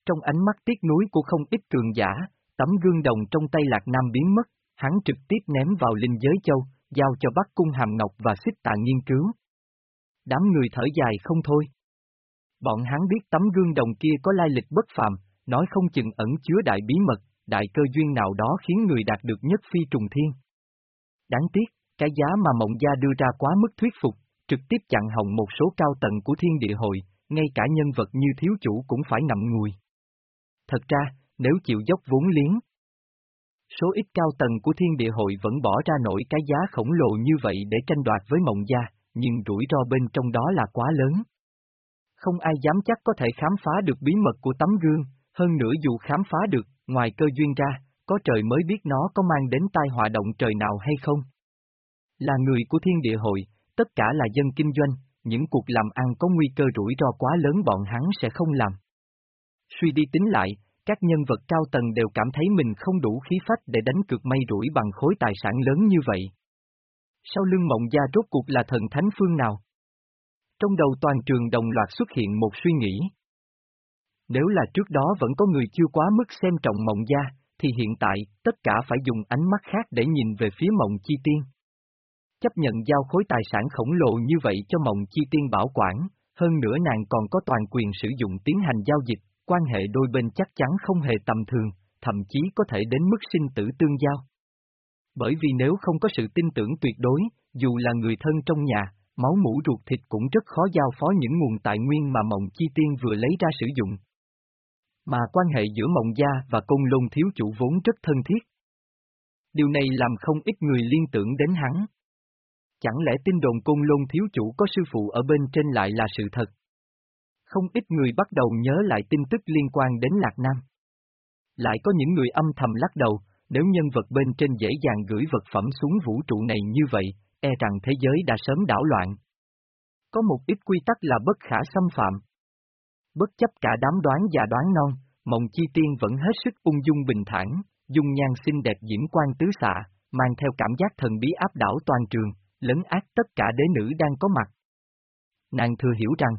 [SPEAKER 1] Trong ánh mắt tiếc nuối của không ít cường giả, tấm gương đồng trong tay Lạc Nam biến mất, hắn trực tiếp ném vào linh giới châu, giao cho Bắc Cung Hàm Ngọc và Xích Tạ nghiên cứu. Đám người thở dài không thôi. Bọn hắn biết tấm gương đồng kia có lai lịch bất phàm, nói không chừng ẩn chứa đại bí mật, đại cơ duyên nào đó khiến người đạt được nhất phi trùng thiên. Đáng tiếc, cái giá mà Mộng Gia đưa ra quá mức thuyết phục, trực tiếp chặn hỏng một số cao tầng của thiên địa hội, ngay cả nhân vật như thiếu chủ cũng phải ngậm ngùi. Thật ra, nếu chịu dốc vốn liếng, số ít cao tầng của thiên địa hội vẫn bỏ ra nổi cái giá khổng lồ như vậy để tranh đoạt với mộng gia, nhưng rủi ro bên trong đó là quá lớn. Không ai dám chắc có thể khám phá được bí mật của tấm gương, hơn nữa dù khám phá được, ngoài cơ duyên ra, có trời mới biết nó có mang đến tai họa động trời nào hay không. Là người của thiên địa hội, tất cả là dân kinh doanh, những cuộc làm ăn có nguy cơ rủi ro quá lớn bọn hắn sẽ không làm. Suy đi tính lại, các nhân vật cao tầng đều cảm thấy mình không đủ khí phách để đánh cược may rủi bằng khối tài sản lớn như vậy. Sau lưng mộng gia rốt cuộc là thần thánh phương nào? Trong đầu toàn trường đồng loạt xuất hiện một suy nghĩ. Nếu là trước đó vẫn có người chưa quá mức xem trọng mộng gia, thì hiện tại, tất cả phải dùng ánh mắt khác để nhìn về phía mộng chi tiên. Chấp nhận giao khối tài sản khổng lồ như vậy cho mộng chi tiên bảo quản, hơn nữa nàng còn có toàn quyền sử dụng tiến hành giao dịch, quan hệ đôi bên chắc chắn không hề tầm thường, thậm chí có thể đến mức sinh tử tương giao. Bởi vì nếu không có sự tin tưởng tuyệt đối, dù là người thân trong nhà, máu mũ ruột thịt cũng rất khó giao phó những nguồn tài nguyên mà mộng chi tiên vừa lấy ra sử dụng. Mà quan hệ giữa mộng gia và công lôn thiếu chủ vốn rất thân thiết. Điều này làm không ít người liên tưởng đến hắn. Chẳng lẽ tin đồn Công lôn thiếu chủ có sư phụ ở bên trên lại là sự thật? Không ít người bắt đầu nhớ lại tin tức liên quan đến Lạc Nam. Lại có những người âm thầm lắc đầu, nếu nhân vật bên trên dễ dàng gửi vật phẩm xuống vũ trụ này như vậy, e rằng thế giới đã sớm đảo loạn. Có một ít quy tắc là bất khả xâm phạm. Bất chấp cả đám đoán và đoán non, Mộng Chi Tiên vẫn hết sức ung dung bình thản, dung nhan xinh đẹp diễm quan tứ xạ, mang theo cảm giác thần bí áp đảo toàn trường, lấn át tất cả đế nữ đang có mặt. Nàng thừa hiểu rằng,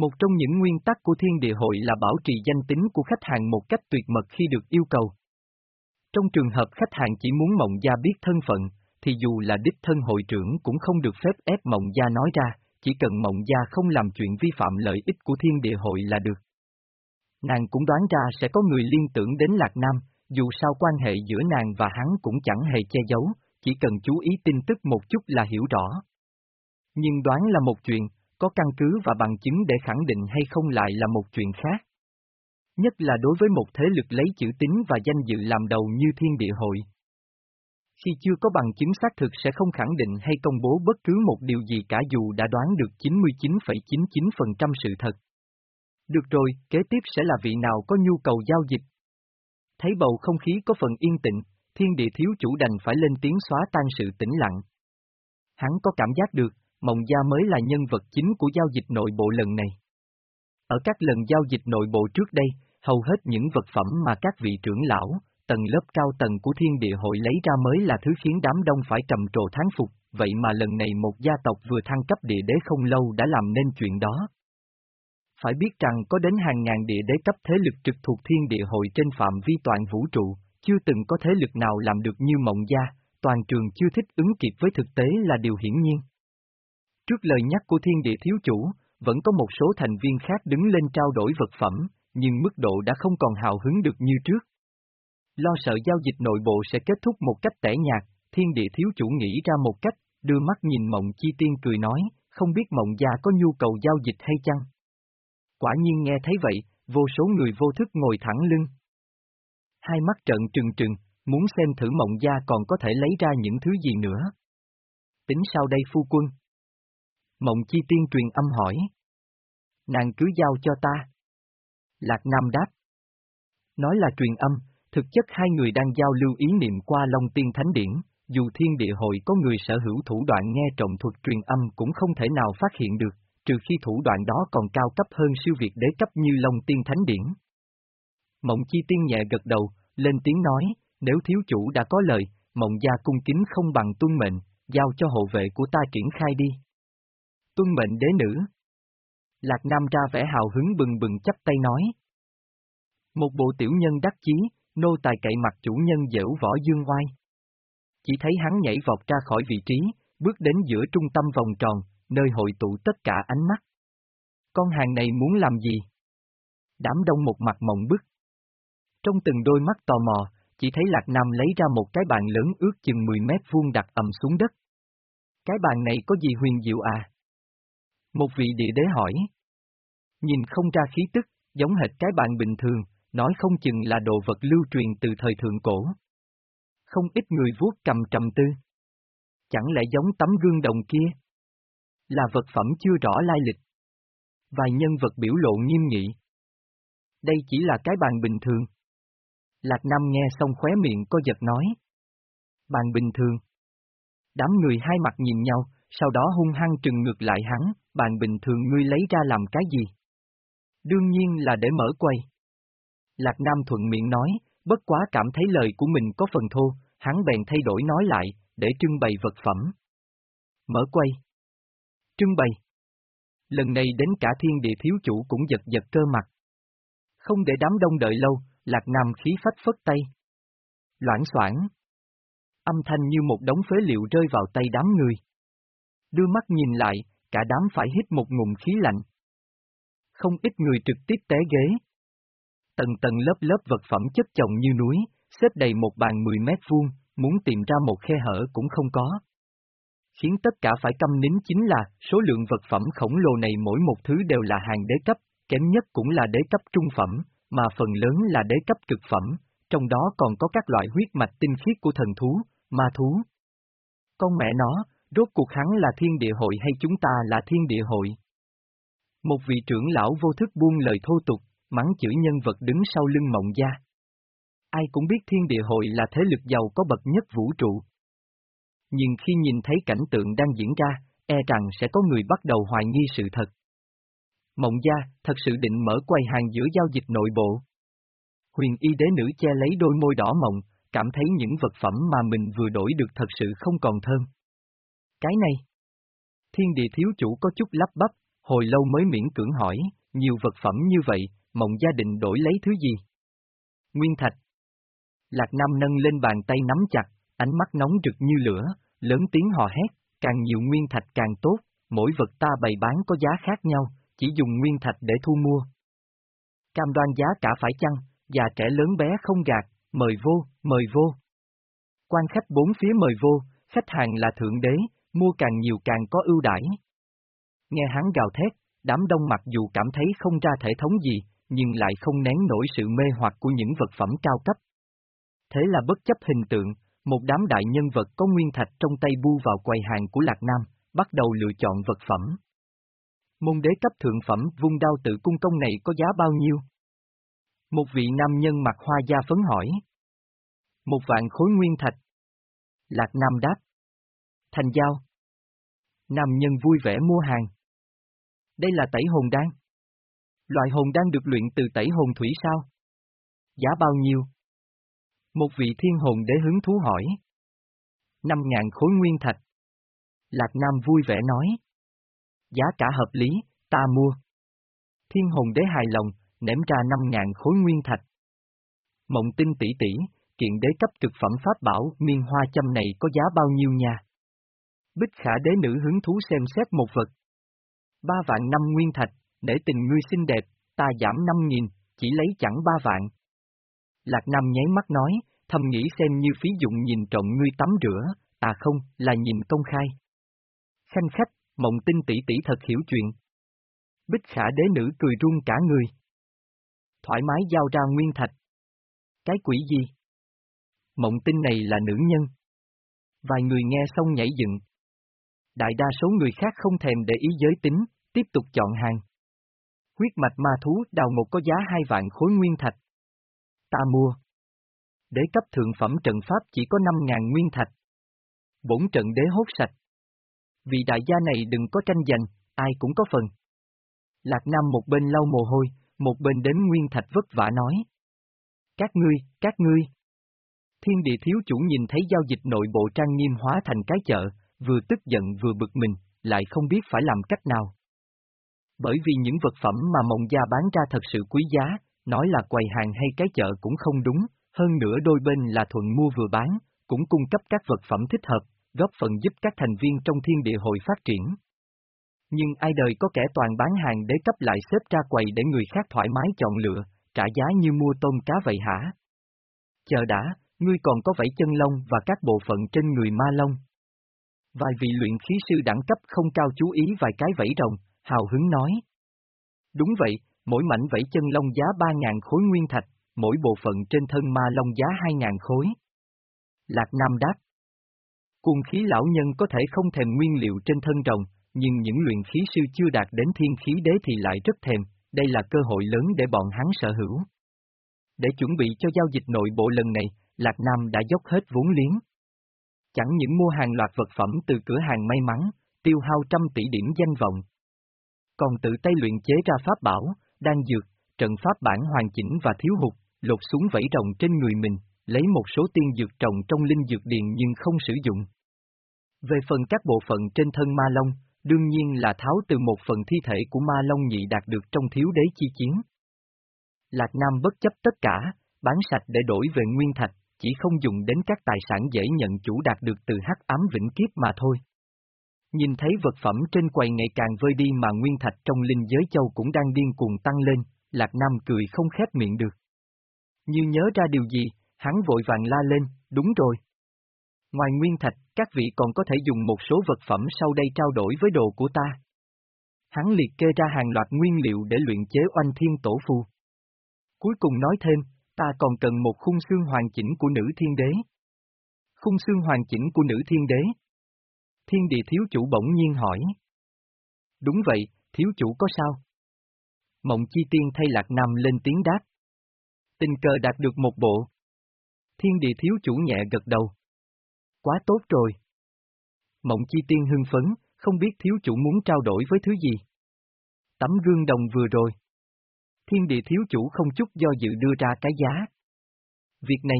[SPEAKER 1] một trong những nguyên tắc của thiên địa hội là bảo trì danh tính của khách hàng một cách tuyệt mật khi được yêu cầu. Trong trường hợp khách hàng chỉ muốn mộng gia biết thân phận, thì dù là đích thân hội trưởng cũng không được phép ép mộng gia nói ra, chỉ cần mộng gia không làm chuyện vi phạm lợi ích của thiên địa hội là được. Nàng cũng đoán ra sẽ có người liên tưởng đến Lạc Nam, dù sao quan hệ giữa nàng và hắn cũng chẳng hề che giấu, chỉ cần chú ý tin tức một chút là hiểu rõ. Nhưng đoán là một chuyện, có căn cứ và bằng chứng để khẳng định hay không lại là một chuyện khác. Nhất là đối với một thế lực lấy chữ tín và danh dự làm đầu như thiên địa hội. Khi chưa có bằng chứng xác thực sẽ không khẳng định hay công bố bất cứ một điều gì cả dù đã đoán được 99,99% sự thật. Được rồi, kế tiếp sẽ là vị nào có nhu cầu giao dịch. Thấy bầu không khí có phần yên tĩnh, thiên địa thiếu chủ đành phải lên tiếng xóa tan sự tĩnh lặng. Hắn có cảm giác được, Mộng Gia mới là nhân vật chính của giao dịch nội bộ lần này. Ở các lần giao dịch nội bộ trước đây, hầu hết những vật phẩm mà các vị trưởng lão, tầng lớp cao tầng của thiên địa hội lấy ra mới là thứ khiến đám đông phải trầm trồ thán phục, vậy mà lần này một gia tộc vừa thăng cấp địa đế không lâu đã làm nên chuyện đó. Phải biết rằng có đến hàng ngàn địa đế cấp thế lực trực thuộc thiên địa hội trên phạm vi toàn vũ trụ, chưa từng có thế lực nào làm được như mộng gia, toàn trường chưa thích ứng kịp với thực tế là điều hiển nhiên. Trước lời nhắc của thiên địa thiếu chủ, vẫn có một số thành viên khác đứng lên trao đổi vật phẩm, nhưng mức độ đã không còn hào hứng được như trước. Lo sợ giao dịch nội bộ sẽ kết thúc một cách tẻ nhạt, thiên địa thiếu chủ nghĩ ra một cách, đưa mắt nhìn mộng chi tiên cười nói, không biết mộng gia có nhu cầu giao dịch hay chăng? Quả nhiên nghe thấy vậy, vô số người vô thức ngồi thẳng lưng. Hai mắt trợn trừng trừng, muốn xem thử mộng gia còn có thể lấy ra những thứ gì nữa. Tính sau đây phu quân? Mộng chi tiên truyền âm hỏi. Nàng cứ giao cho ta. Lạc Nam đáp. Nói là truyền âm, thực chất hai người đang giao lưu ý niệm qua Long Tiên Thánh Điển, dù thiên địa hội có người sở hữu thủ đoạn nghe trọng thuật truyền âm cũng không thể nào phát hiện được, trừ khi thủ đoạn đó còn cao cấp hơn siêu việt đế cấp như Long Tiên Thánh Điển. Mộng chi tiên nhẹ gật đầu, lên tiếng nói, nếu thiếu chủ đã có lời, mộng gia cung kính không bằng tuân mệnh, giao cho hộ vệ của ta triển khai đi. Tuân mệnh đế nữ. Lạc Nam ra vẻ hào hứng bừng bừng chắp tay nói. Một bộ tiểu nhân đắc chí, nô tài cậy mặt chủ nhân dễu võ dương oai. Chỉ thấy hắn nhảy vọt ra khỏi vị trí, bước đến giữa trung tâm vòng tròn, nơi hội tụ tất cả ánh mắt. Con hàng này muốn làm gì? Đám đông một mặt mộng bức. Trong từng đôi mắt tò mò, chỉ thấy Lạc Nam lấy ra một cái bàn lớn ước chừng 10 mét vuông đặt ầm xuống đất. Cái bàn này có gì huyền diệu à? Một vị địa đế hỏi. Nhìn không ra khí tức, giống hệt cái bàn bình thường, nói không chừng là đồ vật lưu truyền từ thời thượng cổ. Không ít người vuốt cầm trầm tư. Chẳng lẽ giống tấm gương đồng kia? Là vật phẩm chưa rõ lai lịch. Vài nhân vật biểu lộ nghiêm nghị. Đây chỉ là cái bàn bình thường. Lạc Nam nghe xong khóe miệng có giật nói. Bàn bình thường. Đám người hai mặt nhìn nhau, sau đó hung hăng trừng ngược lại hắn, bàn bình thường ngươi lấy ra làm cái gì? Đương nhiên là để mở quay. Lạc Nam thuận miệng nói, bất quá cảm thấy lời của mình có phần thô, hắn bèn thay đổi nói lại, để trưng bày vật phẩm. Mở quay. Trưng bày. Lần này đến cả thiên địa thiếu chủ cũng giật giật cơ mặt. Không để đám đông đợi lâu, Lạc Nam khí phách phất tay. Loãng soảng. Âm thanh như một đống phế liệu rơi vào tay đám người. Đưa mắt nhìn lại, cả đám phải hít một ngụm khí lạnh. Không ít người trực tiếp té ghế. Tầng tầng lớp lớp vật phẩm chất chồng như núi, xếp đầy một bàn 10 mét vuông, muốn tìm ra một khe hở cũng không có. Khiến tất cả phải câm nín chính là, số lượng vật phẩm khổng lồ này mỗi một thứ đều là hàng đế cấp, kém nhất cũng là đế cấp trung phẩm, mà phần lớn là đế cấp cực phẩm, trong đó còn có các loại huyết mạch tinh khiết của thần thú, ma thú. Con mẹ nó, rốt cuộc hắn là thiên địa hội hay chúng ta là thiên địa hội? Một vị trưởng lão vô thức buông lời thô tục, mắng chửi nhân vật đứng sau lưng mộng gia. Ai cũng biết thiên địa hội là thế lực giàu có bậc nhất vũ trụ. Nhưng khi nhìn thấy cảnh tượng đang diễn ra, e rằng sẽ có người bắt đầu hoài nghi sự thật. Mộng gia, thật sự định mở quầy hàng giữa giao dịch nội bộ. Huyền y đế nữ che lấy đôi môi đỏ mộng, cảm thấy những vật phẩm mà mình vừa đổi được thật sự không còn thơm. Cái này. Thiên địa thiếu chủ có chút lắp bắp, hồi lâu mới miễn cưỡng hỏi, nhiều vật phẩm như vậy, mộng gia định đổi lấy thứ gì? Nguyên thạch. Lạc Nam nâng lên bàn tay nắm chặt, ánh mắt nóng rực như lửa, lớn tiếng hò hét, càng nhiều nguyên thạch càng tốt, mỗi vật ta bày bán có giá khác nhau, chỉ dùng nguyên thạch để thu mua. Cam đoan giá cả phải chăng, già trẻ lớn bé không gạt, mời vô, mời vô. Quan khách bốn phía mời vô, khách hàng là thượng đế, mua càng nhiều càng có ưu đãi. Nghe hắn gào thét, đám đông mặc dù cảm thấy không ra thể thống gì, nhưng lại không nén nổi sự mê hoặc của những vật phẩm cao cấp. Thế là bất chấp hình tượng, một đám đại nhân vật có nguyên thạch trong tay bu vào quầy hàng của Lạc Nam, bắt đầu lựa chọn vật phẩm. Môn đế cấp thượng phẩm vung đao tự cung công này có giá bao nhiêu? Một vị nam nhân mặc hoa da phấn hỏi. Một vạn khối nguyên thạch. Lạc Nam đáp. Thành giao. Nam nhân vui vẻ mua hàng. Đây là tẩy hồn đan. Loại hồn đan được luyện từ tẩy hồn thủy sao? Giá bao nhiêu? Một vị thiên hồn đế hứng thú hỏi. Năm ngàn khối nguyên thạch. Lạc Nam vui vẻ nói. Giá cả hợp lý, ta mua. Thiên hồn đế hài lòng, ném ra năm ngàn khối nguyên thạch. Mộng tinh tỷ tỷ, kiện đế cấp trực phẩm pháp bảo miên hoa châm này có giá bao nhiêu nha? Bích khả đế nữ hứng thú xem xét một vật. Ba vạn năm nguyên thạch, để tình ngươi xinh đẹp, ta giảm năm nghìn, chỉ lấy chẳng ba vạn. Lạc Nam nháy mắt nói, thầm nghĩ xem như phí dụng nhìn trộm ngươi tắm rửa, à không, là nhìn công khai. Khanh khách, mộng tinh tỷ tỷ thật hiểu chuyện. Bích khả đế nữ cười run cả người. Thoải mái giao ra nguyên thạch. Cái quỷ gì? Mộng tinh này là nữ nhân. Vài người nghe xong nhảy dựng. Đại đa số người khác không thèm để ý giới tính, tiếp tục chọn hàng. Huyết mạch ma thú đào một có giá hai vạn khối nguyên thạch. Ta mua. Đế cấp thượng phẩm trận pháp chỉ có 5.000 nguyên thạch. Bổn trận đế hốt sạch. Vì đại gia này đừng có tranh giành, ai cũng có phần. Lạc Nam một bên lau mồ hôi, một bên đến nguyên thạch vất vả nói. Các ngươi, các ngươi. Thiên địa thiếu chủ nhìn thấy giao dịch nội bộ trang nghiêm hóa thành cái chợ, vừa tức giận vừa bực mình, lại không biết phải làm cách nào. Bởi vì những vật phẩm mà mộng gia bán ra thật sự quý giá, nói là quầy hàng hay cái chợ cũng không đúng, hơn nữa đôi bên là thuận mua vừa bán, cũng cung cấp các vật phẩm thích hợp, góp phần giúp các thành viên trong thiên địa hội phát triển. Nhưng ai đời có kẻ toàn bán hàng để cấp lại xếp ra quầy để người khác thoải mái chọn lựa, trả giá như mua tôm cá vậy hả? Chờ đã, ngươi còn có vảy chân lông và các bộ phận trên người ma lông. Vài vị luyện khí sư đẳng cấp không cao chú ý vài cái vẫy rồng, hào hứng nói. Đúng vậy, mỗi mảnh vẫy chân lông giá 3.000 khối nguyên thạch, mỗi bộ phận trên thân ma lông giá 2.000 khối. Lạc Nam đáp. Cuồng khí lão nhân có thể không thèm nguyên liệu trên thân rồng, nhưng những luyện khí sư chưa đạt đến thiên khí đế thì lại rất thèm, đây là cơ hội lớn để bọn hắn sở hữu. Để chuẩn bị cho giao dịch nội bộ lần này, Lạc Nam đã dốc hết vốn liếng. Chẳng những mua hàng loạt vật phẩm từ cửa hàng may mắn, tiêu hao trăm tỷ điểm danh vọng. Còn tự tay luyện chế ra pháp bảo, đan dược, trận pháp bản hoàn chỉnh và thiếu hụt, lột xuống vẫy rồng trên người mình, lấy một số tiên dược trồng trong linh dược điền nhưng không sử dụng. Về phần các bộ phận trên thân ma long, đương nhiên là tháo từ một phần thi thể của ma long nhị đạt được trong thiếu đế chi chiến. Lạc Nam bất chấp tất cả, bán sạch để đổi về nguyên thạch, chỉ không dùng đến các tài sản dễ nhận chủ đạt được từ hắc ám vĩnh kiếp mà thôi. Nhìn thấy vật phẩm trên quầy ngày càng vơi đi mà nguyên thạch trong linh giới châu cũng đang điên cuồng tăng lên, Lạc Nam cười không khép miệng được. Như nhớ ra điều gì, hắn vội vàng la lên, đúng rồi. Ngoài nguyên thạch, các vị còn có thể dùng một số vật phẩm sau đây trao đổi với đồ của ta. Hắn liệt kê ra hàng loạt nguyên liệu để luyện chế oanh thiên tổ phù. Cuối cùng nói thêm, ta còn cần một khung xương hoàn chỉnh của nữ thiên đế. Khung xương hoàn chỉnh của nữ thiên đế. Thiên địa thiếu chủ bỗng nhiên hỏi. Đúng vậy, thiếu chủ có sao? Mộng chi tiên thay lạc nam lên tiếng đáp. Tình cờ đạt được một bộ. Thiên địa thiếu chủ nhẹ gật đầu. Quá tốt rồi. Mộng chi tiên hưng phấn, không biết thiếu chủ muốn trao đổi với thứ gì. Tấm gương đồng vừa rồi. Thiên địa thiếu chủ không chút do dự đưa ra cái giá. Việc này.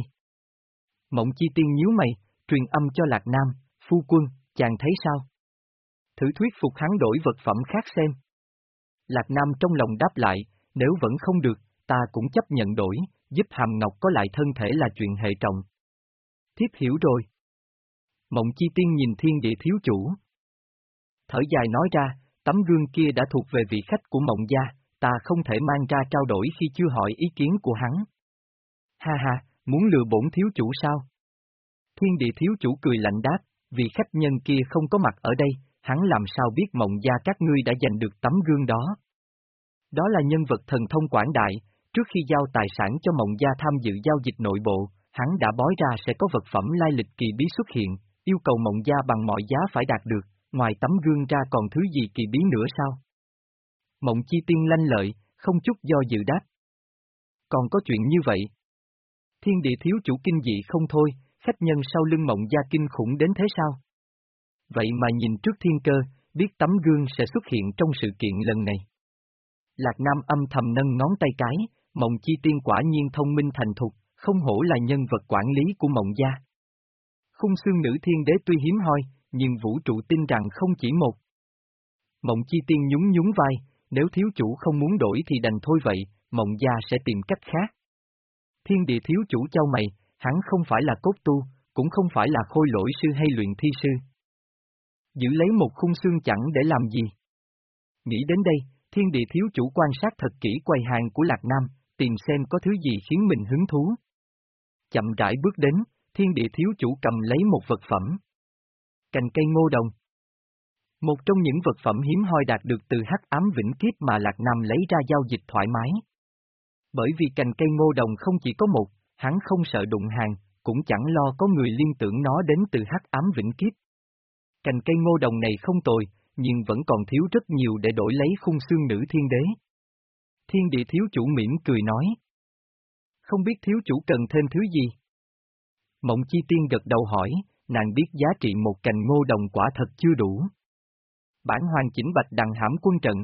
[SPEAKER 1] Mộng chi tiên nhíu mày, truyền âm cho Lạc Nam, phu quân, chàng thấy sao? Thử thuyết phục hắn đổi vật phẩm khác xem. Lạc Nam trong lòng đáp lại, nếu vẫn không được, ta cũng chấp nhận đổi, giúp Hàm Ngọc có lại thân thể là chuyện hệ trọng. Thiếp hiểu rồi. Mộng chi tiên nhìn thiên địa thiếu chủ. Thở dài nói ra, tấm gương kia đã thuộc về vị khách của mộng gia, ta không thể mang ra trao đổi khi chưa hỏi ý kiến của hắn. Ha ha, muốn lừa bổn thiếu chủ sao? Thiên địa thiếu chủ cười lạnh đáp, vì khách nhân kia không có mặt ở đây, hắn làm sao biết mộng gia các ngươi đã giành được tấm gương đó. Đó là nhân vật thần thông quảng đại, trước khi giao tài sản cho mộng gia tham dự giao dịch nội bộ, hắn đã bói ra sẽ có vật phẩm lai lịch kỳ bí xuất hiện, yêu cầu mộng gia bằng mọi giá phải đạt được, ngoài tấm gương ra còn thứ gì kỳ bí nữa sao? Mộng chi tiên lanh lợi, không chút do dự đáp. Còn có chuyện như vậy. Thiên địa thiếu chủ kinh dị không thôi, khách nhân sau lưng mộng gia kinh khủng đến thế sao? Vậy mà nhìn trước thiên cơ, biết tấm gương sẽ xuất hiện trong sự kiện lần này. Lạc Nam âm thầm nâng ngón tay cái, mộng chi tiên quả nhiên thông minh thành thục, không hổ là nhân vật quản lý của mộng gia. Khung xương nữ thiên đế tuy hiếm hoi, nhưng vũ trụ tin rằng không chỉ một. Mộng chi tiên nhún nhún vai, nếu thiếu chủ không muốn đổi thì đành thôi vậy, mộng gia sẽ tìm cách khác. Thiên địa thiếu chủ cho mày, hắn không phải là cốt tu, cũng không phải là khôi lỗi sư hay luyện thi sư. Giữ lấy một khung xương chẳng để làm gì. Nghĩ đến đây, thiên địa thiếu chủ quan sát thật kỹ quầy hàng của Lạc Nam, tìm xem có thứ gì khiến mình hứng thú. Chậm rãi bước đến, thiên địa thiếu chủ cầm lấy một vật phẩm. Cành cây ngô đồng. Một trong những vật phẩm hiếm hoi đạt được từ hắc ám vĩnh kiếp mà Lạc Nam lấy ra giao dịch thoải mái. Bởi vì cành cây ngô đồng không chỉ có một, hắn không sợ đụng hàng, cũng chẳng lo có người liên tưởng nó đến từ hắc ám vĩnh kiếp. Cành cây ngô đồng này không tồi, nhưng vẫn còn thiếu rất nhiều để đổi lấy khung xương nữ thiên đế. Thiên địa thiếu chủ mỉm cười nói. Không biết thiếu chủ cần thêm thứ gì? Mộng chi tiên gật đầu hỏi, nàng biết giá trị một cành ngô đồng quả thật chưa đủ. Bản hoàn chỉnh bạch đằng hãm quân trận.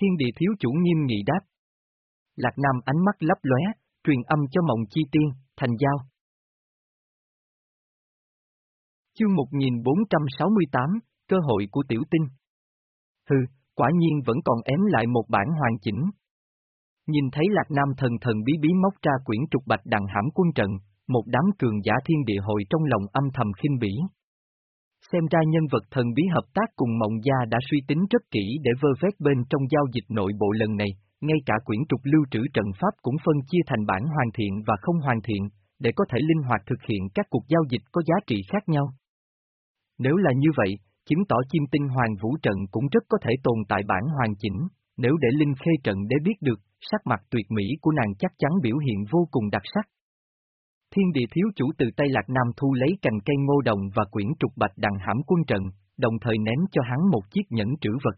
[SPEAKER 1] Thiên địa thiếu chủ nghiêm nghị đáp. Lạc Nam ánh mắt lấp lóe, truyền âm cho mộng chi tiên, thành giao. Chương 1468, cơ hội của tiểu tinh. Hừ, quả nhiên vẫn còn ém lại một bản hoàn chỉnh. Nhìn thấy Lạc Nam thần thần bí bí móc ra quyển trục bạch đằng hãm quân trận, một đám cường giả thiên địa hội trong lòng âm thầm khinh bỉ. Xem ra nhân vật thần bí hợp tác cùng Mộng Gia đã suy tính rất kỹ để vơ vét bên trong giao dịch nội bộ lần này, ngay cả quyển trục lưu trữ trận pháp cũng phân chia thành bản hoàn thiện và không hoàn thiện, để có thể linh hoạt thực hiện các cuộc giao dịch có giá trị khác nhau. Nếu là như vậy, chứng tỏ chim tinh hoàng vũ trận cũng rất có thể tồn tại bản hoàn chỉnh, nếu để Linh Khê trận để biết được, sắc mặt tuyệt mỹ của nàng chắc chắn biểu hiện vô cùng đặc sắc. Thiên địa thiếu chủ từ tay Lạc Nam thu lấy cành cây ngô đồng và quyển trục bạch đằng hãm quân trận, đồng thời ném cho hắn một chiếc nhẫn trữ vật.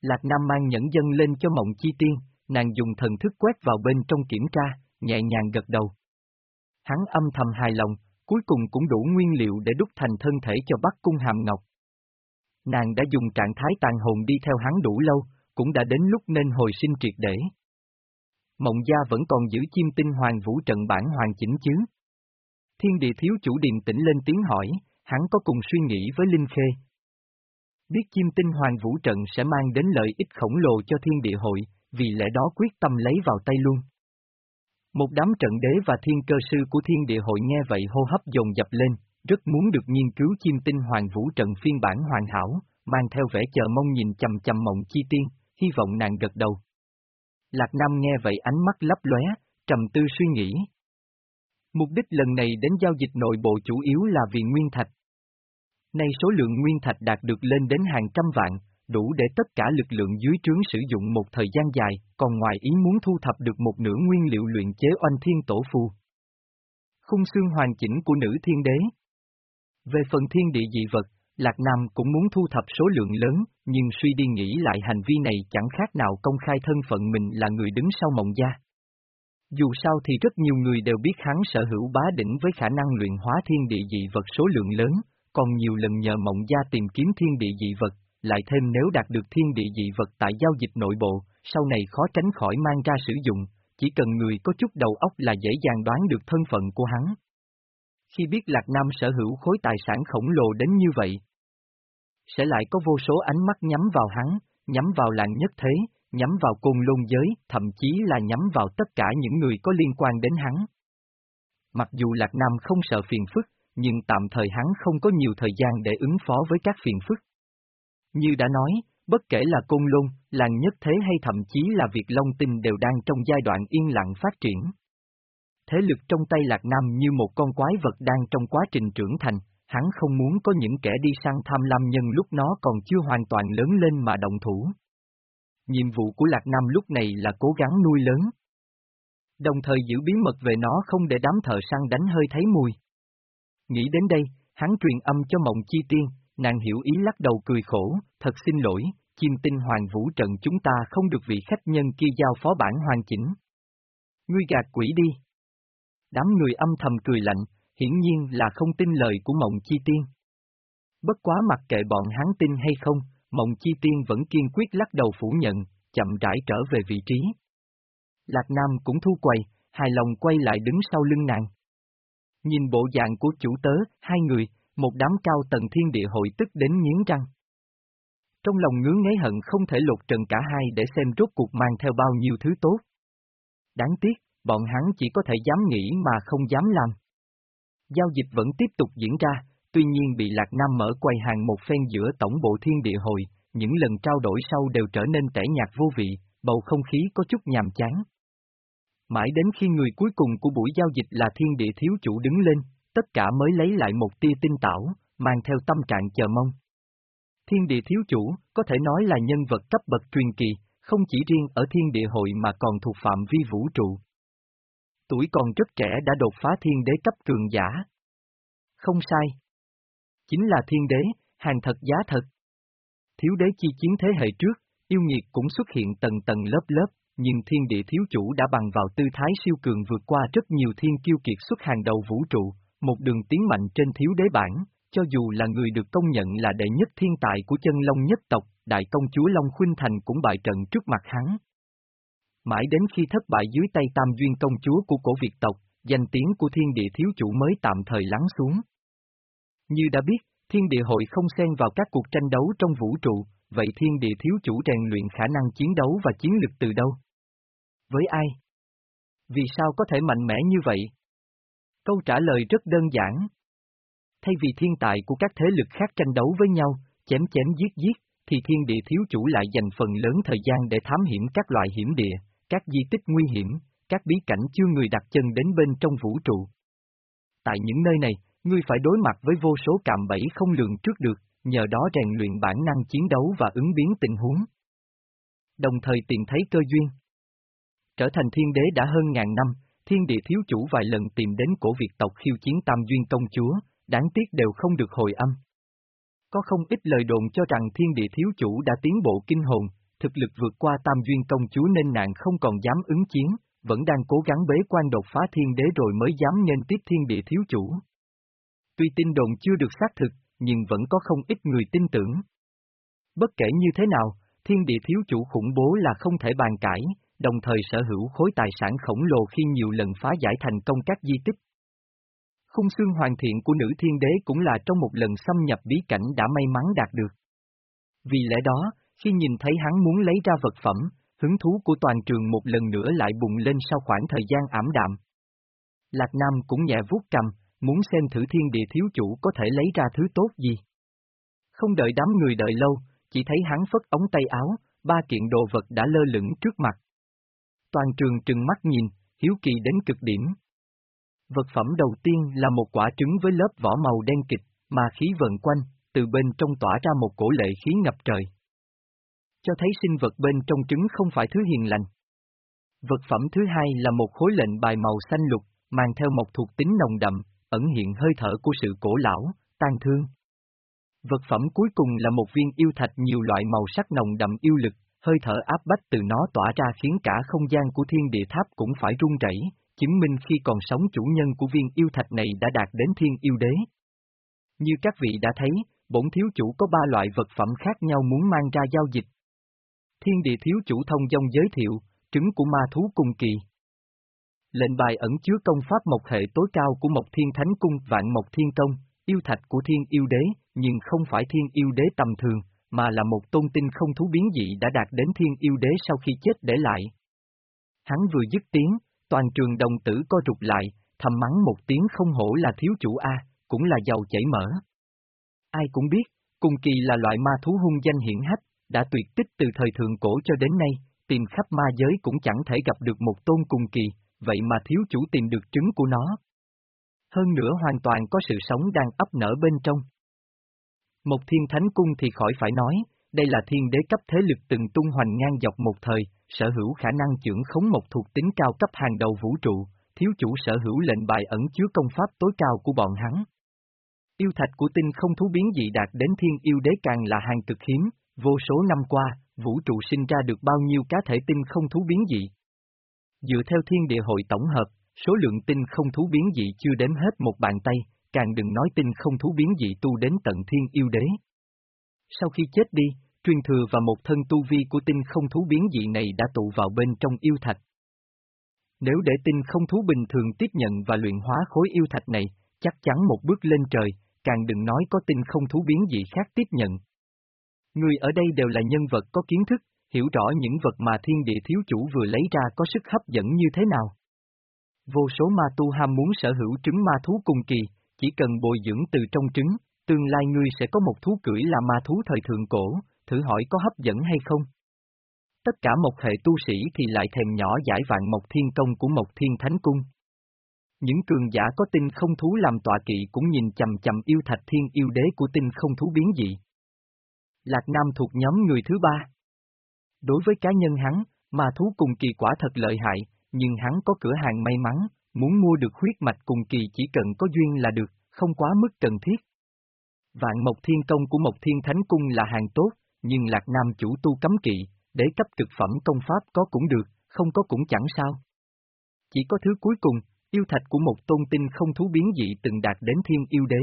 [SPEAKER 1] Lạc Nam mang nhẫn dân lên cho mộng chi tiên, nàng dùng thần thức quét vào bên trong kiểm tra, nhẹ nhàng gật đầu. Hắn âm thầm hài lòng, cuối cùng cũng đủ nguyên liệu để đúc thành thân thể cho Bắc Cung Hàm Ngọc. Nàng đã dùng trạng thái tàn hồn đi theo hắn đủ lâu, cũng đã đến lúc nên hồi sinh triệt để. Mộng gia vẫn còn giữ chim tinh hoàng vũ trận bản hoàn chỉnh chứ? Thiên địa thiếu chủ điềm tĩnh lên tiếng hỏi, hắn có cùng suy nghĩ với Linh Khê. Biết chim tinh hoàng vũ trận sẽ mang đến lợi ích khổng lồ cho thiên địa hội, vì lẽ đó quyết tâm lấy vào tay luôn. Một đám trận đế và thiên cơ sư của thiên địa hội nghe vậy hô hấp dồn dập lên, rất muốn được nghiên cứu chim tinh hoàng vũ trận phiên bản hoàn hảo, mang theo vẻ chờ mong nhìn chầm chầm mộng chi tiên, hy vọng nàng gật đầu. Lạc Nam nghe vậy ánh mắt lấp lóe, trầm tư suy nghĩ. Mục đích lần này đến giao dịch nội bộ chủ yếu là vì nguyên thạch. Nay số lượng nguyên thạch đạt được lên đến hàng trăm vạn, đủ để tất cả lực lượng dưới trướng sử dụng một thời gian dài, còn ngoài ý muốn thu thập được một nửa nguyên liệu luyện chế oanh thiên tổ phù. Khung xương hoàn chỉnh của nữ thiên đế. Về phần thiên địa dị vật, Lạc Nam cũng muốn thu thập số lượng lớn, nhưng suy đi nghĩ lại hành vi này chẳng khác nào công khai thân phận mình là người đứng sau mộng gia. Dù sao thì rất nhiều người đều biết hắn sở hữu bá đỉnh với khả năng luyện hóa thiên địa dị vật số lượng lớn, còn nhiều lần nhờ mộng gia tìm kiếm thiên địa dị vật, lại thêm nếu đạt được thiên địa dị vật tại giao dịch nội bộ, sau này khó tránh khỏi mang ra sử dụng, chỉ cần người có chút đầu óc là dễ dàng đoán được thân phận của hắn. Khi biết Lạc Nam sở hữu khối tài sản khổng lồ đến như vậy, sẽ lại có vô số ánh mắt nhắm vào hắn, nhắm vào làng nhất thế, nhắm vào côn lôn giới, thậm chí là nhắm vào tất cả những người có liên quan đến hắn. Mặc dù Lạc Nam không sợ phiền phức, nhưng tạm thời hắn không có nhiều thời gian để ứng phó với các phiền phức. Như đã nói, bất kể là côn lôn, làng nhất thế hay thậm chí là việc Long Tinh đều đang trong giai đoạn yên lặng phát triển. Thế lực trong tay Lạc Nam như một con quái vật đang trong quá trình trưởng thành, hắn không muốn có những kẻ đi săn tham lam nhân lúc nó còn chưa hoàn toàn lớn lên mà động thủ. Nhiệm vụ của Lạc Nam lúc này là cố gắng nuôi lớn. Đồng thời giữ bí mật về nó không để đám thợ săn đánh hơi thấy mùi. Nghĩ đến đây, hắn truyền âm cho Mộng Chi Tiên, nàng hiểu ý lắc đầu cười khổ, thật xin lỗi, chim tinh hoàng vũ trận chúng ta không được vị khách nhân kia giao phó bản hoàn chỉnh. Ngươi gạt quỷ đi. Đám người âm thầm cười lạnh, hiển nhiên là không tin lời của Mộng Chi Tiên. Bất quá mặc kệ bọn hắn tin hay không, Mộng Chi Tiên vẫn kiên quyết lắc đầu phủ nhận, chậm rãi trở về vị trí. Lạc Nam cũng thu quầy, hài lòng quay lại đứng sau lưng nàng. Nhìn bộ dạng của chủ tớ, hai người, một đám cao tầng thiên địa hội tức đến nghiến răng. Trong lòng ngứa ngáy hận không thể lột trần cả hai để xem rốt cuộc mang theo bao nhiêu thứ tốt. Đáng tiếc, bọn hắn chỉ có thể dám nghĩ mà không dám làm. Giao dịch vẫn tiếp tục diễn ra, tuy nhiên bị Lạc Nam mở quầy hàng một phen giữa tổng bộ thiên địa hội, những lần trao đổi sau đều trở nên tẻ nhạt vô vị, bầu không khí có chút nhàm chán. Mãi đến khi người cuối cùng của buổi giao dịch là thiên địa thiếu chủ đứng lên, tất cả mới lấy lại một tia tinh tảo, mang theo tâm trạng chờ mong. Thiên địa thiếu chủ, có thể nói là nhân vật cấp bậc truyền kỳ, không chỉ riêng ở thiên địa hội mà còn thuộc phạm vi vũ trụ. Tuổi còn rất trẻ đã đột phá thiên đế cấp cường giả. Không sai. Chính là thiên đế, hàng thật giá thật. Thiếu đế chi chiến thế hệ trước, yêu nghiệt cũng xuất hiện tầng tầng lớp lớp, nhưng thiên địa thiếu chủ đã bằng vào tư thái siêu cường vượt qua rất nhiều thiên kiêu kiệt xuất hàng đầu vũ trụ, một đường tiến mạnh trên thiếu đế bản, cho dù là người được công nhận là đệ nhất thiên tài của chân Long nhất tộc, đại công chúa Long Khuynh Thành cũng bại trận trước mặt hắn. Mãi đến khi thất bại dưới tay tam duyên công chúa của cổ Việt tộc, danh tiếng của thiên địa thiếu chủ mới tạm thời lắng xuống. Như đã biết, thiên địa hội không xen vào các cuộc tranh đấu trong vũ trụ, vậy thiên địa thiếu chủ rèn luyện khả năng chiến đấu và chiến lực từ đâu? Với ai? Vì sao có thể mạnh mẽ như vậy? Câu trả lời rất đơn giản. Thay vì thiên tài của các thế lực khác tranh đấu với nhau, chém chém giết giết, thì thiên địa thiếu chủ lại dành phần lớn thời gian để thám hiểm các loại hiểm địa, các di tích nguy hiểm, các bí cảnh chưa người đặt chân đến bên trong vũ trụ. Tại những nơi này, ngươi phải đối mặt với vô số cạm bẫy không lường trước được, nhờ đó rèn luyện bản năng chiến đấu và ứng biến tình huống. Đồng thời tìm thấy cơ duyên. Trở thành thiên đế đã hơn ngàn năm, thiên địa thiếu chủ vài lần tìm đến cổ Việt tộc khiêu chiến tam duyên công chúa, đáng tiếc đều không được hồi âm. Có không ít lời đồn cho rằng thiên địa thiếu chủ đã tiến bộ kinh hồn, thực lực vượt qua tam duyên công chúa nên nàng không còn dám ứng chiến, vẫn đang cố gắng bế quan đột phá thiên đế rồi mới dám nên tiếp thiên địa thiếu chủ. Tuy tin đồn chưa được xác thực, nhưng vẫn có không ít người tin tưởng. Bất kể như thế nào, thiên địa thiếu chủ khủng bố là không thể bàn cãi, đồng thời sở hữu khối tài sản khổng lồ khi nhiều lần phá giải thành công các di tích. Khung xương hoàn thiện của nữ thiên đế cũng là trong một lần xâm nhập bí cảnh đã may mắn đạt được. Vì lẽ đó, khi nhìn thấy hắn muốn lấy ra vật phẩm, Hứng thú của toàn trường một lần nữa lại bùng lên sau khoảng thời gian ảm đạm. Lạc Nam cũng nhẹ vuốt cầm, muốn xem thử thiên địa thiếu chủ có thể lấy ra thứ tốt gì. Không đợi đám người đợi lâu, chỉ thấy hắn phất ống tay áo, ba kiện đồ vật đã lơ lửng trước mặt. Toàn trường trừng mắt nhìn, hiếu kỳ đến cực điểm. Vật phẩm đầu tiên là một quả trứng với lớp vỏ màu đen kịch, mà khí vận quanh, từ bên trong tỏa ra một cổ lệ khí ngập trời. Cho thấy sinh vật bên trong trứng không phải thứ hiền lành. Vật phẩm thứ hai là một khối lệnh bài màu xanh lục, mang theo một thuộc tính nồng đậm, ẩn hiện hơi thở của sự cổ lão, tan thương. Vật phẩm cuối cùng là một viên yêu thạch nhiều loại màu sắc nồng đậm yêu lực, hơi thở áp bách từ nó tỏa ra khiến cả không gian của thiên địa tháp cũng phải rung rẩy, chứng minh khi còn sống chủ nhân của viên yêu thạch này đã đạt đến thiên yêu đế. Như các vị đã thấy, bổn thiếu chủ có ba loại vật phẩm khác nhau muốn mang ra giao dịch. Thiên địa thiếu chủ thông dông giới thiệu, trứng của ma thú cung kỳ. Lệnh bài ẩn chứa công pháp mộc hệ tối cao của Mộc Thiên Thánh Cung Vạn Mộc Thiên Công, yêu thạch của Thiên Yêu Đế, nhưng không phải Thiên Yêu Đế tầm thường, mà là một tôn tinh không thú biến dị đã đạt đến Thiên Yêu Đế sau khi chết để lại. Hắn vừa dứt tiếng, toàn trường đồng tử co rụt lại, thầm mắng một tiếng không hổ là thiếu chủ A, cũng là giàu chảy mỡ. Ai cũng biết, cung kỳ là loại ma thú hung danh hiển hách, đã tuyệt tích từ thời thượng cổ cho đến nay, tìm khắp ma giới cũng chẳng thể gặp được một tôn cùng kỳ, vậy mà thiếu chủ tìm được trứng của nó. Hơn nữa hoàn toàn có sự sống đang ấp nở bên trong. Một thiên thánh cung thì khỏi phải nói, đây là thiên đế cấp thế lực từng tung hoành ngang dọc một thời, sở hữu khả năng trưởng khống một thuộc tính cao cấp hàng đầu vũ trụ, thiếu chủ sở hữu lệnh bài ẩn chứa công pháp tối cao của bọn hắn. Yêu thạch của tinh không thú biến dị đạt đến thiên yêu đế càng là hàng cực hiếm, vô số năm qua, vũ trụ sinh ra được bao nhiêu cá thể tinh không thú biến dị. Dựa theo thiên địa hội tổng hợp, số lượng tinh không thú biến dị chưa đếm hết một bàn tay, càng đừng nói tinh không thú biến dị tu đến tận thiên yêu đế. Sau khi chết đi, truyền thừa và một thân tu vi của tinh không thú biến dị này đã tụ vào bên trong yêu thạch. Nếu để tinh không thú bình thường tiếp nhận và luyện hóa khối yêu thạch này, chắc chắn một bước lên trời, càng đừng nói có tinh không thú biến dị khác tiếp nhận. Người ở đây đều là nhân vật có kiến thức, hiểu rõ những vật mà thiên địa thiếu chủ vừa lấy ra có sức hấp dẫn như thế nào. Vô số ma tu ham muốn sở hữu trứng ma thú cung kỳ, chỉ cần bồi dưỡng từ trong trứng, tương lai ngươi sẽ có một thú cưỡi là ma thú thời thượng cổ, thử hỏi có hấp dẫn hay không? Tất cả một hệ tu sĩ thì lại thèm nhỏ giải vạn mộc thiên công của mộc thiên thánh cung. Những cường giả có tinh không thú làm tọa kỵ cũng nhìn chầm chầm yêu thạch thiên yêu đế của tinh không thú biến dị. Lạc Nam thuộc nhóm người thứ ba. Đối với cá nhân hắn, mà thú cùng kỳ quả thật lợi hại, nhưng hắn có cửa hàng may mắn, muốn mua được huyết mạch cùng kỳ chỉ cần có duyên là được, không quá mức cần thiết. Vạn Mộc Thiên Công của Mộc Thiên Thánh Cung là hàng tốt, nhưng Lạc Nam chủ tu cấm kỵ, để cấp cực phẩm công pháp có cũng được, không có cũng chẳng sao. Chỉ có thứ cuối cùng, yêu thạch của một tôn tinh không thú biến dị từng đạt đến thiên yêu đế.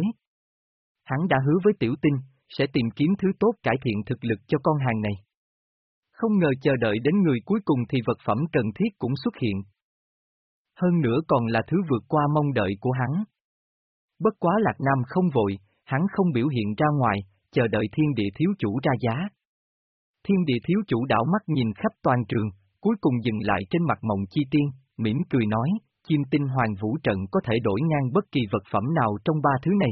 [SPEAKER 1] Hắn đã hứa với tiểu tinh, sẽ tìm kiếm thứ tốt cải thiện thực lực cho con hàng này. Không ngờ chờ đợi đến người cuối cùng thì vật phẩm cần thiết cũng xuất hiện. Hơn nữa còn là thứ vượt qua mong đợi của hắn. Bất quá Lạc Nam không vội, hắn không biểu hiện ra ngoài, chờ đợi thiên địa thiếu chủ ra giá. Thiên địa thiếu chủ đảo mắt nhìn khắp toàn trường, cuối cùng dừng lại trên mặt mộng chi tiên, mỉm cười nói, chim tinh hoàng vũ trận có thể đổi ngang bất kỳ vật phẩm nào trong ba thứ này.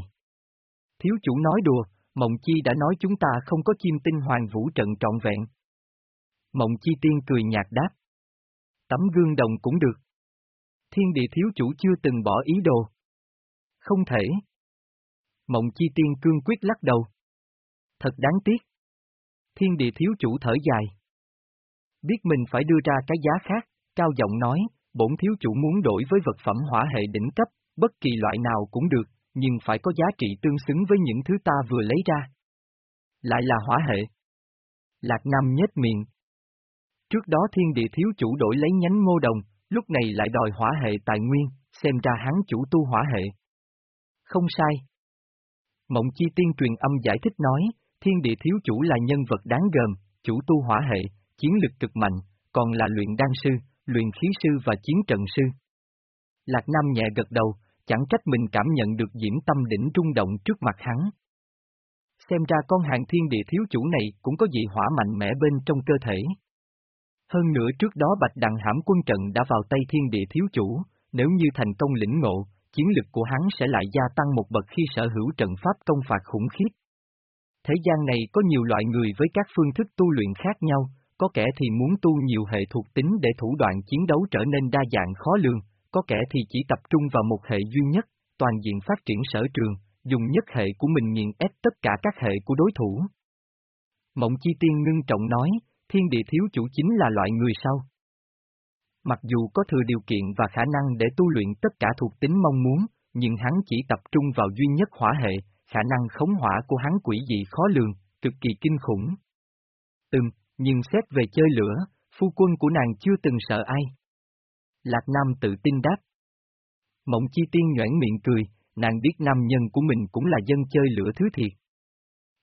[SPEAKER 1] Thiếu chủ nói đùa, Mộng Chi đã nói chúng ta không có chim tinh hoàng vũ trận trọn vẹn. Mộng Chi tiên cười nhạt đáp. Tấm gương đồng cũng được. Thiên địa thiếu chủ chưa từng bỏ ý đồ. Không thể. Mộng Chi tiên cương quyết lắc đầu. Thật đáng tiếc. Thiên địa thiếu chủ thở dài. Biết mình phải đưa ra cái giá khác, cao giọng nói, bổn thiếu chủ muốn đổi với vật phẩm hỏa hệ đỉnh cấp, bất kỳ loại nào cũng được, nhưng phải có giá trị tương xứng với những thứ ta vừa lấy ra. Lại là hỏa hệ. Lạc Nam nhếch miệng. Trước đó thiên địa thiếu chủ đổi lấy nhánh ngô đồng, lúc này lại đòi hỏa hệ tài nguyên, xem ra hắn chủ tu hỏa hệ. Không sai. Mộng chi tiên truyền âm giải thích nói, thiên địa thiếu chủ là nhân vật đáng gờm, chủ tu hỏa hệ, chiến lực cực mạnh, còn là luyện đan sư, luyện khí sư và chiến trận sư. Lạc Nam nhẹ gật đầu, chẳng trách mình cảm nhận được diễm tâm đỉnh trung động trước mặt hắn. Xem ra con hạng thiên địa thiếu chủ này cũng có dị hỏa mạnh mẽ bên trong cơ thể. Hơn nữa trước đó Bạch Đằng hãm quân trận đã vào tay thiên địa thiếu chủ, nếu như thành công lĩnh ngộ, chiến lực của hắn sẽ lại gia tăng một bậc khi sở hữu trận pháp công phạt khủng khiếp. Thế gian này có nhiều loại người với các phương thức tu luyện khác nhau, có kẻ thì muốn tu nhiều hệ thuộc tính để thủ đoạn chiến đấu trở nên đa dạng khó lường, có kẻ thì chỉ tập trung vào một hệ duy nhất, toàn diện phát triển sở trường, dùng nhất hệ của mình nghiền ép tất cả các hệ của đối thủ. Mộng Chi Tiên ngưng trọng nói, thiên địa thiếu chủ chính là loại người sau. Mặc dù có thừa điều kiện và khả năng để tu luyện tất cả thuộc tính mong muốn, nhưng hắn chỉ tập trung vào duy nhất hỏa hệ, khả năng khống hỏa của hắn quỷ dị khó lường, cực kỳ kinh khủng. Từng, nhưng xét về chơi lửa, phu quân của nàng chưa từng sợ ai. Lạc Nam tự tin đáp. Mộng chi tiên nhoảng miệng cười, nàng biết nam nhân của mình cũng là dân chơi lửa thứ thiệt.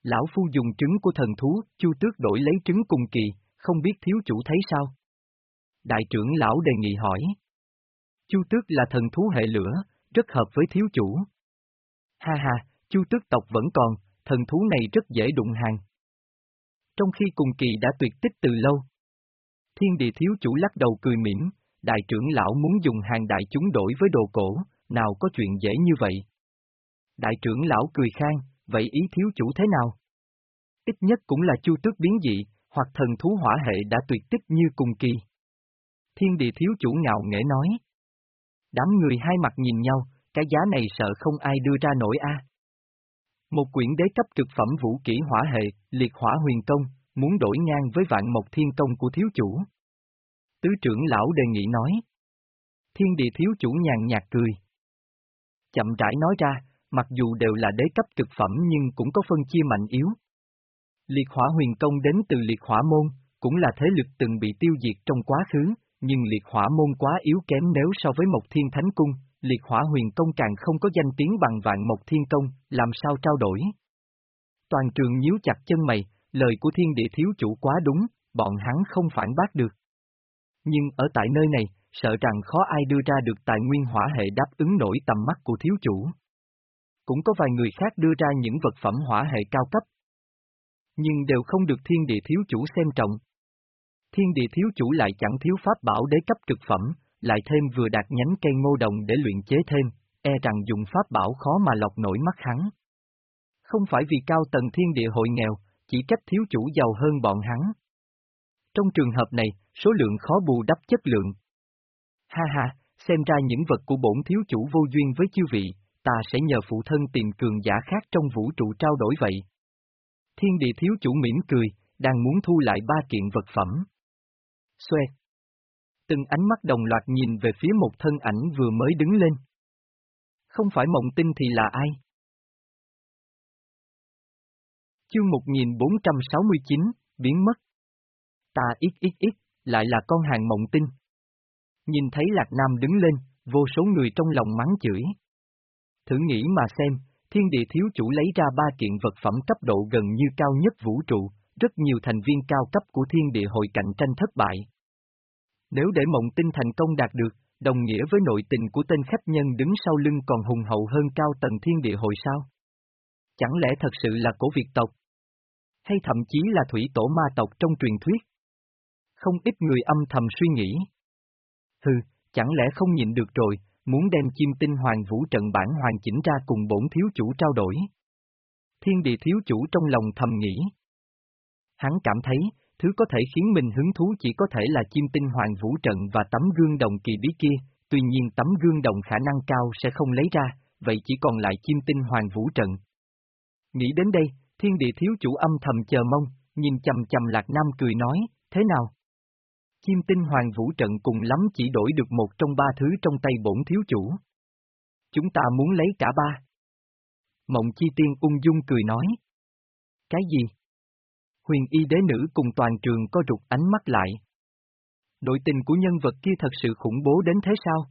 [SPEAKER 1] Lão phu dùng trứng của thần thú, chu tước đổi lấy trứng cùng kỳ, không biết thiếu chủ thấy sao? Đại trưởng lão đề nghị hỏi. Chu tước là thần thú hệ lửa, rất hợp với thiếu chủ. Ha ha, chu tước tộc vẫn còn, thần thú này rất dễ đụng hàng. Trong khi cùng kỳ đã tuyệt tích từ lâu. Thiên địa thiếu chủ lắc đầu cười mỉm, đại trưởng lão muốn dùng hàng đại chúng đổi với đồ cổ, nào có chuyện dễ như vậy. Đại trưởng lão cười khang, vậy ý thiếu chủ thế nào? Ít nhất cũng là chu tước biến dị, hoặc thần thú hỏa hệ đã tuyệt tích như cùng kỳ. Thiên địa thiếu chủ ngạo nghễ nói. Đám người hai mặt nhìn nhau, cái giá này sợ không ai đưa ra nổi a. Một quyển đế cấp cực phẩm vũ kỹ hỏa hệ, liệt hỏa huyền công, muốn đổi ngang với vạn mộc thiên công của thiếu chủ. Tứ trưởng lão đề nghị nói. Thiên địa thiếu chủ nhàn nhạt cười. Chậm rãi nói ra, mặc dù đều là đế cấp cực phẩm nhưng cũng có phân chia mạnh yếu. Liệt hỏa huyền công đến từ liệt hỏa môn, cũng là thế lực từng bị tiêu diệt trong quá khứ, nhưng liệt hỏa môn quá yếu kém nếu so với một thiên thánh cung, liệt hỏa huyền công càng không có danh tiếng bằng vạn mộc thiên công, làm sao trao đổi. Toàn trường nhíu chặt chân mày, lời của thiên địa thiếu chủ quá đúng, bọn hắn không phản bác được. Nhưng ở tại nơi này, sợ rằng khó ai đưa ra được tài nguyên hỏa hệ đáp ứng nổi tầm mắt của thiếu chủ. Cũng có vài người khác đưa ra những vật phẩm hỏa hệ cao cấp. Nhưng đều không được thiên địa thiếu chủ xem trọng. Thiên địa thiếu chủ lại chẳng thiếu pháp bảo đế cấp cực phẩm, lại thêm vừa đạt nhánh cây ngô đồng để luyện chế thêm, e rằng dùng pháp bảo khó mà lọc nổi mắt hắn. Không phải vì cao tầng thiên địa hội nghèo, chỉ cách thiếu chủ giàu hơn bọn hắn. Trong trường hợp này, số lượng khó bù đắp chất lượng. Ha ha, xem ra những vật của bổn thiếu chủ vô duyên với chư vị, ta sẽ nhờ phụ thân tìm cường giả khác trong vũ trụ trao đổi vậy. Thiên địa thiếu chủ mỉm cười, đang muốn thu lại ba kiện vật phẩm. Xoẹt. Từng ánh mắt đồng loạt nhìn về phía một thân ảnh vừa mới đứng lên. Không phải mộng tinh thì là ai? Chương 1469, biến mất. Ta ít ít ít, lại là con hàng mộng tinh. Nhìn thấy Lạc Nam đứng lên, vô số người trong lòng mắng chửi. Thử nghĩ mà xem, thiên địa thiếu chủ lấy ra ba kiện vật phẩm cấp độ gần như cao nhất vũ trụ, rất nhiều thành viên cao cấp của thiên địa hội cạnh tranh thất bại. Nếu để mộng tinh thành công đạt được, đồng nghĩa với nội tình của tên khách nhân đứng sau lưng còn hùng hậu hơn cao tầng thiên địa hội sao? Chẳng lẽ thật sự là cổ Việt tộc? Hay thậm chí là thủy tổ ma tộc trong truyền thuyết? Không ít người âm thầm suy nghĩ. Hừ, chẳng lẽ không nhịn được rồi, muốn đem chim tinh hoàng vũ trận bản hoàn chỉnh ra cùng bổn thiếu chủ trao đổi. Thiên địa thiếu chủ trong lòng thầm nghĩ. Hắn cảm thấy, thứ có thể khiến mình hứng thú chỉ có thể là chim tinh hoàng vũ trận và tấm gương đồng kỳ bí kia, tuy nhiên tấm gương đồng khả năng cao sẽ không lấy ra, vậy chỉ còn lại chim tinh hoàng vũ trận. Nghĩ đến đây, thiên địa thiếu chủ âm thầm chờ mong, nhìn chầm chầm lạc nam cười nói, thế nào? Chim tinh hoàng vũ trận cùng lắm chỉ đổi được một trong ba thứ trong tay bổn thiếu chủ. Chúng ta muốn lấy cả ba. Mộng chi tiên ung dung cười nói. Cái gì? Huyền y đế nữ cùng toàn trường có rụt ánh mắt lại. Đội tình của nhân vật kia thật sự khủng bố đến thế sao?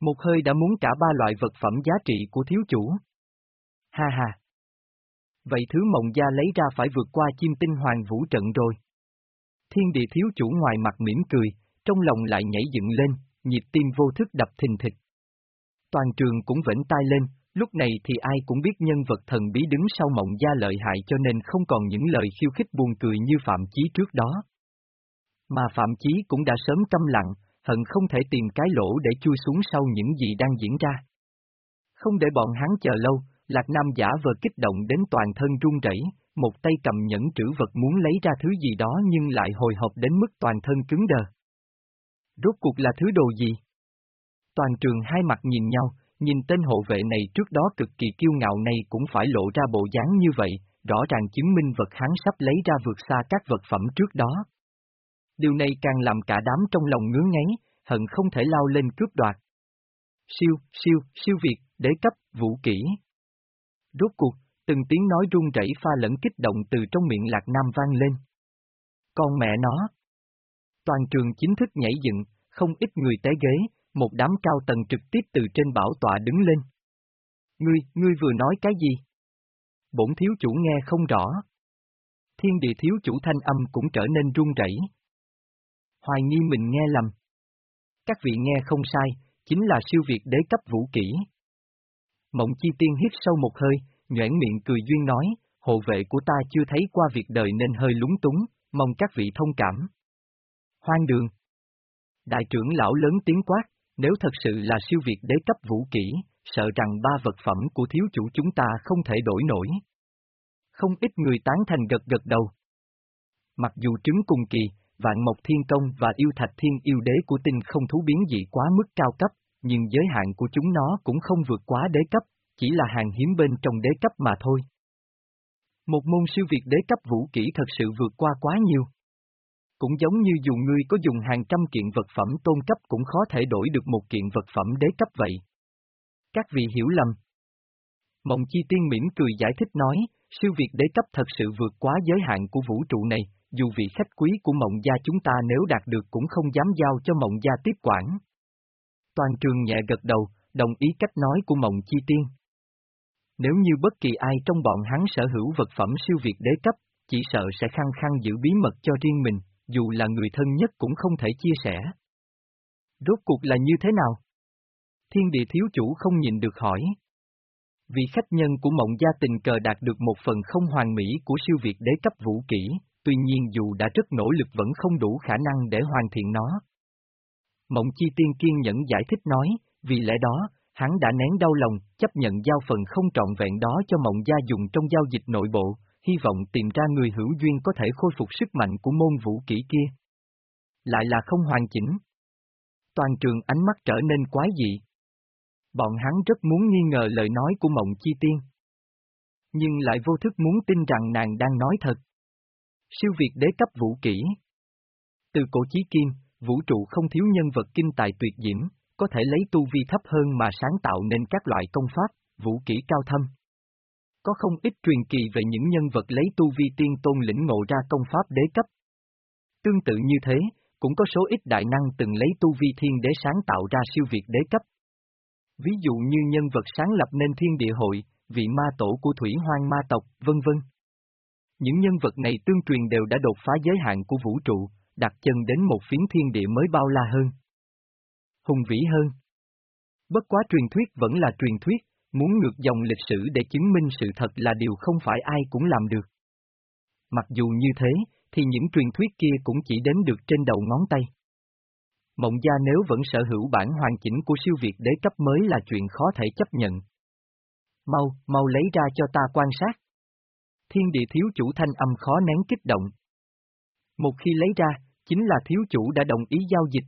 [SPEAKER 1] Một hơi đã muốn cả ba loại vật phẩm giá trị của thiếu chủ. Ha ha! Vậy thứ mộng gia lấy ra phải vượt qua chim tinh hoàng vũ trận rồi. Thiên địa thiếu chủ ngoài mặt mỉm cười, trong lòng lại nhảy dựng lên, nhịp tim vô thức đập thình thịch. Toàn trường cũng vẫn tai lên, lúc này thì ai cũng biết nhân vật thần bí đứng sau mộng gia lợi hại cho nên không còn những lời khiêu khích buồn cười như phạm chí trước đó. Mà Phạm Chí cũng đã sớm câm lặng, hận không thể tìm cái lỗ để chui xuống sau những gì đang diễn ra. Không để bọn hắn chờ lâu, Lạc Nam giả vờ kích động đến toàn thân run rẩy, một tay cầm nhẫn trữ vật muốn lấy ra thứ gì đó nhưng lại hồi hộp đến mức toàn thân cứng đờ. Rốt cuộc là thứ đồ gì? Toàn trường hai mặt nhìn nhau, nhìn tên hộ vệ này trước đó cực kỳ kiêu ngạo này cũng phải lộ ra bộ dáng như vậy, rõ ràng chứng minh vật hắn sắp lấy ra vượt xa các vật phẩm trước đó. Điều này càng làm cả đám trong lòng ngứa ngáy, hận không thể lao lên cướp đoạt. Siêu, siêu, siêu việt, đế cấp, vũ kỹ. Rốt cuộc, từng tiếng nói run rẩy pha lẫn kích động từ trong miệng Lạc Nam vang lên. Con mẹ nó! Toàn trường chính thức nhảy dựng, không ít người té ghế, một đám cao tầng trực tiếp từ trên bảo tọa đứng lên. Ngươi, ngươi vừa nói cái gì? Bổn thiếu chủ nghe không rõ. Thiên địa thiếu chủ thanh âm cũng trở nên run rẩy. Hoài nghi mình nghe lầm. Các vị nghe không sai, chính là siêu việt đế cấp vũ kỹ. Mộng chi tiên hít sâu một hơi, nhoảng miệng cười duyên nói, hộ vệ của ta chưa thấy qua việc đời nên hơi lúng túng, mong các vị thông cảm. Hoang đường. Đại trưởng lão lớn tiếng quát, nếu thật sự là siêu việt đế cấp vũ kỹ, sợ rằng ba vật phẩm của thiếu chủ chúng ta không thể đổi nổi. Không ít người tán thành gật gật đầu. Mặc dù trứng cùng kỳ, vạn mộc thiên công và yêu thạch thiên yêu đế của tinh không thú biến dị quá mức cao cấp, nhưng giới hạn của chúng nó cũng không vượt quá đế cấp, chỉ là hàng hiếm bên trong đế cấp mà thôi. Một môn siêu việt đế cấp vũ kỹ thật sự vượt qua quá nhiều. Cũng giống như dù ngươi có dùng hàng trăm kiện vật phẩm tôn cấp cũng khó thể đổi được một kiện vật phẩm đế cấp vậy. Các vị hiểu lầm. Mộng chi tiên mỉm cười giải thích nói, siêu việt đế cấp thật sự vượt quá giới hạn của vũ trụ này, dù vị khách quý của mộng gia chúng ta nếu đạt được cũng không dám giao cho mộng gia tiếp quản. Toàn trường nhẹ gật đầu, đồng ý cách nói của mộng chi tiên. Nếu như bất kỳ ai trong bọn hắn sở hữu vật phẩm siêu việt đế cấp, chỉ sợ sẽ khăng khăng giữ bí mật cho riêng mình, dù là người thân nhất cũng không thể chia sẻ. Rốt cuộc là như thế nào? Thiên địa thiếu chủ không nhìn được hỏi. Vì khách nhân của mộng gia tình cờ đạt được một phần không hoàn mỹ của siêu việt đế cấp vũ kỹ, tuy nhiên dù đã rất nỗ lực vẫn không đủ khả năng để hoàn thiện nó. Mộng chi tiên kiên nhẫn giải thích nói, vì lẽ đó, hắn đã nén đau lòng, chấp nhận giao phần không trọn vẹn đó cho mộng gia dùng trong giao dịch nội bộ, hy vọng tìm ra người hữu duyên có thể khôi phục sức mạnh của môn vũ kỹ kia. Lại là không hoàn chỉnh. Toàn trường ánh mắt trở nên quái dị. Bọn hắn rất muốn nghi ngờ lời nói của mộng chi tiên. Nhưng lại vô thức muốn tin rằng nàng đang nói thật. Siêu việt đế cấp vũ kỹ. Từ cổ chí kim, vũ trụ không thiếu nhân vật kinh tài tuyệt diễm, có thể lấy tu vi thấp hơn mà sáng tạo nên các loại công pháp, vũ kỹ cao thâm. Có không ít truyền kỳ về những nhân vật lấy tu vi tiên tôn lĩnh ngộ ra công pháp đế cấp. Tương tự như thế, cũng có số ít đại năng từng lấy tu vi thiên đế sáng tạo ra siêu việt đế cấp. Ví dụ như nhân vật sáng lập nên thiên địa hội, vị ma tổ của thủy hoang ma tộc, vân vân. Những nhân vật này tương truyền đều đã đột phá giới hạn của vũ trụ, đặt chân đến một phiến thiên địa mới bao la hơn. Hùng vĩ hơn. Bất quá truyền thuyết vẫn là truyền thuyết, muốn ngược dòng lịch sử để chứng minh sự thật là điều không phải ai cũng làm được. Mặc dù như thế, thì những truyền thuyết kia cũng chỉ đến được trên đầu ngón tay. Mộng gia nếu vẫn sở hữu bản hoàn chỉnh của siêu việt đế cấp mới là chuyện khó thể chấp nhận. Mau, mau lấy ra cho ta quan sát. Thiên địa thiếu chủ thanh âm khó nén kích động. Một khi lấy ra, chính là thiếu chủ đã đồng ý giao dịch.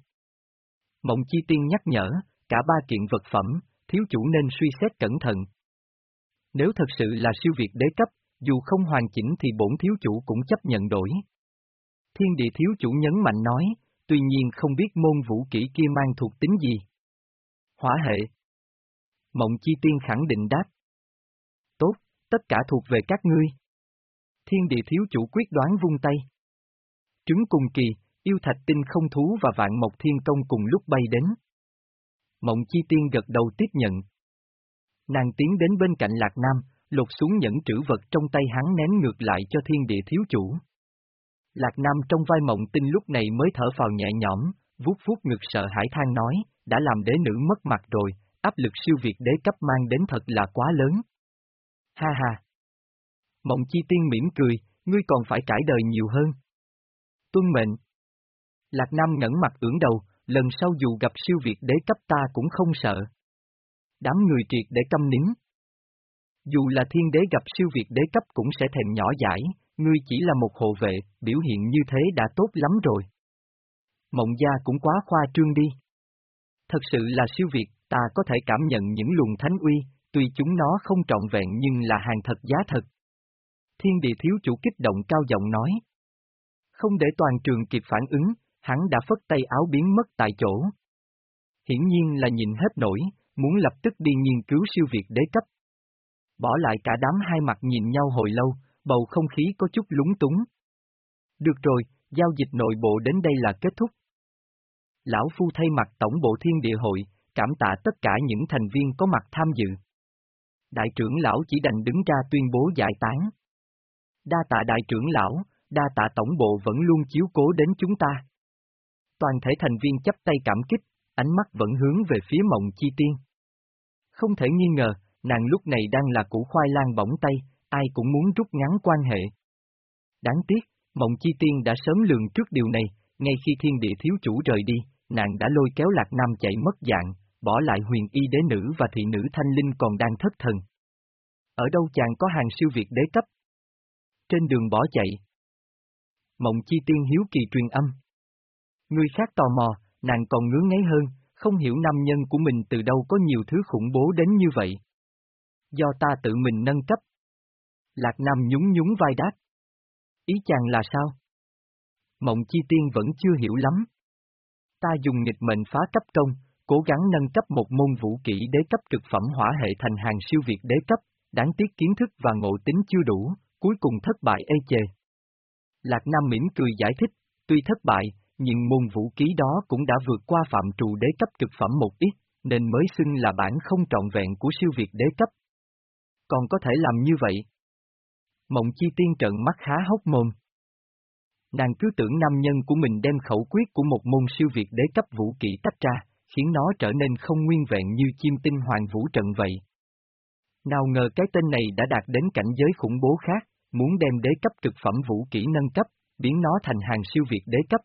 [SPEAKER 1] Mộng chi tiên nhắc nhở, cả ba kiện vật phẩm, thiếu chủ nên suy xét cẩn thận. Nếu thật sự là siêu việt đế cấp, dù không hoàn chỉnh thì bổn thiếu chủ cũng chấp nhận đổi. Thiên địa thiếu chủ nhấn mạnh nói, tuy nhiên không biết môn vũ kỹ kia mang thuộc tính gì. Hỏa hệ. Mộng chi tiên khẳng định đáp. Tốt, tất cả thuộc về các ngươi. Thiên địa thiếu chủ quyết đoán vung tay. Trứng cùng kỳ, yêu thạch tinh không thú và vạn mộc thiên công cùng lúc bay đến. Mộng chi tiên gật đầu tiếp nhận. Nàng tiến đến bên cạnh Lạc Nam, lột xuống nhẫn trữ vật trong tay hắn ném ngược lại cho thiên địa thiếu chủ. Lạc Nam trong vai mộng tinh lúc này mới thở phào nhẹ nhõm, vuốt vuốt ngực sợ hãi than nói, đã làm đế nữ mất mặt rồi, áp lực siêu việt đế cấp mang đến thật là quá lớn. Ha ha! Mộng chi tiên mỉm cười, ngươi còn phải trải đời nhiều hơn. Tuân mệnh! Lạc Nam ngẩn mặt ưỡng đầu, lần sau dù gặp siêu việt đế cấp ta cũng không sợ. Đám người triệt để câm nín. Dù là thiên đế gặp siêu việt đế cấp cũng sẽ thèm nhỏ giải, ngươi chỉ là một hộ vệ, biểu hiện như thế đã tốt lắm rồi. Mộng gia cũng quá khoa trương đi. Thật sự là siêu việt, ta có thể cảm nhận những luồng thánh uy, tuy chúng nó không trọn vẹn nhưng là hàng thật giá thật. Thiên địa thiếu chủ kích động cao giọng nói. Không để toàn trường kịp phản ứng, hắn đã phất tay áo biến mất tại chỗ. Hiển nhiên là nhìn hết nổi, muốn lập tức đi nghiên cứu siêu việt đế cấp. Bỏ lại cả đám hai mặt nhìn nhau hồi lâu, bầu không khí có chút lúng túng. Được rồi, giao dịch nội bộ đến đây là kết thúc. Lão Phu thay mặt Tổng bộ Thiên Địa Hội, cảm tạ tất cả những thành viên có mặt tham dự. Đại trưởng lão chỉ đành đứng ra tuyên bố giải tán. Đa tạ đại trưởng lão, đa tạ tổng bộ vẫn luôn chiếu cố đến chúng ta. Toàn thể thành viên chấp tay cảm kích, ánh mắt vẫn hướng về phía mộng chi tiên. Không thể nghi ngờ, nàng lúc này đang là củ khoai lang bỏng tay, ai cũng muốn rút ngắn quan hệ. Đáng tiếc, mộng chi tiên đã sớm lường trước điều này, ngay khi thiên địa thiếu chủ rời đi, nàng đã lôi kéo lạc nam chạy mất dạng, bỏ lại huyền y đế nữ và thị nữ thanh linh còn đang thất thần. Ở đâu chàng có hàng siêu việt đế cấp? Trên đường bỏ chạy. Mộng chi tiên hiếu kỳ truyền âm. Người khác tò mò, nàng còn ngứa ngáy hơn, không hiểu nam nhân của mình từ đâu có nhiều thứ khủng bố đến như vậy. Do ta tự mình nâng cấp. Lạc Nam nhún nhún vai đáp. Ý chàng là sao? Mộng chi tiên vẫn chưa hiểu lắm. Ta dùng nghịch mệnh phá cấp công, cố gắng nâng cấp một môn vũ kỹ đế cấp cực phẩm hỏa hệ thành hàng siêu việt đế cấp, đáng tiếc kiến thức và ngộ tính chưa đủ, cuối cùng thất bại ê chề. Lạc Nam mỉm cười giải thích, tuy thất bại, nhưng môn vũ ký đó cũng đã vượt qua phạm trù đế cấp cực phẩm một ít, nên mới xưng là bản không trọn vẹn của siêu việt đế cấp. Còn có thể làm như vậy. Mộng chi tiên trận mắt khá hốc mồm. Nàng cứ tưởng nam nhân của mình đem khẩu quyết của một môn siêu việt đế cấp vũ kỹ tách ra, khiến nó trở nên không nguyên vẹn như chim tinh hoàng vũ trận vậy. Nào ngờ cái tên này đã đạt đến cảnh giới khủng bố khác, muốn đem đế cấp cực phẩm vũ kỹ nâng cấp, biến nó thành hàng siêu việt đế cấp.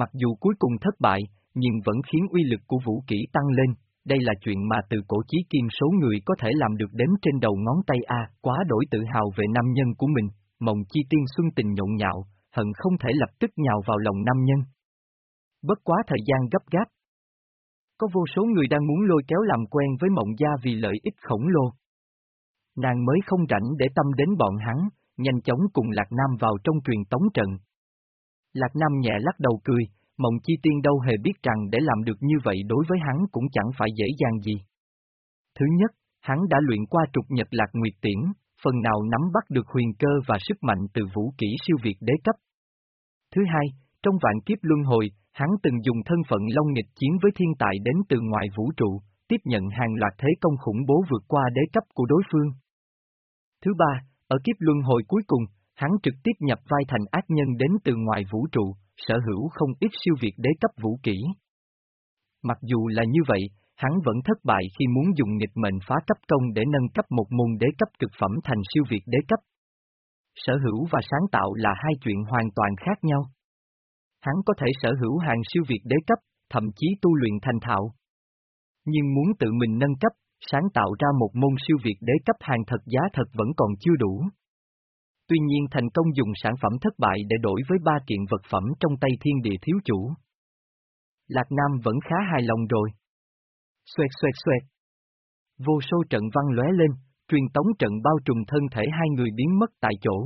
[SPEAKER 1] Mặc dù cuối cùng thất bại, nhưng vẫn khiến uy lực của vũ kỹ tăng lên, đây là chuyện mà từ cổ chí kim số người có thể làm được đếm trên đầu ngón tay A, quá đổi tự hào về nam nhân của mình, mộng chi tiên xuân tình nhộn nhạo, hận không thể lập tức nhào vào lòng nam nhân. Bất quá thời gian gấp gáp. Có vô số người đang muốn lôi kéo làm quen với mộng gia vì lợi ích khổng lồ. Nàng mới không rảnh để tâm đến bọn hắn, nhanh chóng cùng Lạc Nam vào trong truyền tống trận. Lạc Nam nhẹ lắc đầu cười, Mộng Chi Tiên đâu hề biết rằng để làm được như vậy đối với hắn cũng chẳng phải dễ dàng gì. Thứ nhất, hắn đã luyện qua trục nhật Lạc Nguyệt Tiễn, phần nào nắm bắt được huyền cơ và sức mạnh từ vũ kỹ siêu việt đế cấp. Thứ hai, trong vạn kiếp luân hồi, hắn từng dùng thân phận long nghịch chiến với thiên tài đến từ ngoài vũ trụ, tiếp nhận hàng loạt thế công khủng bố vượt qua đế cấp của đối phương. Thứ ba, ở kiếp luân hồi cuối cùng, hắn trực tiếp nhập vai thành ác nhân đến từ ngoài vũ trụ, sở hữu không ít siêu việt đế cấp vũ kỹ. Mặc dù là như vậy, hắn vẫn thất bại khi muốn dùng nghịch mệnh phá cấp công để nâng cấp một môn đế cấp cực phẩm thành siêu việt đế cấp. Sở hữu và sáng tạo là hai chuyện hoàn toàn khác nhau. Hắn có thể sở hữu hàng siêu việt đế cấp, thậm chí tu luyện thành thạo. Nhưng muốn tự mình nâng cấp, sáng tạo ra một môn siêu việt đế cấp hàng thật giá thật vẫn còn chưa đủ. Tuy nhiên thành công dùng sản phẩm thất bại để đổi với ba kiện vật phẩm trong tay thiên địa thiếu chủ. Lạc Nam vẫn khá hài lòng rồi. Xoẹt xoẹt xoẹt. Vô số trận văn lóe lên, truyền tống trận bao trùm thân thể hai người biến mất tại chỗ.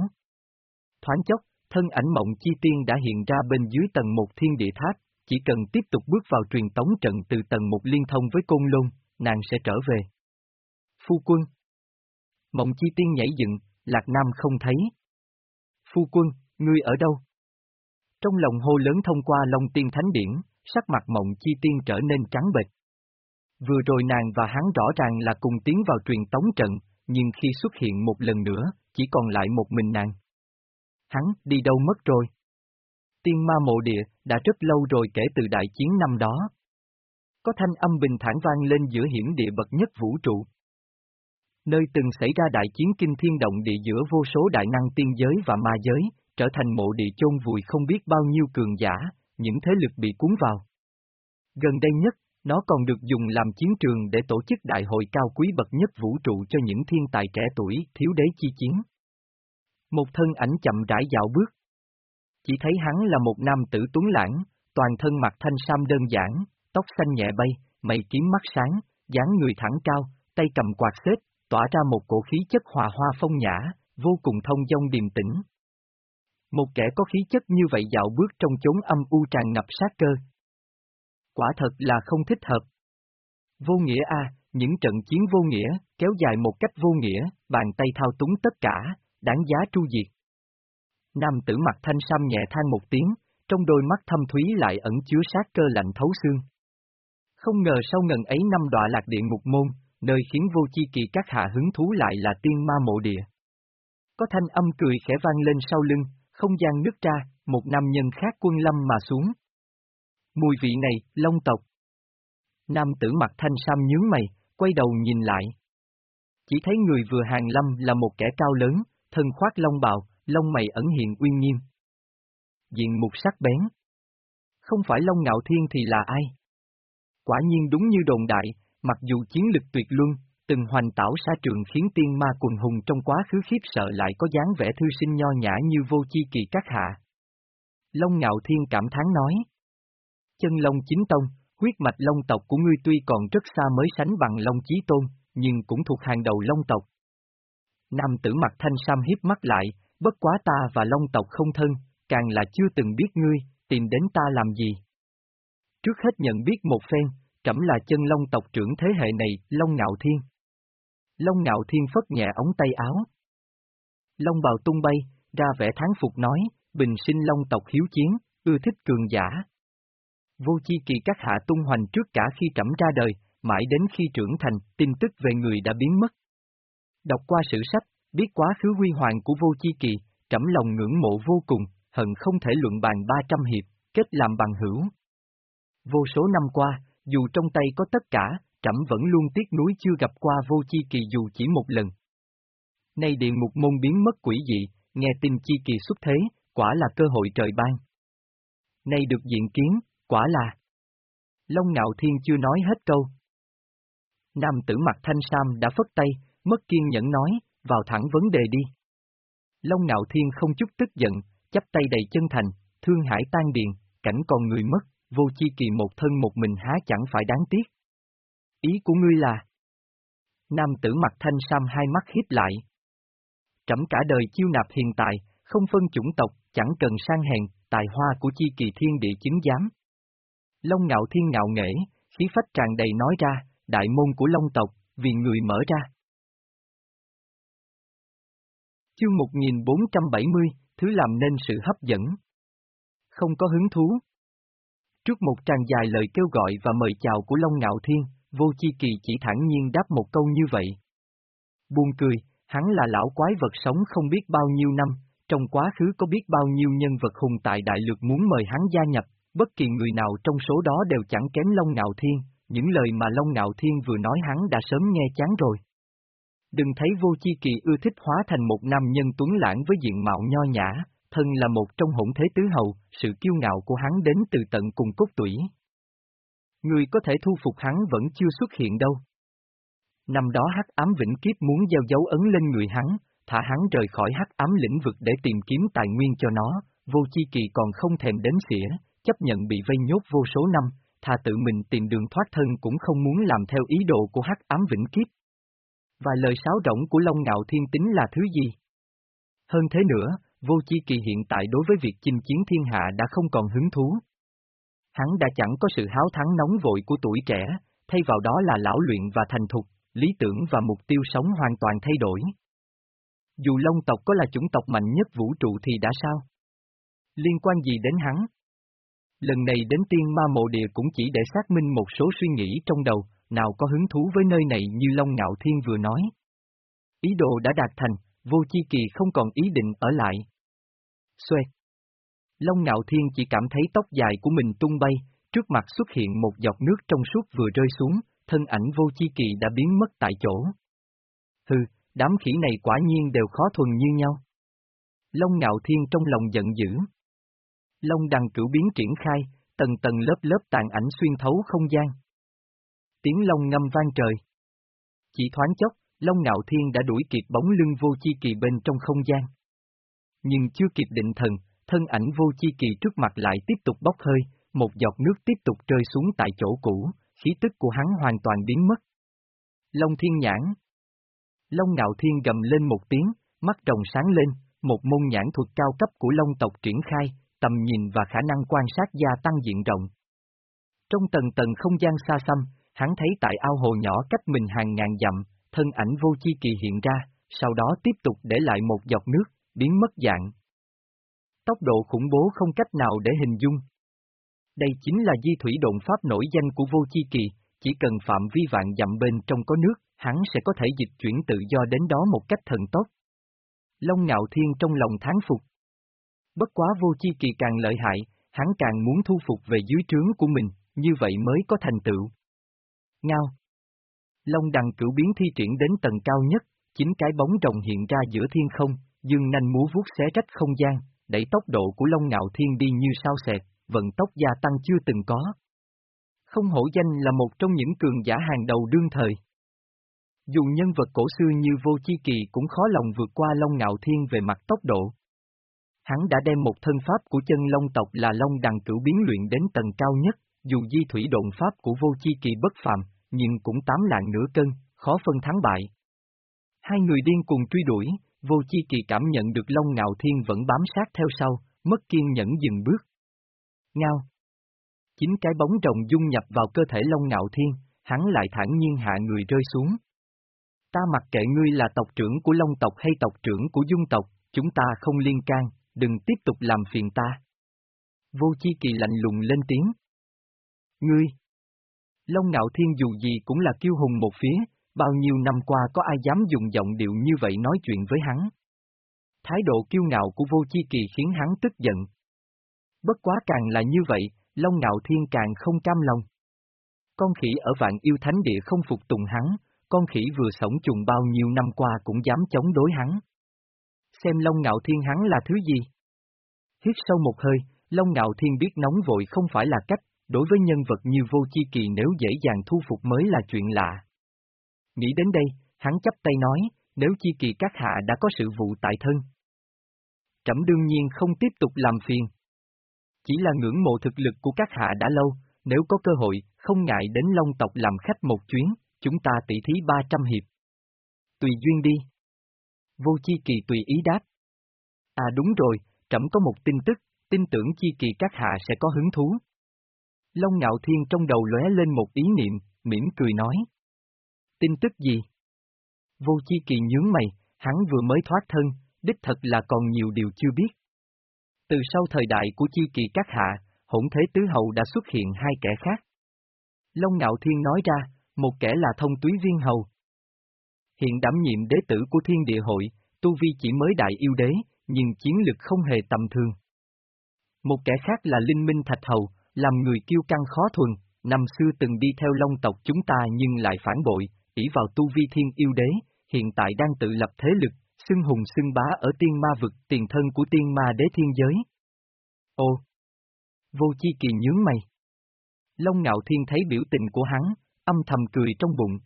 [SPEAKER 1] Thoáng chốc, thân ảnh mộng chi tiên đã hiện ra bên dưới tầng một thiên địa tháp, chỉ cần tiếp tục bước vào truyền tống trận từ tầng một liên thông với côn lôn, nàng sẽ trở về. Phu quân Mộng chi tiên nhảy dựng, Lạc Nam không thấy. Phu quân, ngươi ở đâu? Trong lòng hô lớn thông qua Long Tiên Thánh Điển, sắc mặt mộng chi tiên trở nên trắng bệch. Vừa rồi nàng và hắn rõ ràng là cùng tiến vào truyền tống trận, nhưng khi xuất hiện một lần nữa, chỉ còn lại một mình nàng. Hắn đi đâu mất rồi? Tiên ma mộ địa, đã rất lâu rồi kể từ đại chiến năm đó. Có thanh âm bình thản vang lên giữa hiểm địa bậc nhất vũ trụ. Nơi từng xảy ra đại chiến kinh thiên động địa giữa vô số đại năng tiên giới và ma giới, trở thành mộ địa chôn vùi không biết bao nhiêu cường giả, những thế lực bị cuốn vào. Gần đây nhất, nó còn được dùng làm chiến trường để tổ chức đại hội cao quý bậc nhất vũ trụ cho những thiên tài trẻ tuổi, thiếu đế chi chiến. Một thân ảnh chậm rãi dạo bước. Chỉ thấy hắn là một nam tử tuấn lãng, toàn thân mặt thanh sam đơn giản, tóc xanh nhẹ bay, mày kiếm mắt sáng, dáng người thẳng cao, tay cầm quạt xếp, tỏa ra một cổ khí chất hòa hoa phong nhã, vô cùng thông dong điềm tĩnh. Một kẻ có khí chất như vậy dạo bước trong chốn âm u tràn ngập sát cơ. Quả thật là không thích hợp. Vô nghĩa a, những trận chiến vô nghĩa, kéo dài một cách vô nghĩa, bàn tay thao túng tất cả, đáng giá tru diệt. Nam tử mặt thanh sam nhẹ than một tiếng, trong đôi mắt thâm thúy lại ẩn chứa sát cơ lạnh thấu xương. Không ngờ sau ngần ấy năm đọa lạc địa ngục môn, nơi khiến vô chi kỳ các hạ hứng thú lại là tiên ma mộ địa. Có thanh âm cười khẽ vang lên sau lưng, không gian nứt ra, một nam nhân khác quân lâm mà xuống. Mùi vị này, long tộc. Nam tử mặt thanh sam nhướng mày, quay đầu nhìn lại. Chỉ thấy người vừa hàng lâm là một kẻ cao lớn, thân khoác long bào, lông mày ẩn hiện uy nghiêm. Diện mục sắc bén. Không phải Long Ngạo Thiên thì là ai? Quả nhiên đúng như đồn đại, mặc dù chiến lực tuyệt luân, từng hoành tảo sa trường khiến tiên ma quần hùng trong quá khứ khiếp sợ lại có dáng vẻ thư sinh nho nhã như vô chi kỳ các hạ. Long Ngạo Thiên cảm thán nói. Chân Long chính tông, huyết mạch Long tộc của ngươi tuy còn rất xa mới sánh bằng Long Chí Tôn, nhưng cũng thuộc hàng đầu Long tộc. Nam tử mặt thanh sam hiếp mắt lại, bất quá ta và Long tộc không thân, càng là chưa từng biết ngươi, tìm đến ta làm gì. Trước hết nhận biết một phen, trẫm là chân Long tộc trưởng thế hệ này, Long Ngạo Thiên. Long Ngạo Thiên phất nhẹ ống tay áo. Long bào tung bay, ra vẻ tháng phục nói, bình sinh Long tộc hiếu chiến, ưa thích cường giả. Vô chi kỳ các hạ tung hoành trước cả khi trẫm ra đời, mãi đến khi trưởng thành, tin tức về người đã biến mất. Đọc qua sử sách, biết quá khứ huy hoàng của vô chi kỳ, trẫm lòng ngưỡng mộ vô cùng, hận không thể luận bàn 300 hiệp, kết làm bằng hữu. Vô số năm qua, dù trong tay có tất cả, trẫm vẫn luôn tiếc nuối chưa gặp qua vô chi kỳ dù chỉ một lần. Nay điện mục môn biến mất quỷ dị, nghe tin chi kỳ xuất thế, quả là cơ hội trời ban. Nay được diện kiến, quả là. Long ngạo thiên chưa nói hết câu. Nam tử mặt thanh sam đã phất tay, mất kiên nhẫn nói, vào thẳng vấn đề đi. Long ngạo thiên không chút tức giận, chắp tay đầy chân thành, thương hải tan điền, cảnh còn người mất, vô chi kỳ một thân một mình há chẳng phải đáng tiếc. Ý của ngươi là? Nam tử mặt thanh sam hai mắt hiếp lại. Trẫm cả đời chiêu nạp hiện tại, không phân chủng tộc, chẳng cần sang hèn, tài hoa của chi kỳ thiên địa chứng giám. Long ngạo thiên ngạo nghệ khí phách tràn đầy nói ra, đại môn của Long tộc, vì người mở ra. Chương 1470, thứ làm nên sự hấp dẫn. Không có hứng thú. Trước một tràng dài lời kêu gọi và mời chào của Long Ngạo Thiên, Vô Chi Kỳ chỉ thẳng nhiên đáp một câu như vậy. Buồn cười, hắn là lão quái vật sống không biết bao nhiêu năm, trong quá khứ có biết bao nhiêu nhân vật hùng tại đại lược muốn mời hắn gia nhập, bất kỳ người nào trong số đó đều chẳng kém Long Ngạo Thiên, những lời mà Long Ngạo Thiên vừa nói hắn đã sớm nghe chán rồi. Đừng thấy vô chi kỳ ưa thích hóa thành một nam nhân tuấn lãng với diện mạo nho nhã, thân là một trong hỗn thế tứ hầu, sự kiêu ngạo của hắn đến từ tận cùng cốt tủy. Người có thể thu phục hắn vẫn chưa xuất hiện đâu. Năm đó hắc ám vĩnh kiếp muốn gieo dấu ấn lên người hắn, thả hắn rời khỏi hắc ám lĩnh vực để tìm kiếm tài nguyên cho nó, vô chi kỳ còn không thèm đến xỉa, chấp nhận bị vây nhốt vô số năm, thà tự mình tìm đường thoát thân cũng không muốn làm theo ý đồ của hắc ám vĩnh kiếp. Và lời sáo rỗng của Long Ngạo Thiên tính là thứ gì? Hơn thế nữa, Vô Chi Kỳ hiện tại đối với việc chinh chiến thiên hạ đã không còn hứng thú. Hắn đã chẳng có sự háo thắng nóng vội của tuổi trẻ, thay vào đó là lão luyện và thành thục, lý tưởng và mục tiêu sống hoàn toàn thay đổi. Dù Long tộc có là chủng tộc mạnh nhất vũ trụ thì đã sao? Liên quan gì đến hắn? Lần này đến tiên ma mộ địa cũng chỉ để xác minh một số suy nghĩ trong đầu, nào có hứng thú với nơi này như Long Ngạo Thiên vừa nói. Ý đồ đã đạt thành, vô chi kỳ không còn ý định ở lại. Xoẹt. Long Ngạo Thiên chỉ cảm thấy tóc dài của mình tung bay, trước mặt xuất hiện một giọt nước trong suốt vừa rơi xuống, thân ảnh vô chi kỳ đã biến mất tại chỗ. Hừ, đám khỉ này quả nhiên đều khó thuần như nhau. Long Ngạo Thiên trong lòng giận dữ. Long đằng cửu biến triển khai, tầng tầng lớp lớp tàn ảnh xuyên thấu không gian. Tiếng long ngâm vang trời. Chỉ thoáng chốc, Long Ngạo Thiên đã đuổi kịp bóng lưng vô chi kỳ bên trong không gian. Nhưng chưa kịp định thần, thân ảnh vô chi kỳ trước mặt lại tiếp tục bốc hơi, một giọt nước tiếp tục rơi xuống tại chỗ cũ, khí tức của hắn hoàn toàn biến mất. Long Thiên Nhãn Long Ngạo Thiên gầm lên một tiếng, mắt rồng sáng lên, một môn nhãn thuật cao cấp của Long tộc triển khai, tầm nhìn và khả năng quan sát gia tăng diện rộng. Trong tầng tầng không gian xa xăm, hắn thấy tại ao hồ nhỏ cách mình hàng ngàn dặm, thân ảnh vô chi kỳ hiện ra, sau đó tiếp tục để lại một giọt nước, biến mất dạng. Tốc độ khủng bố không cách nào để hình dung. Đây chính là di thủy độn pháp nổi danh của vô chi kỳ, chỉ cần phạm vi vạn dặm bên trong có nước, hắn sẽ có thể dịch chuyển tự do đến đó một cách thần tốc. Long ngạo thiên trong lòng tháng phục. Bất quá vô chi kỳ càng lợi hại, hắn càng muốn thu phục về dưới trướng của mình, như vậy mới có thành tựu. Ngao Long đằng cửu biến thi triển đến tầng cao nhất, chính cái bóng rồng hiện ra giữa thiên không, dương nanh múa vuốt xé rách không gian, đẩy tốc độ của Long Ngạo Thiên đi như sao sệt, vận tốc gia tăng chưa từng có. Không hổ danh là một trong những cường giả hàng đầu đương thời. Dù nhân vật cổ xưa như Vô Chi Kỳ cũng khó lòng vượt qua Long Ngạo Thiên về mặt tốc độ. Hắn đã đem một thân pháp của chân Long tộc là Long đằng cửu biến luyện đến tầng cao nhất, dù di thủy độn pháp của Vô Chi Kỳ bất phàm, nhưng cũng tám lạng nửa cân, khó phân thắng bại. Hai người điên cùng truy đuổi, vô chi kỳ cảm nhận được Long Ngạo Thiên vẫn bám sát theo sau, mất kiên nhẫn dừng bước. Ngao. Chính cái bóng rồng dung nhập vào cơ thể Long Ngạo Thiên, hắn lại thản nhiên hạ người rơi xuống. Ta mặc kệ ngươi là tộc trưởng của Long tộc hay tộc trưởng của Dung tộc, chúng ta không liên can, đừng tiếp tục làm phiền ta. Vô chi kỳ lạnh lùng lên tiếng. Ngươi! Long Ngạo Thiên dù gì cũng là kiêu hùng một phía, bao nhiêu năm qua có ai dám dùng giọng điệu như vậy nói chuyện với hắn. Thái độ kiêu ngạo của vô chi kỳ khiến hắn tức giận. Bất quá càng là như vậy, Long Ngạo Thiên càng không cam lòng. Con khỉ ở vạn yêu thánh địa không phục tùng hắn, con khỉ vừa sống trùng bao nhiêu năm qua cũng dám chống đối hắn. Xem Long Ngạo Thiên hắn là thứ gì? Hít sâu một hơi, Long Ngạo Thiên biết nóng vội không phải là cách, đối với nhân vật như vô chi kỳ nếu dễ dàng thu phục mới là chuyện lạ. Nghĩ đến đây, hắn chấp tay nói, nếu chi kỳ các hạ đã có sự vụ tại thân. Trẫm đương nhiên không tiếp tục làm phiền. Chỉ là ngưỡng mộ thực lực của các hạ đã lâu, nếu có cơ hội, không ngại đến Long tộc làm khách một chuyến, chúng ta tỷ thí 300 hiệp. Tùy duyên đi. Vô chi kỳ tùy ý đáp. À đúng rồi, trẫm có một tin tức, tin tưởng chi kỳ các hạ sẽ có hứng thú. Long Ngạo Thiên trong đầu lóe lên một ý niệm, mỉm cười nói. Tin tức gì? Vô chi kỳ nhướng mày, hắn vừa mới thoát thân, đích thật là còn nhiều điều chưa biết. Từ sau thời đại của chi kỳ các hạ, hỗn thế tứ hậu đã xuất hiện hai kẻ khác. Long Ngạo Thiên nói ra, một kẻ là thông túy viên hầu. Hiện đảm nhiệm đế tử của thiên địa hội, tu vi chỉ mới đại yêu đế, nhưng chiến lực không hề tầm thường. Một kẻ khác là Linh Minh Thạch Hầu, làm người kiêu căng khó thuần, năm xưa từng đi theo long tộc chúng ta nhưng lại phản bội, ỷ vào tu vi thiên yêu đế, hiện tại đang tự lập thế lực, xưng hùng xưng bá ở tiên ma vực tiền thân của tiên ma đế thiên giới. Ô! Vô chi kỳ nhướng mày. Long ngạo thiên thấy biểu tình của hắn, âm thầm cười trong bụng.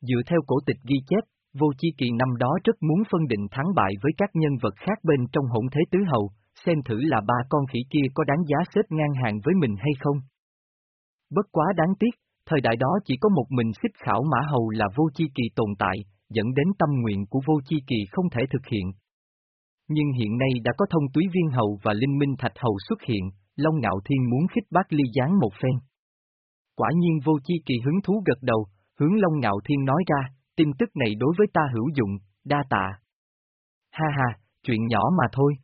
[SPEAKER 1] Dựa theo cổ tịch ghi chép, vô chi kỳ năm đó rất muốn phân định thắng bại với các nhân vật khác bên trong hỗn thế tứ hậu, xem thử là ba con khỉ kia có đáng giá xếp ngang hàng với mình hay không. Bất quá đáng tiếc, thời đại đó chỉ có một mình xích khảo mã hầu là vô chi kỳ tồn tại, dẫn đến tâm nguyện của vô chi kỳ không thể thực hiện. Nhưng hiện nay đã có thông túy viên hầu và linh minh thạch hầu xuất hiện, Long Ngạo Thiên muốn khích bác ly gián một phen. Quả nhiên vô chi kỳ hứng thú gật đầu, hướng Long Ngạo Thiên nói ra, tin tức này đối với ta hữu dụng, đa tạ. Ha ha, chuyện nhỏ mà thôi.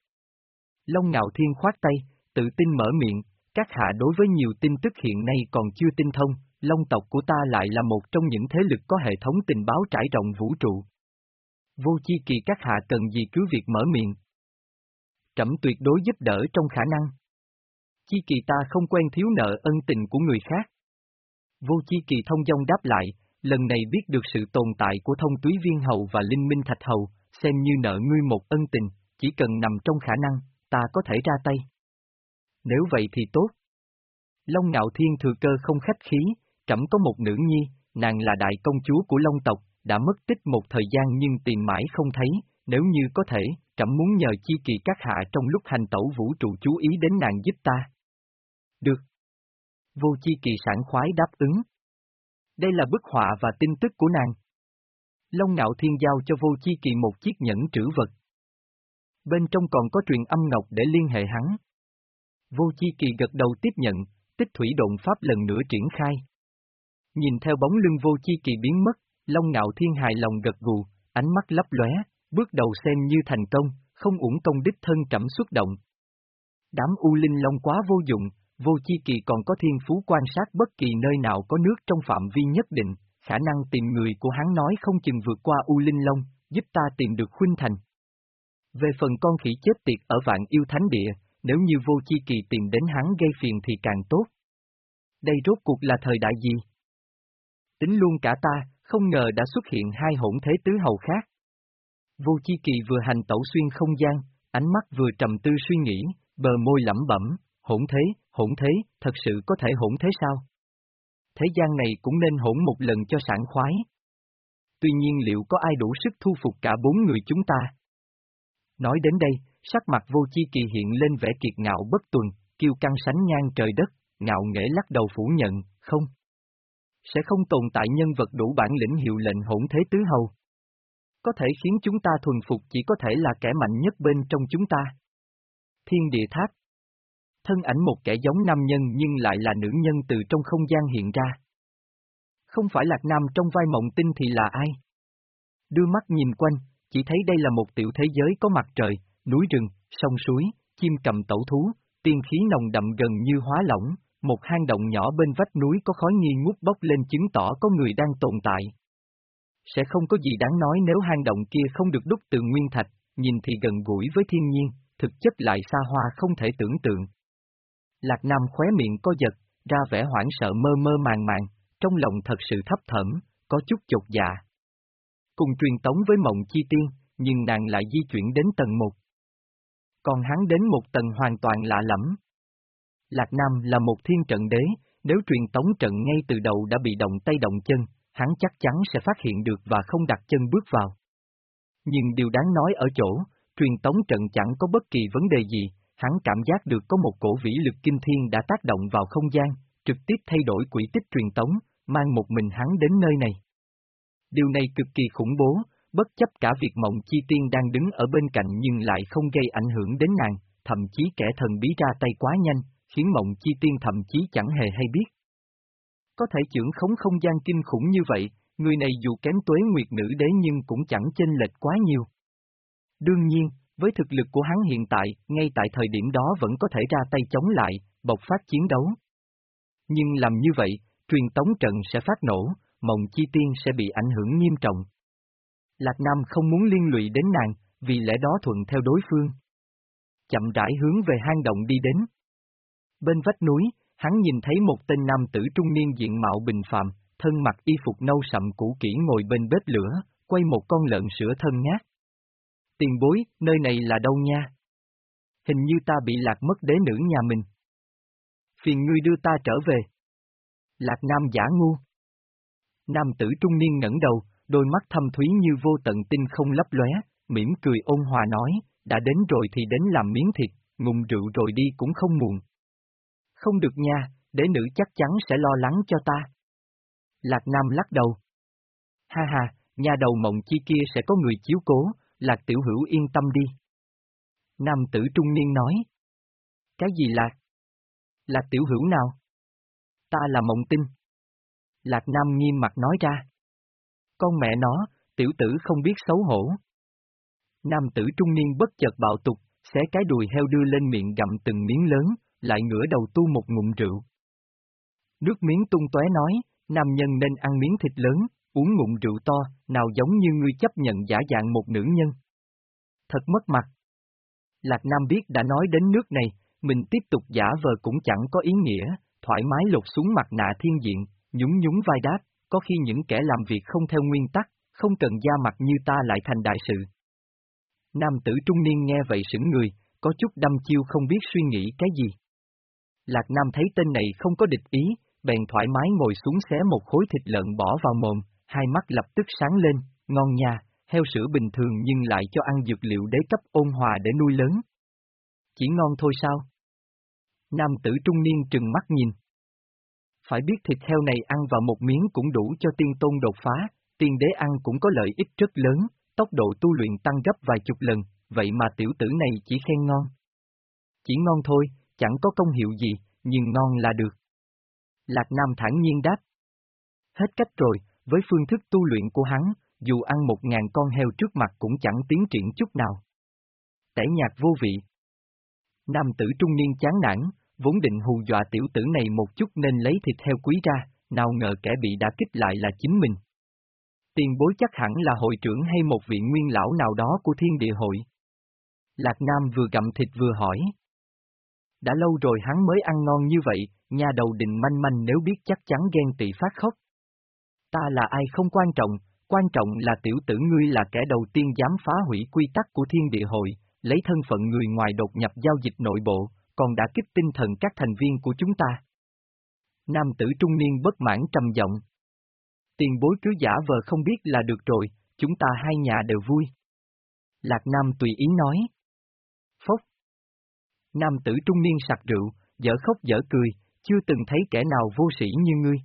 [SPEAKER 1] Long Ngạo Thiên khoát tay, tự tin mở miệng, các hạ đối với nhiều tin tức hiện nay còn chưa tinh thông, Long tộc của ta lại là một trong những thế lực có hệ thống tình báo trải rộng vũ trụ. Vô chi kỳ các hạ cần gì cứ việc mở miệng. Trẫm tuyệt đối giúp đỡ trong khả năng. Chi kỳ ta không quen thiếu nợ ân tình của người khác. Vô chi kỳ thông dong đáp lại, lần này biết được sự tồn tại của thông túy viên hầu và linh minh thạch hầu, xem như nợ ngươi một ân tình, chỉ cần nằm trong khả năng, ta có thể ra tay. Nếu vậy thì tốt. Long Ngạo Thiên thừa cơ không khách khí, trẫm có một nữ nhi, nàng là đại công chúa của Long tộc, đã mất tích một thời gian nhưng tìm mãi không thấy, nếu như có thể, trẫm muốn nhờ chi kỳ các hạ trong lúc hành tẩu vũ trụ chú ý đến nàng giúp ta. Được. Vô chi kỳ sản khoái đáp ứng. Đây là bức họa và tin tức của nàng. Long Ngạo Thiên giao cho Vô Chi Kỳ một chiếc nhẫn trữ vật. Bên trong còn có truyền âm ngọc để liên hệ hắn. Vô Chi Kỳ gật đầu tiếp nhận, tích thủy độn pháp lần nữa triển khai. Nhìn theo bóng lưng Vô Chi Kỳ biến mất, Long Ngạo Thiên hài lòng gật gù, ánh mắt lấp lóe, bước đầu xem như thành công, không uổng công đích thân cảm xúc động. Đám U Linh Long quá vô dụng, Vô Chi Kỳ còn có thiên phú quan sát bất kỳ nơi nào có nước trong phạm vi nhất định, khả năng tìm người của hắn nói không chừng vượt qua U Linh Long, giúp ta tìm được Khuynh Thành. Về phần con khỉ chết tiệt ở vạn yêu thánh địa, nếu như vô chi kỳ tìm đến hắn gây phiền thì càng tốt. Đây rốt cuộc là thời đại gì? Tính luôn cả ta, không ngờ đã xuất hiện hai hỗn thế tứ hầu khác. Vô chi kỳ vừa hành tẩu xuyên không gian, ánh mắt vừa trầm tư suy nghĩ, bờ môi lẩm bẩm, hỗn thế, hỗn thế, thật sự có thể hỗn thế sao? thế gian này cũng nên hỗn một lần cho sảng khoái. Tuy nhiên liệu có ai đủ sức thu phục cả bốn người chúng ta? Nói đến đây, sắc mặt vô chi kỳ hiện lên vẻ kiệt ngạo bất tuần, kiêu căng sánh ngang trời đất, ngạo nghễ lắc đầu phủ nhận, không. Sẽ không tồn tại nhân vật đủ bản lĩnh hiệu lệnh hỗn thế tứ hầu. Có thể khiến chúng ta thuần phục chỉ có thể là kẻ mạnh nhất bên trong chúng ta. Thiên địa tháp, thân ảnh một kẻ giống nam nhân nhưng lại là nữ nhân từ trong không gian hiện ra. Không phải Lạc Nam trong vai mộng tinh thì là ai? Đưa mắt nhìn quanh, chỉ thấy đây là một tiểu thế giới có mặt trời, núi rừng, sông suối, chim cầm tẩu thú, tiên khí nồng đậm gần như hóa lỏng, một hang động nhỏ bên vách núi có khói nghi ngút bốc lên chứng tỏ có người đang tồn tại. Sẽ không có gì đáng nói nếu hang động kia không được đúc từ nguyên thạch, nhìn thì gần gũi với thiên nhiên, thực chất lại xa hoa không thể tưởng tượng. Lạc Nam khóe miệng co giật, ra vẻ hoảng sợ mơ mơ màng màng, trong lòng thật sự thấp thẩm, có chút chột dạ. Cùng truyền tống với mộng chi tiên, nhưng nàng lại di chuyển đến tầng 1. Còn hắn đến một tầng hoàn toàn lạ lẫm. Lạc Nam là một thiên trận đế, nếu truyền tống trận ngay từ đầu đã bị động tay động chân, hắn chắc chắn sẽ phát hiện được và không đặt chân bước vào. Nhưng điều đáng nói ở chỗ, truyền tống trận chẳng có bất kỳ vấn đề gì, hắn cảm giác được có một cổ vĩ lực kinh thiên đã tác động vào không gian, trực tiếp thay đổi quỹ tích truyền tống, mang một mình hắn đến nơi này. Điều này cực kỳ khủng bố, bất chấp cả việc mộng chi tiên đang đứng ở bên cạnh nhưng lại không gây ảnh hưởng đến nàng, thậm chí kẻ thần bí ra tay quá nhanh, khiến mộng chi tiên thậm chí chẳng hề hay biết. Có thể trưởng khống không gian kinh khủng như vậy, người này dù kém tuế nguyệt nữ đế nhưng cũng chẳng chênh lệch quá nhiều. Đương nhiên, với thực lực của hắn hiện tại, ngay tại thời điểm đó vẫn có thể ra tay chống lại, bộc phát chiến đấu. Nhưng làm như vậy, truyền tống trận sẽ phát nổ, mộng chi tiên sẽ bị ảnh hưởng nghiêm trọng. Lạc Nam không muốn liên lụy đến nàng, vì lẽ đó thuận theo đối phương. Chậm rãi hướng về hang động đi đến. Bên vách núi, hắn nhìn thấy một tên nam tử trung niên diện mạo bình phạm, thân mặc y phục nâu sậm cũ kỹ ngồi bên bếp lửa, quay một con lợn sữa thân nhát. Tiền bối, nơi này là đâu nha? Hình như ta bị lạc mất đế nữ nhà mình. Phiền ngươi đưa ta trở về. Lạc Nam giả ngu. Nam tử trung niên ngẩng đầu, đôi mắt thâm thúy như vô tận tinh không lấp lóe, mỉm cười ôn hòa nói, đã đến rồi thì đến làm miếng thịt, ngùng rượu rồi đi cũng không muộn. Không được nha, đế nữ chắc chắn sẽ lo lắng cho ta. Lạc Nam lắc đầu. Ha ha, nhà đầu mộng chi kia sẽ có người chiếu cố, Lạc tiểu hữu yên tâm đi. Nam tử trung niên nói. Cái gì lạc? Lạc tiểu hữu nào? Ta là mộng tinh. Lạc nam nghiêm mặt nói ra. Con mẹ nó, tiểu tử không biết xấu hổ. Nam tử trung niên bất chợt bạo tục, xé cái đùi heo đưa lên miệng gặm từng miếng lớn, lại ngửa đầu tu một ngụm rượu. Nước miếng tung tóe nói, nam nhân nên ăn miếng thịt lớn, uống ngụm rượu to, nào giống như ngươi chấp nhận giả dạng một nữ nhân. Thật mất mặt. Lạc Nam biết đã nói đến nước này, mình tiếp tục giả vờ cũng chẳng có ý nghĩa, thoải mái lột xuống mặt nạ thiên diện, Nhúng nhúng vai đáp, có khi những kẻ làm việc không theo nguyên tắc, không cần da mặt như ta lại thành đại sự. Nam tử trung niên nghe vậy sững người, có chút đâm chiêu không biết suy nghĩ cái gì. Lạc Nam thấy tên này không có địch ý, bèn thoải mái ngồi xuống xé một khối thịt lợn bỏ vào mồm, hai mắt lập tức sáng lên, ngon nha, heo sữa bình thường nhưng lại cho ăn dược liệu đế cấp ôn hòa để nuôi lớn. Chỉ ngon thôi sao? Nam tử trung niên trừng mắt nhìn. Phải biết thịt heo này ăn vào một miếng cũng đủ cho tiên tôn đột phá, tiên đế ăn cũng có lợi ích rất lớn, tốc độ tu luyện tăng gấp vài chục lần, vậy mà tiểu tử này chỉ khen ngon. Chỉ ngon thôi, chẳng có công hiệu gì, nhưng ngon là được. Lạc Nam thản nhiên đáp. Hết cách rồi, với phương thức tu luyện của hắn, dù ăn một ngàn con heo trước mặt cũng chẳng tiến triển chút nào. Tẻ nhạt vô vị. Nam tử trung niên chán nản, vốn định hù dọa tiểu tử này một chút nên lấy thịt heo quý ra, nào ngờ kẻ bị đã kích lại là chính mình. Tiền bối chắc hẳn là hội trưởng hay một vị nguyên lão nào đó của thiên địa hội. Lạc Nam vừa gặm thịt vừa hỏi. Đã lâu rồi hắn mới ăn ngon như vậy, nhà đầu định manh manh nếu biết chắc chắn ghen tị phát khóc. Ta là ai không quan trọng, quan trọng là tiểu tử ngươi là kẻ đầu tiên dám phá hủy quy tắc của thiên địa hội, lấy thân phận người ngoài đột nhập giao dịch nội bộ, còn đã kích tinh thần các thành viên của chúng ta. Nam tử trung niên bất mãn trầm giọng. Tiền bối cứ giả vờ không biết là được rồi, chúng ta hai nhà đều vui. Lạc Nam tùy ý nói. Phốc. Nam tử trung niên sặc rượu, dở khóc dở cười, chưa từng thấy kẻ nào vô sĩ như ngươi.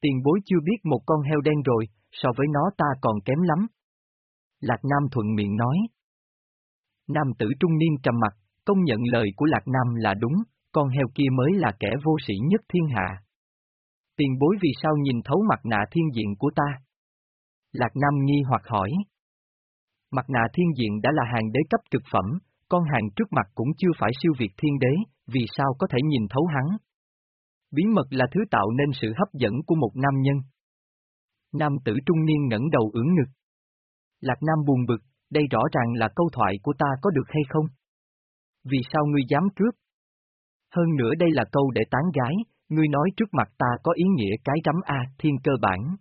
[SPEAKER 1] Tiền bối chưa biết một con heo đen rồi, so với nó ta còn kém lắm. Lạc Nam thuận miệng nói. Nam tử trung niên trầm mặt, công nhận lời của Lạc Nam là đúng, con heo kia mới là kẻ vô sĩ nhất thiên hạ. Tiền bối vì sao nhìn thấu mặt nạ thiên diện của ta? Lạc Nam nghi hoặc hỏi. Mặt nạ thiên diện đã là hàng đế cấp cực phẩm, con hàng trước mặt cũng chưa phải siêu việt thiên đế, vì sao có thể nhìn thấu hắn? Bí mật là thứ tạo nên sự hấp dẫn của một nam nhân. Nam tử trung niên ngẩng đầu ưỡn ngực. Lạc Nam buồn bực, đây rõ ràng là câu thoại của ta có được hay không? Vì sao ngươi dám cướp? Hơn nữa đây là câu để tán gái, ngươi nói trước mặt ta có ý nghĩa cái rắm A thiên cơ bản.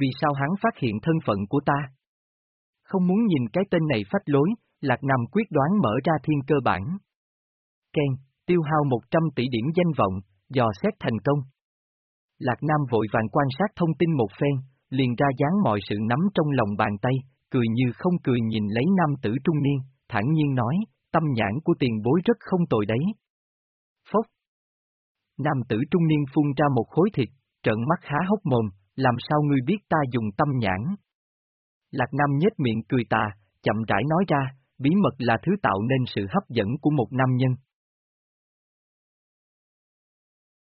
[SPEAKER 1] Vì sao hắn phát hiện thân phận của ta? Không muốn nhìn cái tên này phách lối, Lạc Nam quyết đoán mở ra thiên cơ bản. Ken, tiêu hao 100 tỷ điểm danh vọng, dò xét thành công. Lạc Nam vội vàng quan sát thông tin một phen, liền ra dáng mọi sự nắm trong lòng bàn tay, cười như không cười nhìn lấy nam tử trung niên, thản nhiên nói, tâm nhãn của tiền bối rất không tồi đấy. Phốc. Nam tử trung niên phun ra một khối thịt, trợn mắt há hốc mồm, làm sao ngươi biết ta dùng tâm nhãn? Lạc Nam nhếch miệng cười tà, chậm rãi nói ra, bí mật là thứ tạo nên sự hấp dẫn của một nam nhân.